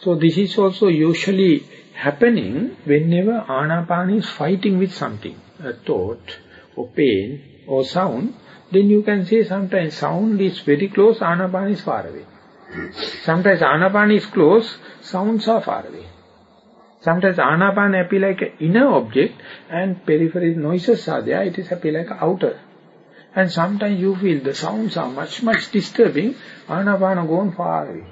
So this is also usually happening whenever anapana is fighting with something, a thought or pain or sound, then you can say sometimes sound is very close, anapana is far away. Sometimes anapana is close, sounds are far away. Sometimes anapana appear like an inner object and peripheral noises are there, it is appear like outer. And sometimes you feel the sounds are much, much disturbing, anapana gone far away.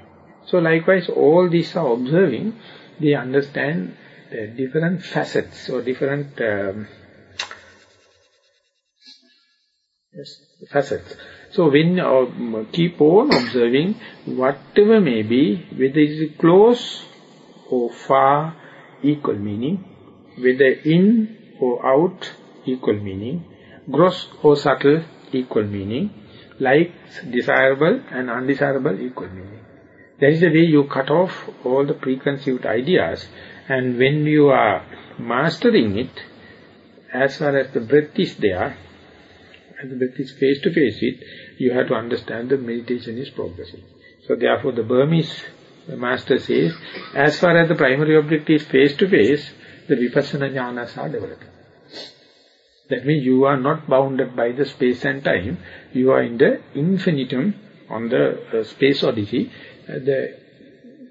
So likewise, all these are observing, they understand the different facets or different um, yes, facets. So when uh, keep on observing, whatever may be, whether it is close or far, equal meaning, whether in or out, equal meaning, gross or subtle, equal meaning, like desirable and undesirable, equal meaning. That is the way you cut off all the preconceived ideas and when you are mastering it, as far as the breath is there, and the breath is face to face with, you have to understand the meditation is progressing. So therefore the Burmese master says, as far as the primary object is face to face, the vipassana jhanas are developing. That means you are not bounded by the space and time, you are in the infinitum on the uh, space odyssey, the,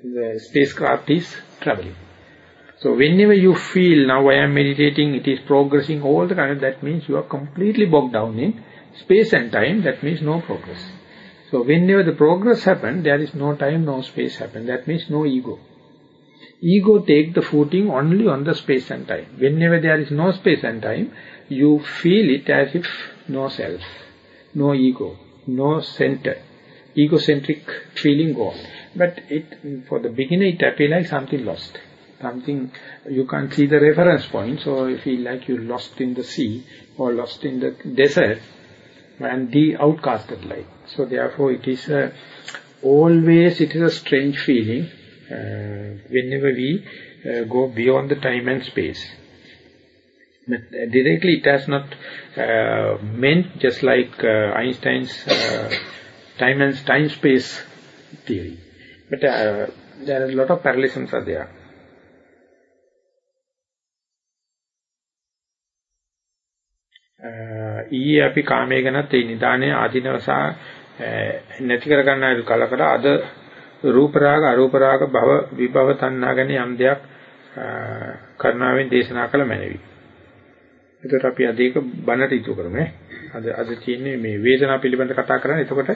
the spacecraft is traveling. So whenever you feel, now I am meditating, it is progressing all the time, that means you are completely bogged down in space and time, that means no progress. So whenever the progress happens, there is no time, no space happen. That means no ego. Ego take the footing only on the space and time. Whenever there is no space and time, you feel it as if no self, no ego, no center. Egocentric feeling gone. But it, for the beginner, it appears like something lost something, you can't see the reference point, so you feel like you're lost in the sea or lost in the desert and the outcasted life. So therefore it is a, always it is a strange feeling uh, whenever we uh, go beyond the time and space. But directly it has not uh, meant just like uh, Einstein's uh, time and time space theory. But uh, there are a lot of parallelisms are there. ඊයේ අපි කාමයේ ගැනත් ඒ නිදානේ ආධිනවසා uh, නැති කර ගන්න කලකට අද රූප රාග අරූප රාග භව විභව තණ්හා ගැන යම් දෙයක් uh, කරුණාවෙන් දේශනා කළ මැනවි. එතකොට අපි අද ඒක බණට ඉතු කරමු අද අද තියෙන්නේ මේ වේදනාව පිළිබඳ කතා කරන්නේ. එතකොට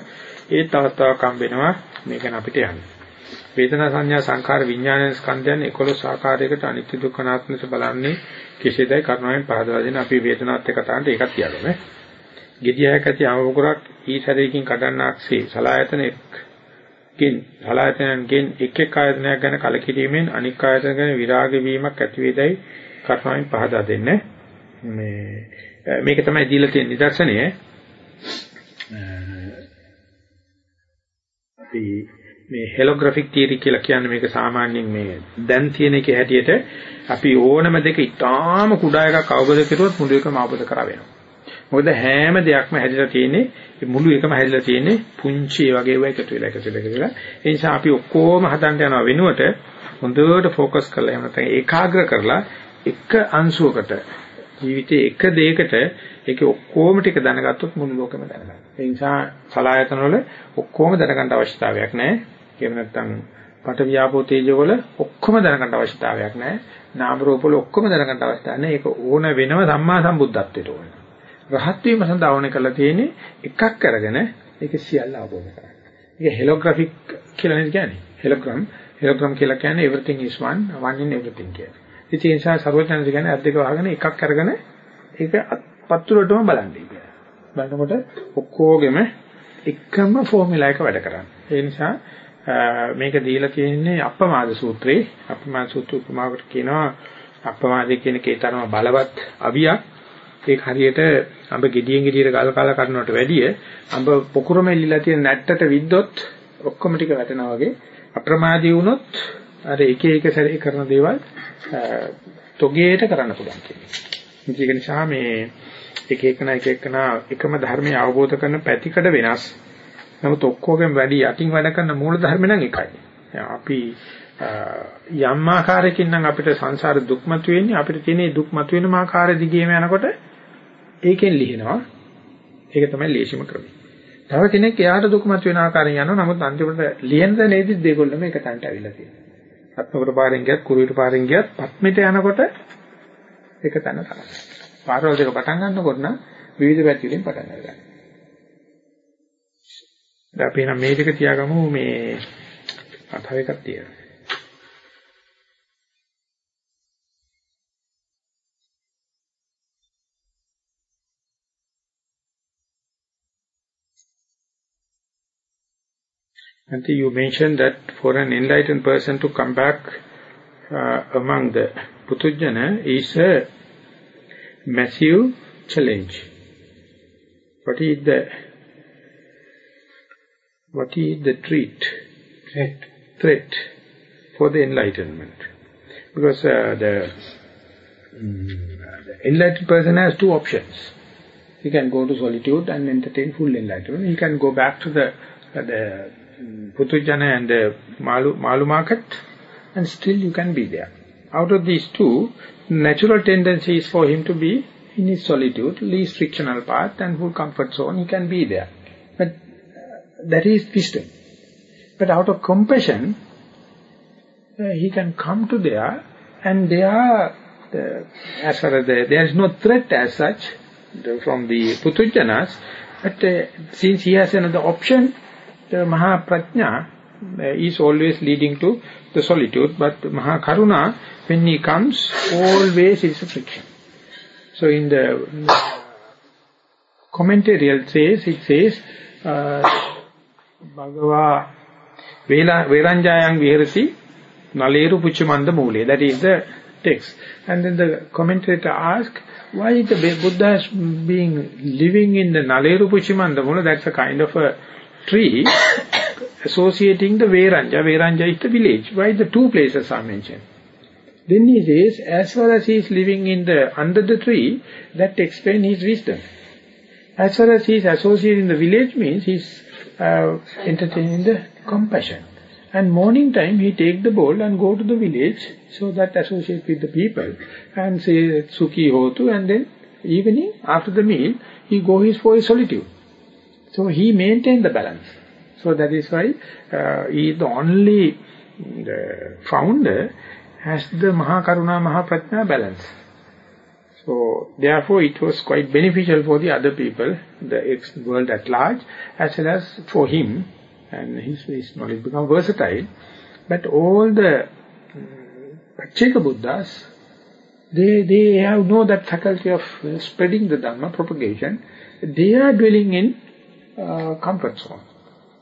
ඒත් අවස්ථාවක් හම්බ වෙනවා මේක අපිට යන්න. වේදනා සංඥා සංඛාර විඥාන ස්කන්ධයන් 11 ආකාරයකට අනිත්‍ය දුක්ඛ අනාත්මස බලන්නේ කෙසේදයි කරුණාවෙන් පහදලා දෙන අපි වේදනාත් එක්ක තාන්ට ඒකත් කියලාම නේ. gediyak ඇති අමවකුරක් ඊසරයකින් කඩන්නාක්සේ සලායතන එක්කින් සලායතනන්ගෙන් එක් එක් ආයතනයක් ගැන කලකිරීමෙන් අනික් ආයතන ගැන විරාග වීමක් ඇති වේදයි කරුණාවෙන් පහදා දෙන්නේ. මේ මේක තමයි දීලා තියෙන නිදර්ශනය. අපි මේ හෙලෝග්‍රැෆික් තියරි කියලා කියන්නේ මේක සාමාන්‍යයෙන් මේ දැන් තියෙන එකේ හැටියට අපි ඕනම දෙක ඉතාම කුඩා එකක් අවබෝධ කරුවොත් මුළු එකම අවබෝධ කරා වෙනවා. මොකද හැම දෙයක්ම හැදිලා තියෙන්නේ මුළු එකම හැදිලා තියෙන්නේ පුංචි වගේ ඒවා එකතු වෙලා එකතු වෙලා එකතු වෙලා. ඒ නිසා අපි ඔක්කොම හදන්න යනවා වෙනුවට හොඳට ફોકસ කරලා එහෙම නැත්නම් ඒකාග්‍ර කරලා එක අංශුවකට ජීවිතේ එක දෙයකට ඒකේ ඔක්කොම ටික දැනගත්තොත් මුළු ලෝකෙම දැනගන්න. ඒ නිසා සලායතන වල ඔක්කොම දැනගන්න අවශ්‍යතාවයක් නැහැ. එහෙම නැත්නම් පට වියාපෝ තේජෝ වල ඔක්කොම දැනගන්න අවශ්‍යතාවයක් නැහැ. නාම රූප වල ඔක්කොම දැනගන්න අවශ්‍යතාවයක් නැහැ. ඒක ඕන වෙනව සම්මා සම්බුද්ධත්වයට ඕන. රහත් වීම සඳහා ඕනේ කරලා තියෙන්නේ එකක් අරගෙන ඒක සියල්ල අවබෝධ කරගන්න. ඒක හෙලෝග්‍රැෆික් කියලා නේද කියන්නේ? හෙලෝග්‍රෑම් හෙලෝග්‍රෑම් කියලා කියන්නේ everything is one, one in everything කියන්නේ. ඉතින් ඒ නිසා සර්වඥාන්සේ කියන්නේ අත් දෙක වහගෙන එකක් අරගෙන ඒක පත්තුරටම බලන්නේ කියලා. බලනකොට ඔක්කොගෙම එකම ෆෝමියුලා එක වැඩ කරන්නේ. ඒ නිසා මේක දීලා තියෙන්නේ අප්පමාද සූත්‍රේ. අප්පමාද සූත්‍ර උපමාවකට කියනවා අප්පමාදේ කියන කේතරම බලවත් අවියක්. ඒක හරියට අඹ ගෙඩියෙන් ගෙඩියට ගල් කාලා කරනවට වැඩිය අඹ පොකුරම එල්ලලා තියෙන නැට්ටට විද්දොත් ඔක්කොම ටික වැටෙනවා වගේ අප්‍රමාදී වුණොත් අර එක එක සැරේ කරන දේවල් තොගේට කරන්න පුළුවන් කියන්නේ. ඒක නිසා මේ එක එකන එක එකන එකම ධර්මය අවබෝධ කරන පැතිකඩ වෙනස්. නමුත් ඔක්කොගෙම වැඩි යටින් වැඩ කරන මූල ධර්ම නම් එකයි. අපි යම් ආකාරයකින් නම් අපිට සංසාර දුක්මත් වෙන්නේ අපිට තියෙන දුක්මත් වෙන ආකාර දිගේම යනකොට ඒකෙන් ලිහිනවා. ඒක තමයි ලේසිම ක්‍රමය. තව කෙනෙක් එයාට දුක්මත් වෙන ආකාරයෙන් යනවා. නමුත් අන්තිමට ලියන නේදි දෙගොල්ලම එක තැනට අවිලා තියෙනවා. රත්නපුර පාරෙන් ගියත් කුරුවිට පාරෙන් ගියත් පත්මිට යනකොට එක තැන තමයි. පාරවල් දෙක පටන් ගන්නකොට නම් විවිධ පැති වලින් පටන් ගන්නවා. දැන් අපි නම් මේ දෙක තියාගමු මේ අතව එකක් තියෙනවා. And you mentioned that for an enlightened person to come back uh, among the Putujana is a massive challenge. What is the what is the threat? Threat. Threat for the enlightenment. Because uh, the, um, the enlightened person has two options. He can go to solitude and entertain full enlightenment. He can go back to the uh, the Putujana and the Malu, Malu market and still you can be there. Out of these two, natural tendency is for him to be in his solitude, least frictional path and full comfort zone, he can be there. But uh, that is wisdom. But out of compassion, uh, he can come to there and there, the, as far as the, there is no threat as such the, from the Putujanas, but uh, since he has another option, the Maha Prajna uh, is always leading to the solitude, but Maha Karuna, when he comes, always is a friction. So in the commentary it says, it says, uh, Bhagava Veranjayang Viharati Naleru Puchamanda Mule. That is the text. And then the commentator asks, why is the Buddha being living in the Naleru Puchamanda Mule? That's a kind of a tree associating the Veranja. Veranja is the village. Why the two places are mentioned? Then he says, as far as he is living in the under the tree, that explains his wisdom. As far as he is associating the village means he is uh, entertaining the compassion. And morning time he take the bowl and go to the village, so that associate with the people and say Sukhi Hotu and then evening after the meal he go his for his solitude. So he maintained the balance. So that is why uh, he is the only the founder has the Mahakaruna Mahaprajna balance. So therefore it was quite beneficial for the other people, the world at large, as well as for him, and his, his knowledge become versatile. But all the um, Buddhas, they, they have no that faculty of uh, spreading the Dhamma, propagation. They are dwelling in uh, comfort zone.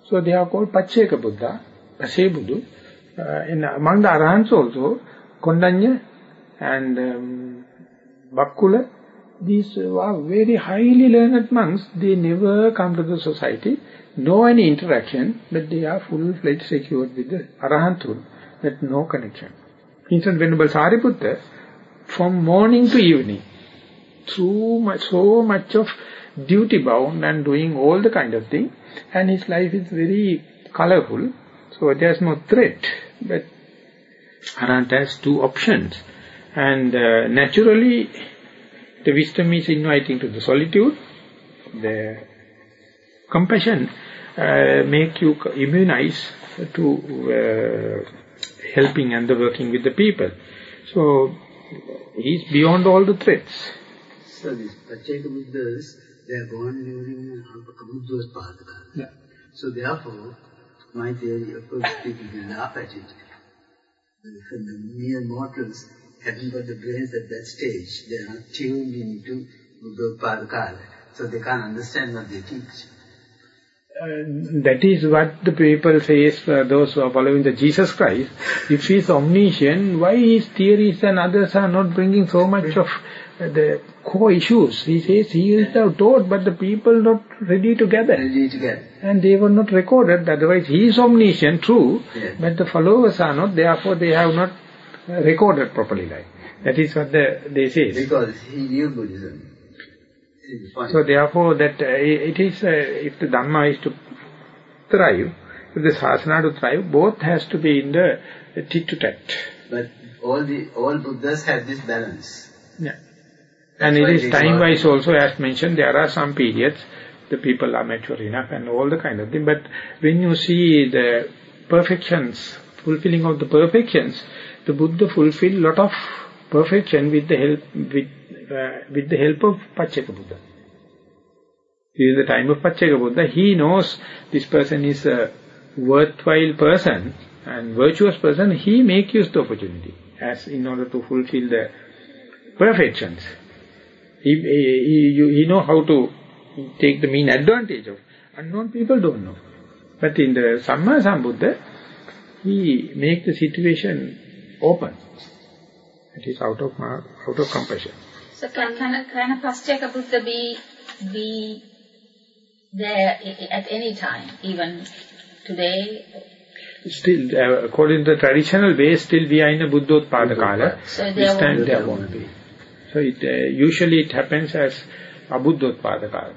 So they are called Pacheka Buddha, Pase Buddha. Uh, in, among the Arahants also, Kondanya and um, these are very highly learned monks. They never come to the society, no any interaction, but they are full-fledged secured with the Arahanthood, but no connection. Instead, Venerable Sariputta, from morning to evening, so much, so much of duty bound and doing all the kind of thing and his life is very colorful. So there's no threat but Arahant has two options. And uh, naturally the wisdom is inviting to the solitude. The compassion uh, make you immunize to uh, helping and the working with the people. So he's beyond all the threats. So these Pacheka Buddhas they are born during Buddha's Padaka. Yeah. So therefore, my theory, of course, people will laugh at it. The mere mortals haven't got the brains at that stage. They are not tuned into Buddha's Padaka. So they can't understand what they teach. Uh, that is what the people say, uh, those who are following the Jesus Christ. If he is omniscient, why his theories and others are not bringing so much of the core issues. He says he is the taught, but the people not ready to gather. Ready to gather. And they were not recorded, otherwise he is omniscient, true, Yes. but the followers are not, therefore they have not uh, recorded properly. Like. That is what the, they say. Because he knew Buddhism. is the point. So therefore, that uh, it is uh, if the Dhamma is to thrive, if the Sasana to thrive, both has to be in the tit to tat. But all the all Buddhas have this balance. Yeah. And it is time-wise also, as mentioned, there are some periods the people are mature enough and all the kind of thing. But when you see the perfections, fulfilling of the perfections, the Buddha fulfilled lot of perfection with the help with uh, with the help of Pacceka Buddha. During the time of Pacceka Buddha, he knows this person is a worthwhile person and virtuous person. He make use the opportunity as in order to fulfill the perfections. He, he, he, he know how to take the mean advantage of. Unknown people don't know. But in the Samma Sambuddha, he make the situation open. It is out of out of compassion. So can, can, a, can a Pascheka Buddha be, be there i- i- at any time, even today? Still, uh, according to the traditional way, still we are in a Buddhotpada Kala. So This time there won't be. So it, uh, usually it happens as Abuddhotpada Kala.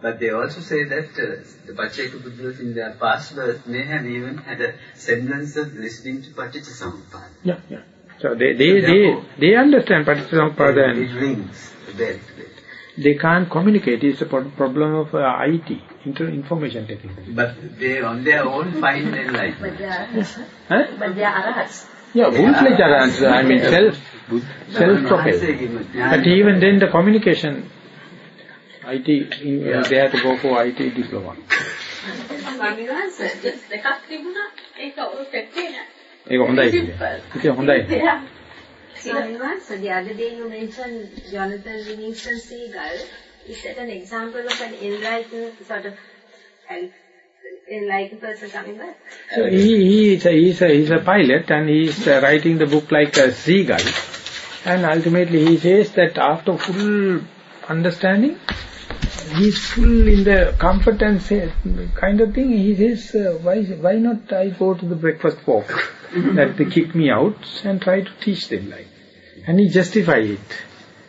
But they also say that uh, the Pacheka Buddhas in their past birth may have even had a semblance of listening to Paticcasamuppada. Yeah, yeah. So they, they, So they, therefore- they understand Paticcasamuppada and It rings the bell. they can't communicate. It's a problem of uh, IT, inter- information technology. But they on their own find enlightenment. But they are, Huh? but they are arahats. Yeah, full-fledged arahants, I mean self, self-propelled. But even then the communication, IT, in, uh, they have to go for IT diploma. දෙකක් තිබුණා ඒක ඔය පෙට්ටේ නෑ. ඒක හොඳයි කියන්නේ. ඒක හොඳයි. Srinivas, the other day you mentioned Jonathan Livingston Seagull. Is that an example of an enlightened sort of an enlightened person coming back? So he, he is a, he's a, he's a pilot and he is uh, writing the book like a seagull. And ultimately he says that after full understanding, he's full in the comfort and say, kind of thing. He says, uh, why, why not I go to the breakfast walk that they kick me out and try to teach them like. And he justify it.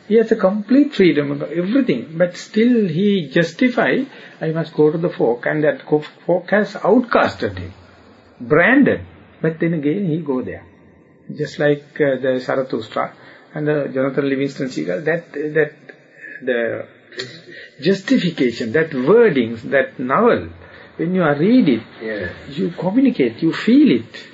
He has a complete freedom of everything, but still he justify, I must go to the fork, and that fork has outcasted him, branded, but then again he go there. Just like uh, the Zarathustra and the Jonathan Livingston Seagull, that, that, the justification, that wordings, that novel, when you are read it, Yeah. you communicate, you feel it.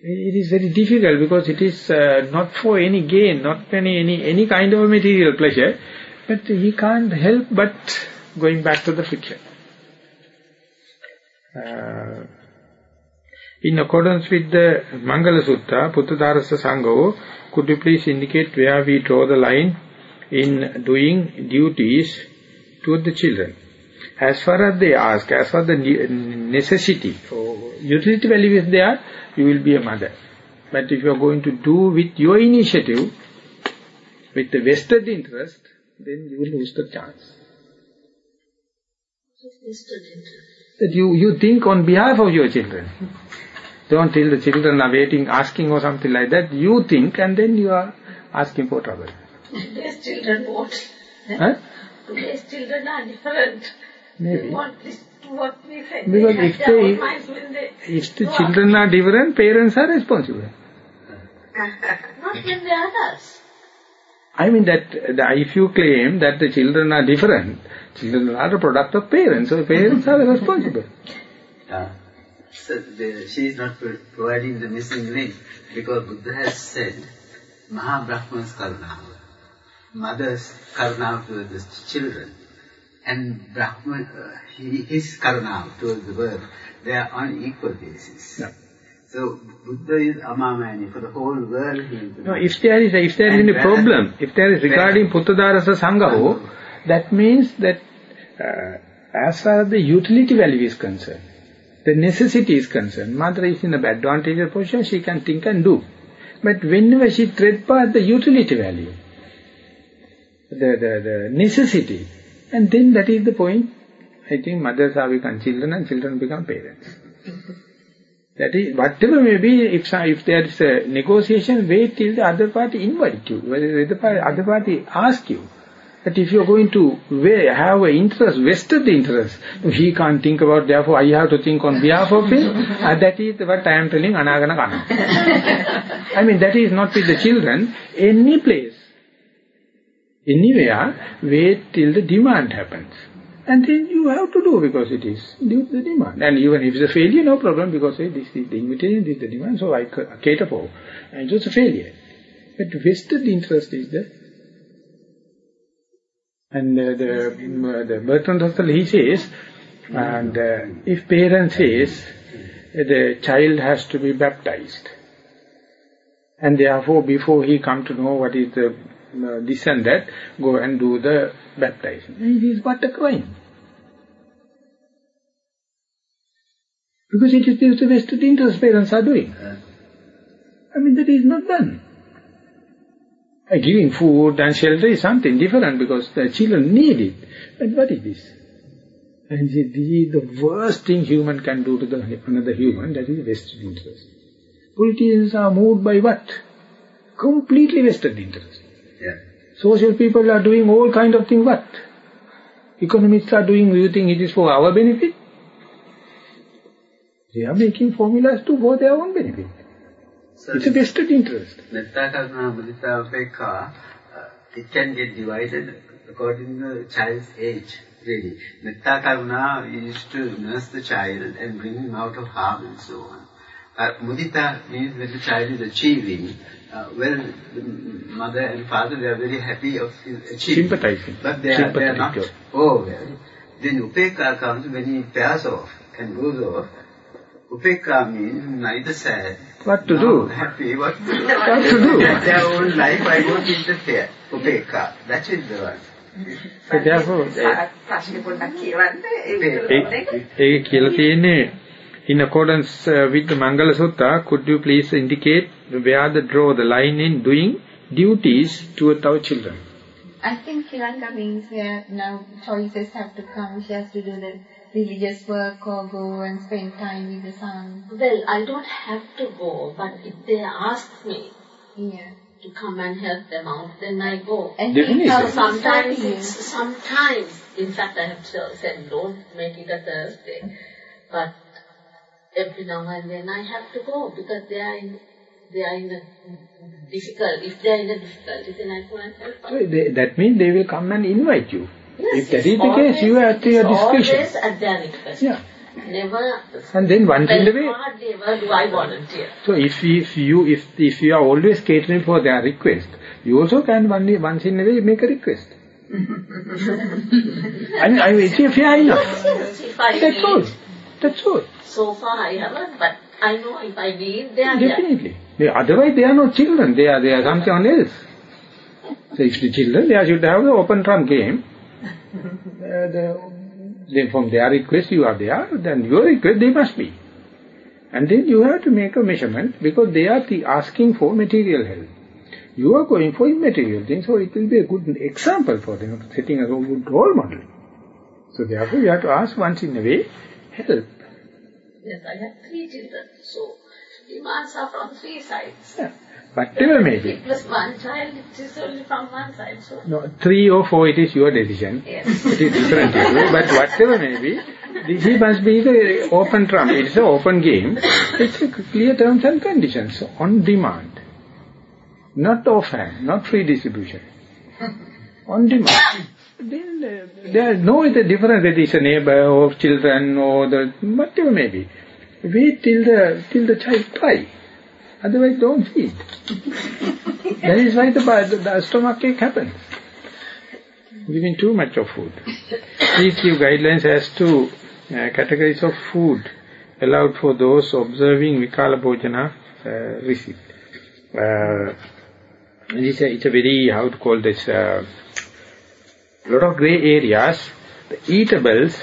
It is very difficult because it is uh, not for any gain, not any, any any kind of material pleasure, but he can't help but going back to the fiction. Uh, in accordance with the Mangala Sutta, Puttadarasa Sangho, could you please indicate where we draw the line in doing duties to the children? As far as they ask, as far as the necessity or utility value is there, you will be a mother. But if you are going to do with your initiative, with the vested interest, then you will lose the chance. That you, you think on behalf of your children. Don't tell the children are waiting, asking or something like that. You think and then you are asking for trouble. Today's children won't. Huh? Today's children are different. They Maybe. want this to what we say. Because they if have they- own minds when they If the children are different, parents are responsible. Not when they are us. I mean that, that if you claim that the children are different, children are a product of parents, so parents are responsible. Uh, so the, she is not providing the missing link because Buddha has said Maha Brahma's Karunava, mother's Karunava towards the children, and Brahman, uh, he, his Karunava towards the world, they are on equal basis. Yeah. So Buddha is Amamani for the whole world. He is No, if there is, if there is any problem, if there is regarding Puttadarasa Sangaho, that means that uh, as far as the utility value is concerned, the necessity is concerned, mother is in a advantageous position, she can think and do. But whenever she tread past the utility value, the, the, the necessity, and then that is the point, I think mothers are become children and children become parents. That is, whatever may be, if, if there is a negotiation, wait till the other party invite you, whether the other party ask you. But if you're going to have an interest, vested interest, he can't think about, therefore I have to think on behalf of him, that is what I am telling Anagana Kana. I mean, that is not with the children, any place, anywhere, wait till the demand happens. And then you have to do because it is due to the demand. And even if it's a failure, no problem because hey, this is the invitation, this is the demand, so I cater for. And it's a failure. But vested interest is the and uh, the, uh, the Bertrand Russell, he says, and uh, if parent says, the child has to be baptized, and therefore before he come to know what is the uh, this and that, go and do the baptizing. It is but a crime. Because it is the vested interest parents are doing. I mean, that is not done. Giving food and shelter is something different because the children need it. But what is this? And this is the worst thing human can do to the, another human, that is vested interest. Politicians are moved by what? Completely vested interest. Yeah. Social people are doing all kind of thing what? Economists are doing, you think it is for our benefit? They are making formulas to for their own benefit. So it's a vested interest. Metta karuna mudita upekha, uh, it can get divided according to the child's age, really. Metta karuna is to nurse the child and bring him out of harm and so on. Uh, mudita means when the child is achieving, uh, well, the mother and father, they are very happy of his achievement. Sympathizing. But they are, they are not, oh well. Then upekha comes when he pairs off and goes off. Upekha means neither sad what to no, do? Happy. What to do? what to do? Their own life, I won't interfere. Upekha. That is the one. So therefore, ප්‍රශ්න පොඩ්ඩක් කියවන්න ඒක කියලා තියෙන්නේ in accordance uh, with the Mangala Sutta, could you please indicate where the draw the line in doing duties towards our children? I think Kiranga means where now choices have to come. She has to do the religious work or go and spend time with the son. Well, I don't have to go, but if they ask me Yeah. to come and help them out, then I go. And Definitely. So sometimes, it's, sometimes, in fact, I have said, don't make it a Thursday. But every now and then I have to go because they are in, they are in a difficult, if they are in a difficulty, then I go and help So they, that means they will come and invite you. Yes, if that is the case, you are at your discretion. always at their request. Yeah. Never, And then once in a very way, hardly ever do I volunteer. so if, if you if if you are always catering for their request, you also can one once in a way make a request. I mean, I mean, it's fair enough. Yes, I That's all. That's all. so far I haven't, but I know if I need, they are there. Definitely. They, otherwise, they are not children. They are they are something else. So if the children, they should have the open trump game. The, then from their request you are there, then your request they must be. And then you have to make a measurement because they are the asking for material help. You are going for immaterial things, so it will be a good example for them, setting a good role model. So therefore you have to ask once in a way, help. Yes, I have three children, so demands are from three sides. Yeah. Whatever may be. It was one child, it is only from one side, so No, three or four, it is your decision. yes. It is different but whatever may be, this he must be the open trump. It's an open game. It's a clear terms and conditions on demand. Not offhand, not free distribution. On demand. Then uh, there is no other difference whether it's a neighbor or children or the whatever may be. Wait till the till the child cry. Otherwise don't feed. that is why the, the, stomach ache happens giving too much of food. Please give guidelines as to uh, categories of food allowed for those observing Vikala Bhojana uh, receipt. Uh, it's, a, it's a very, how to call this, uh, lot of grey areas. The eatables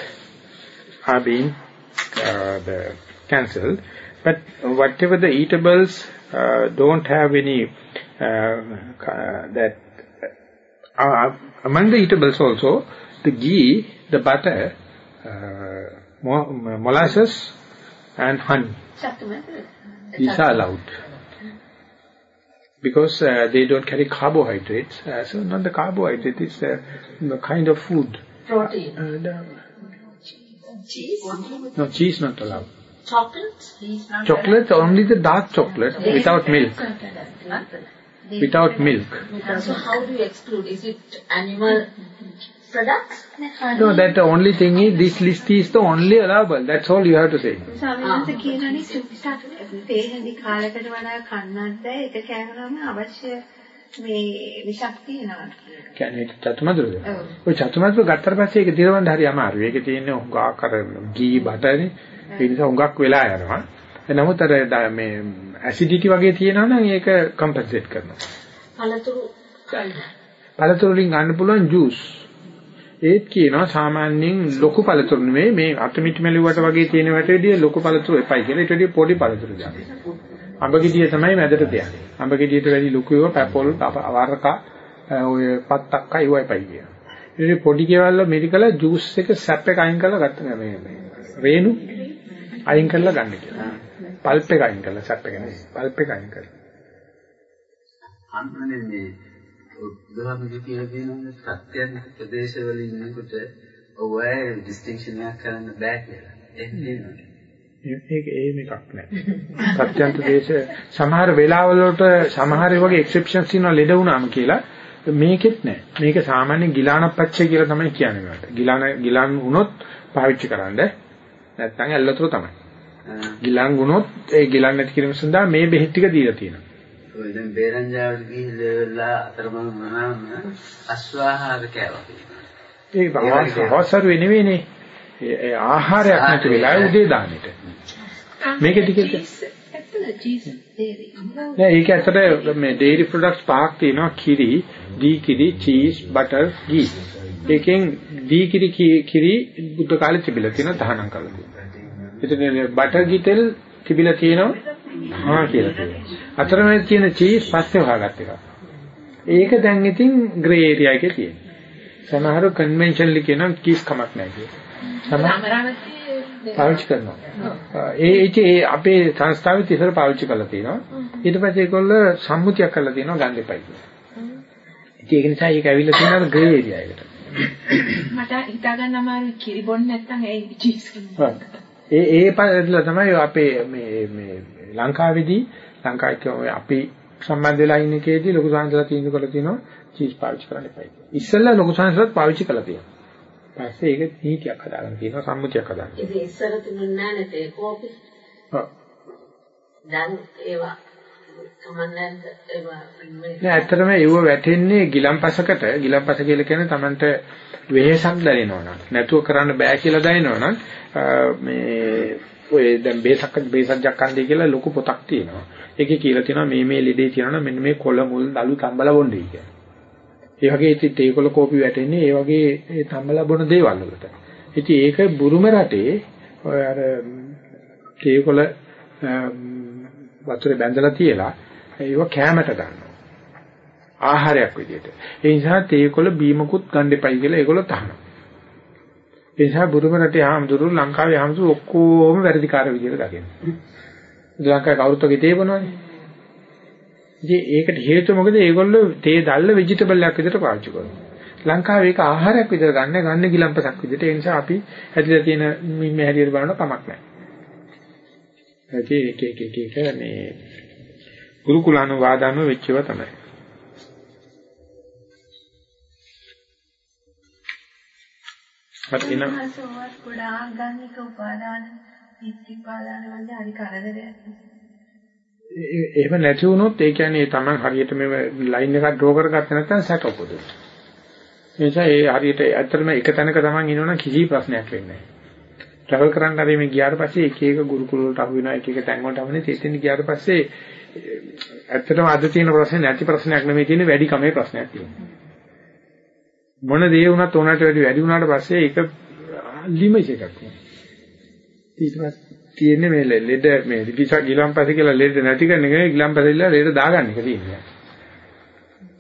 are being uh, cancelled, but whatever the eatables uh, don't have any uh, that uh, among the eatables also, the ghee, the butter, uh, mo molasses and honey, these are allowed. because uh, they don't carry carbohydrates. Uh, so not the carbohydrate, it's uh, the kind of food. Protein. Uh, the- Cheese. no, cheese not allowed. Chocolate. Chocolate, only the dark chocolate without milk. Without milk. So how do you exclude? Is it animal products? No, that the only thing is, this list is the only allowable. That's all you have to say. සාමාන්‍යයෙන් කියනනේ චුට්ටක් තේහෙන්දි කාලයකට වඩා කන්නත් බෑ ඒක කෑමනම අවශ්‍ය මේ විෂක් තියෙනවා. කියන්නේ චතුමදුරද? ඔව්. ඔය චතුමදුර ගත්තට පස්සේ ඒක දිරවන්න හරි අමාරුයි. ඒකේ තියෙන හුඟක් අර ගී බටනේ. ඒ නිසා හුඟක් වෙලා යනවා. නමුත් අර මේ ඇසිඩිටි වගේ තියෙනවා නම් ඒක කම්පෙන්සේට් කරනවා. පළතුරු ගන්න. පළතුරු වලින් ගන්න පුළුවන් ජූස්. ඒත් කියනවා සාමාන්‍යයෙන් ලොකු පළතුරු නෙමෙයි මේ අතමිටි මැලුවට වගේ තියෙන වැටෙඩිය ලොකු පළතුරු එපයි කියලා. ඊට වඩා පොඩි පළතුරු දාන්න. අඹ ගෙඩිය තමයි මැදට තියන්නේ. අඹ ගෙඩියට වැඩි ලොකුව පැපොල් අවරක ඔය පත්තක්ක ඒව එපයි කියනවා. ඊට පොඩි කේවල මෙඩිකල ජූස් එක සැප් එක අයින් කරලා ගත්ත මේ මේ රේණු අයින් කරලා ගන්න කියලා. පල්ප් එක අයින් කරලා සැප් එක නෙවෙයි. පල්ප් එක අයින් කරලා. අන්තිමනේ මේ බුදුහාමුදුරු කියලා තියෙනවා සත්‍යයන් ප්‍රදේශවල ඉන්නකොට ඔය ඩිස්ටින්ක්ෂන් එකක් කරන්න බෑ කියලා. එහෙම? මේක එහෙම එකක් නෑ. සත්‍යන්ත දේශ සමහර වෙලාවල වලට සමහර වගේ එක්සෙප්ෂන්ස් තියෙනවා ලෙඩ වුණාම කියලා මේකෙත් නෑ. මේක සාමාන්‍ය ගිලානපච්චය කියලා තමයි කියන්නේ. ගිලාන ගිලන් වුණොත් පාවිච්චි කරන්න නැත්නම් ඇල්ලතර තමයි. ගිලන් වුණොත් ඒ ගිලන් නැති කිරීම සඳහා මේ බෙහෙත් ටික දීලා තියෙනවා. ඔය දැන් බේරංජාවට ගිහිල්ලා අතරමං වුණාම අස්වාහාර කෑවා. ඒ අවසර නෙවෙයිනේ. ඒ ඒ ආහාරයක් නැති වෙලාවේ උදේ දාන්නට. මේක ටිකෙත් ඇත්තද චීස් දේරි. නෑ ඒක ඇත්තට මේ dairy products පහක් තියෙනවා කිරි, දී කිරි, cheese, butter, ghee. ඒකෙන් දී කිරි කිරි බුද්ධ කාලේ තිබිලා තියෙනවා තහනම් කරලා තියෙනවා. එතන butter ghee තෙල් තිබිලා තියෙනවා හා කියලා තියෙනවා. අතරමැද තියෙන cheese පස්සේ හොයාගත්ත එක. ඒක දැන් ඉතින් grey area එකේ තියෙනවා. සමහරව conventionally කියනවා kiss කමක් නැහැ කියලා. සමහර පාවිච්චි කරනවා. ඒ ඒ අපේ සංස්ථාවෙත් ඉස්සර පාවිච්චි කරලා තියෙනවා. ඊට පස්සේ ඒගොල්ල සම්මුතියක් කරලා තියෙනවා ගන්න එපයි කියලා. ඒක නිසා ඒක ඇවිල්ලා තියෙනවා ග්‍රේ ඒරියා එකට. මට හිතා ගන්න අමාරුයි කිරි බොන්න නැත්නම් ඒ චීස් ඒ ඒ පදලා තමයි අපේ මේ මේ ලංකාවේදී ලංකාවේ කියව අපි සම්බන්ධ වෙලා ඉන්න කේදී ලොකු සංසලා තීන්දුව කරලා තියෙනවා චීස් පාවිච්චි කරන්න එපයි කියලා. ඉස්සෙල්ලා ලොකු සංසලත් පාවිච්චි කරලා තියෙනවා. පස්සේ ඒක නීතියක් හදාගෙන තියෙනවා සම්මුතියක් හදාගෙන. ඉතින් ඉස්සර තිබුණේ නැහැ නේ තේ කෝපි. ඔව්. දැන් ඒවා නෑ ඇත්තටම ඒව වැටෙන්නේ ගිලම්පසකට ගිලම්පස කියලා කියන්නේ Tamanට වෙහෙසක් දැනෙනවා නම් නැතුව කරන්න බෑ කියලා දැනෙනවා නම් අ, මේ ඔය දැන් බේසක් බේසක් කන්දේ කියලා ලොකු පොතක් තියෙනවා. ඒකේ කියලා තියෙනවා මේ මේ ලෙඩේ තියෙනවා මෙන්න මේ කොළ මුල් දලු තම්බල බොන්නේ කියලා. ඒ වගේ ඉතින් තේකොළ කෝපි වැටෙන්නේ ඒ වගේ ඒ තම්බල බොන දේවල් වලට. ඉතින් ඒක බුරුම රටේ ඔය අර තේකොළ වතුරේ බැඳලා තියලා ඒව කැමට ගන්නවා. ආහාරයක් විදියට. ඒ නිසා තේකොළ බීමකුත් ගන්න එපයි කියලා ඒගොල්ලෝ තහනවා. ඒ නිසා බුරුම රටේ ආම්දුරු ලංකාවේ ආම්දුරු ඔක්කොම වැරදිකාර විදියට දකිනවා. ලංකාවේ කවුරුත් වගේ තේ බොනවනේ. ඉතින් ඒකට හේතුව මොකද? ඒගොල්ලෝ තේ දැල්ල ভেජිටබල් එකක් විදියට පාවිච්චි කරනවා. ලංකාවේ ඒක ආහාරයක් විදියට ගන්න ගන්න ගිලම්පසක් විදියට. ඒ නිසා අපි ඇදලා තියෙන මිම්මේ හැටියට බලන කමක් නැහැ. ඒක ඒක ඒක ඒක මේ ගුරුකුලානුවාදානුව වෙච්ච ඒවා තමයි. හරි එනම් සෝවත් ගොඩාක් ගන්න එක උපාදාන පිටිපාදාන වගේ හරි කරදරයක්. ඒ- එහෙම නැති වුණොත් ඒ කියන්නේ Taman හරියට මේ ලයින් එකක් ඩ්‍රෝ කරගත්ත නැත්නම් සැක උපදිනවා. ඒ නිසා ඒ හරියට ඇත්තටම එක තැනක Taman ඉන්නවනම් කිසි ප්‍රශ්නයක් වෙන්නේ නැහැ. ට්‍රැවල් කරන්න හරි මේ ගියාට පස්සේ එක එක ගුරුකුල වලට අහු වෙනවා එක එක තැන් වලට අහු වෙනවා. තෙතෙන් ගියාට පස්සේ ඇත්තටම අද තියෙන ප්‍රශ්නේ නැති ප්‍රශ්නයක් නෙමෙයි තියෙන්නේ වැඩි කමේ ප්‍රශ්නයක් තියෙනවා. මොන දේ වුණත් උනට වැඩි වැඩි වුණාට පස්සේ ඒක ලිමිට් එකක් තියෙනවා. ඊට පස්සේ තියෙන්නේ මේ ලෙඩ මේ විස ගිලම්පස කියලා ලෙඩ නැති කරන එක නෙවෙයි ගිලම්පසෙල්ලා ලෙඩ දාගන්න එක තියෙන්නේ.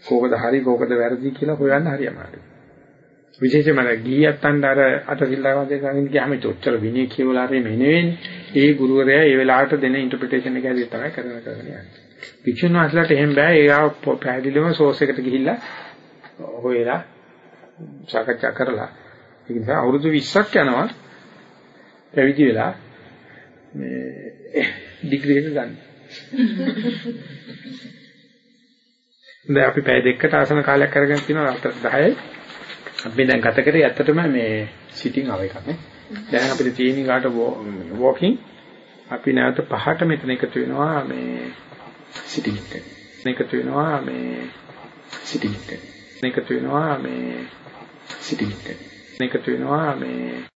කෝකද හරි කෝකද වැරදි කියලා හොයන්න හරි අමාරුයි. විශේෂයෙන්ම ගියත්තන්ට අර අටසිල්ලා වගේ කරගෙන ගියාම චොච්චර විනය කියවලා හරි නෙවෙයි. ඒ ගුරුවරයා ඒ වෙලාවට දෙන ඉන්ටර්ප්‍රිටේෂන් එක ඇතුළේ තමයි කරන කරගෙන යන්නේ. භික්ෂුන් වහන්සේලාට එහෙම බෑ. ඒවා පැහැදිලිවම සෝස් එකට ගිහිල්ලා හොයලා සාකච්ඡා කරලා. ඒ නිසා අවුරුදු 20ක් යනවා පැවිදි වෙලා මේ ඩිග්‍රී එක ගන්න. දැන් අපි පැය දෙකකට ආසන කාලයක් අරගෙන තිනවා රාත්‍රී 10යි. අපි දැන් ගත කරේ ඇත්තටම මේ සිටින් ආව එකක් නේ. දැන් අපිට තියෙන කාට වෝකින් අපි නැවත පහට මෙතන එකතු වෙනවා මේ සිටින් එක. එකතු වෙනවා මේ සිටින් එක. එකතු වෙනවා මේ සිටින් එක. එකතු වෙනවා මේ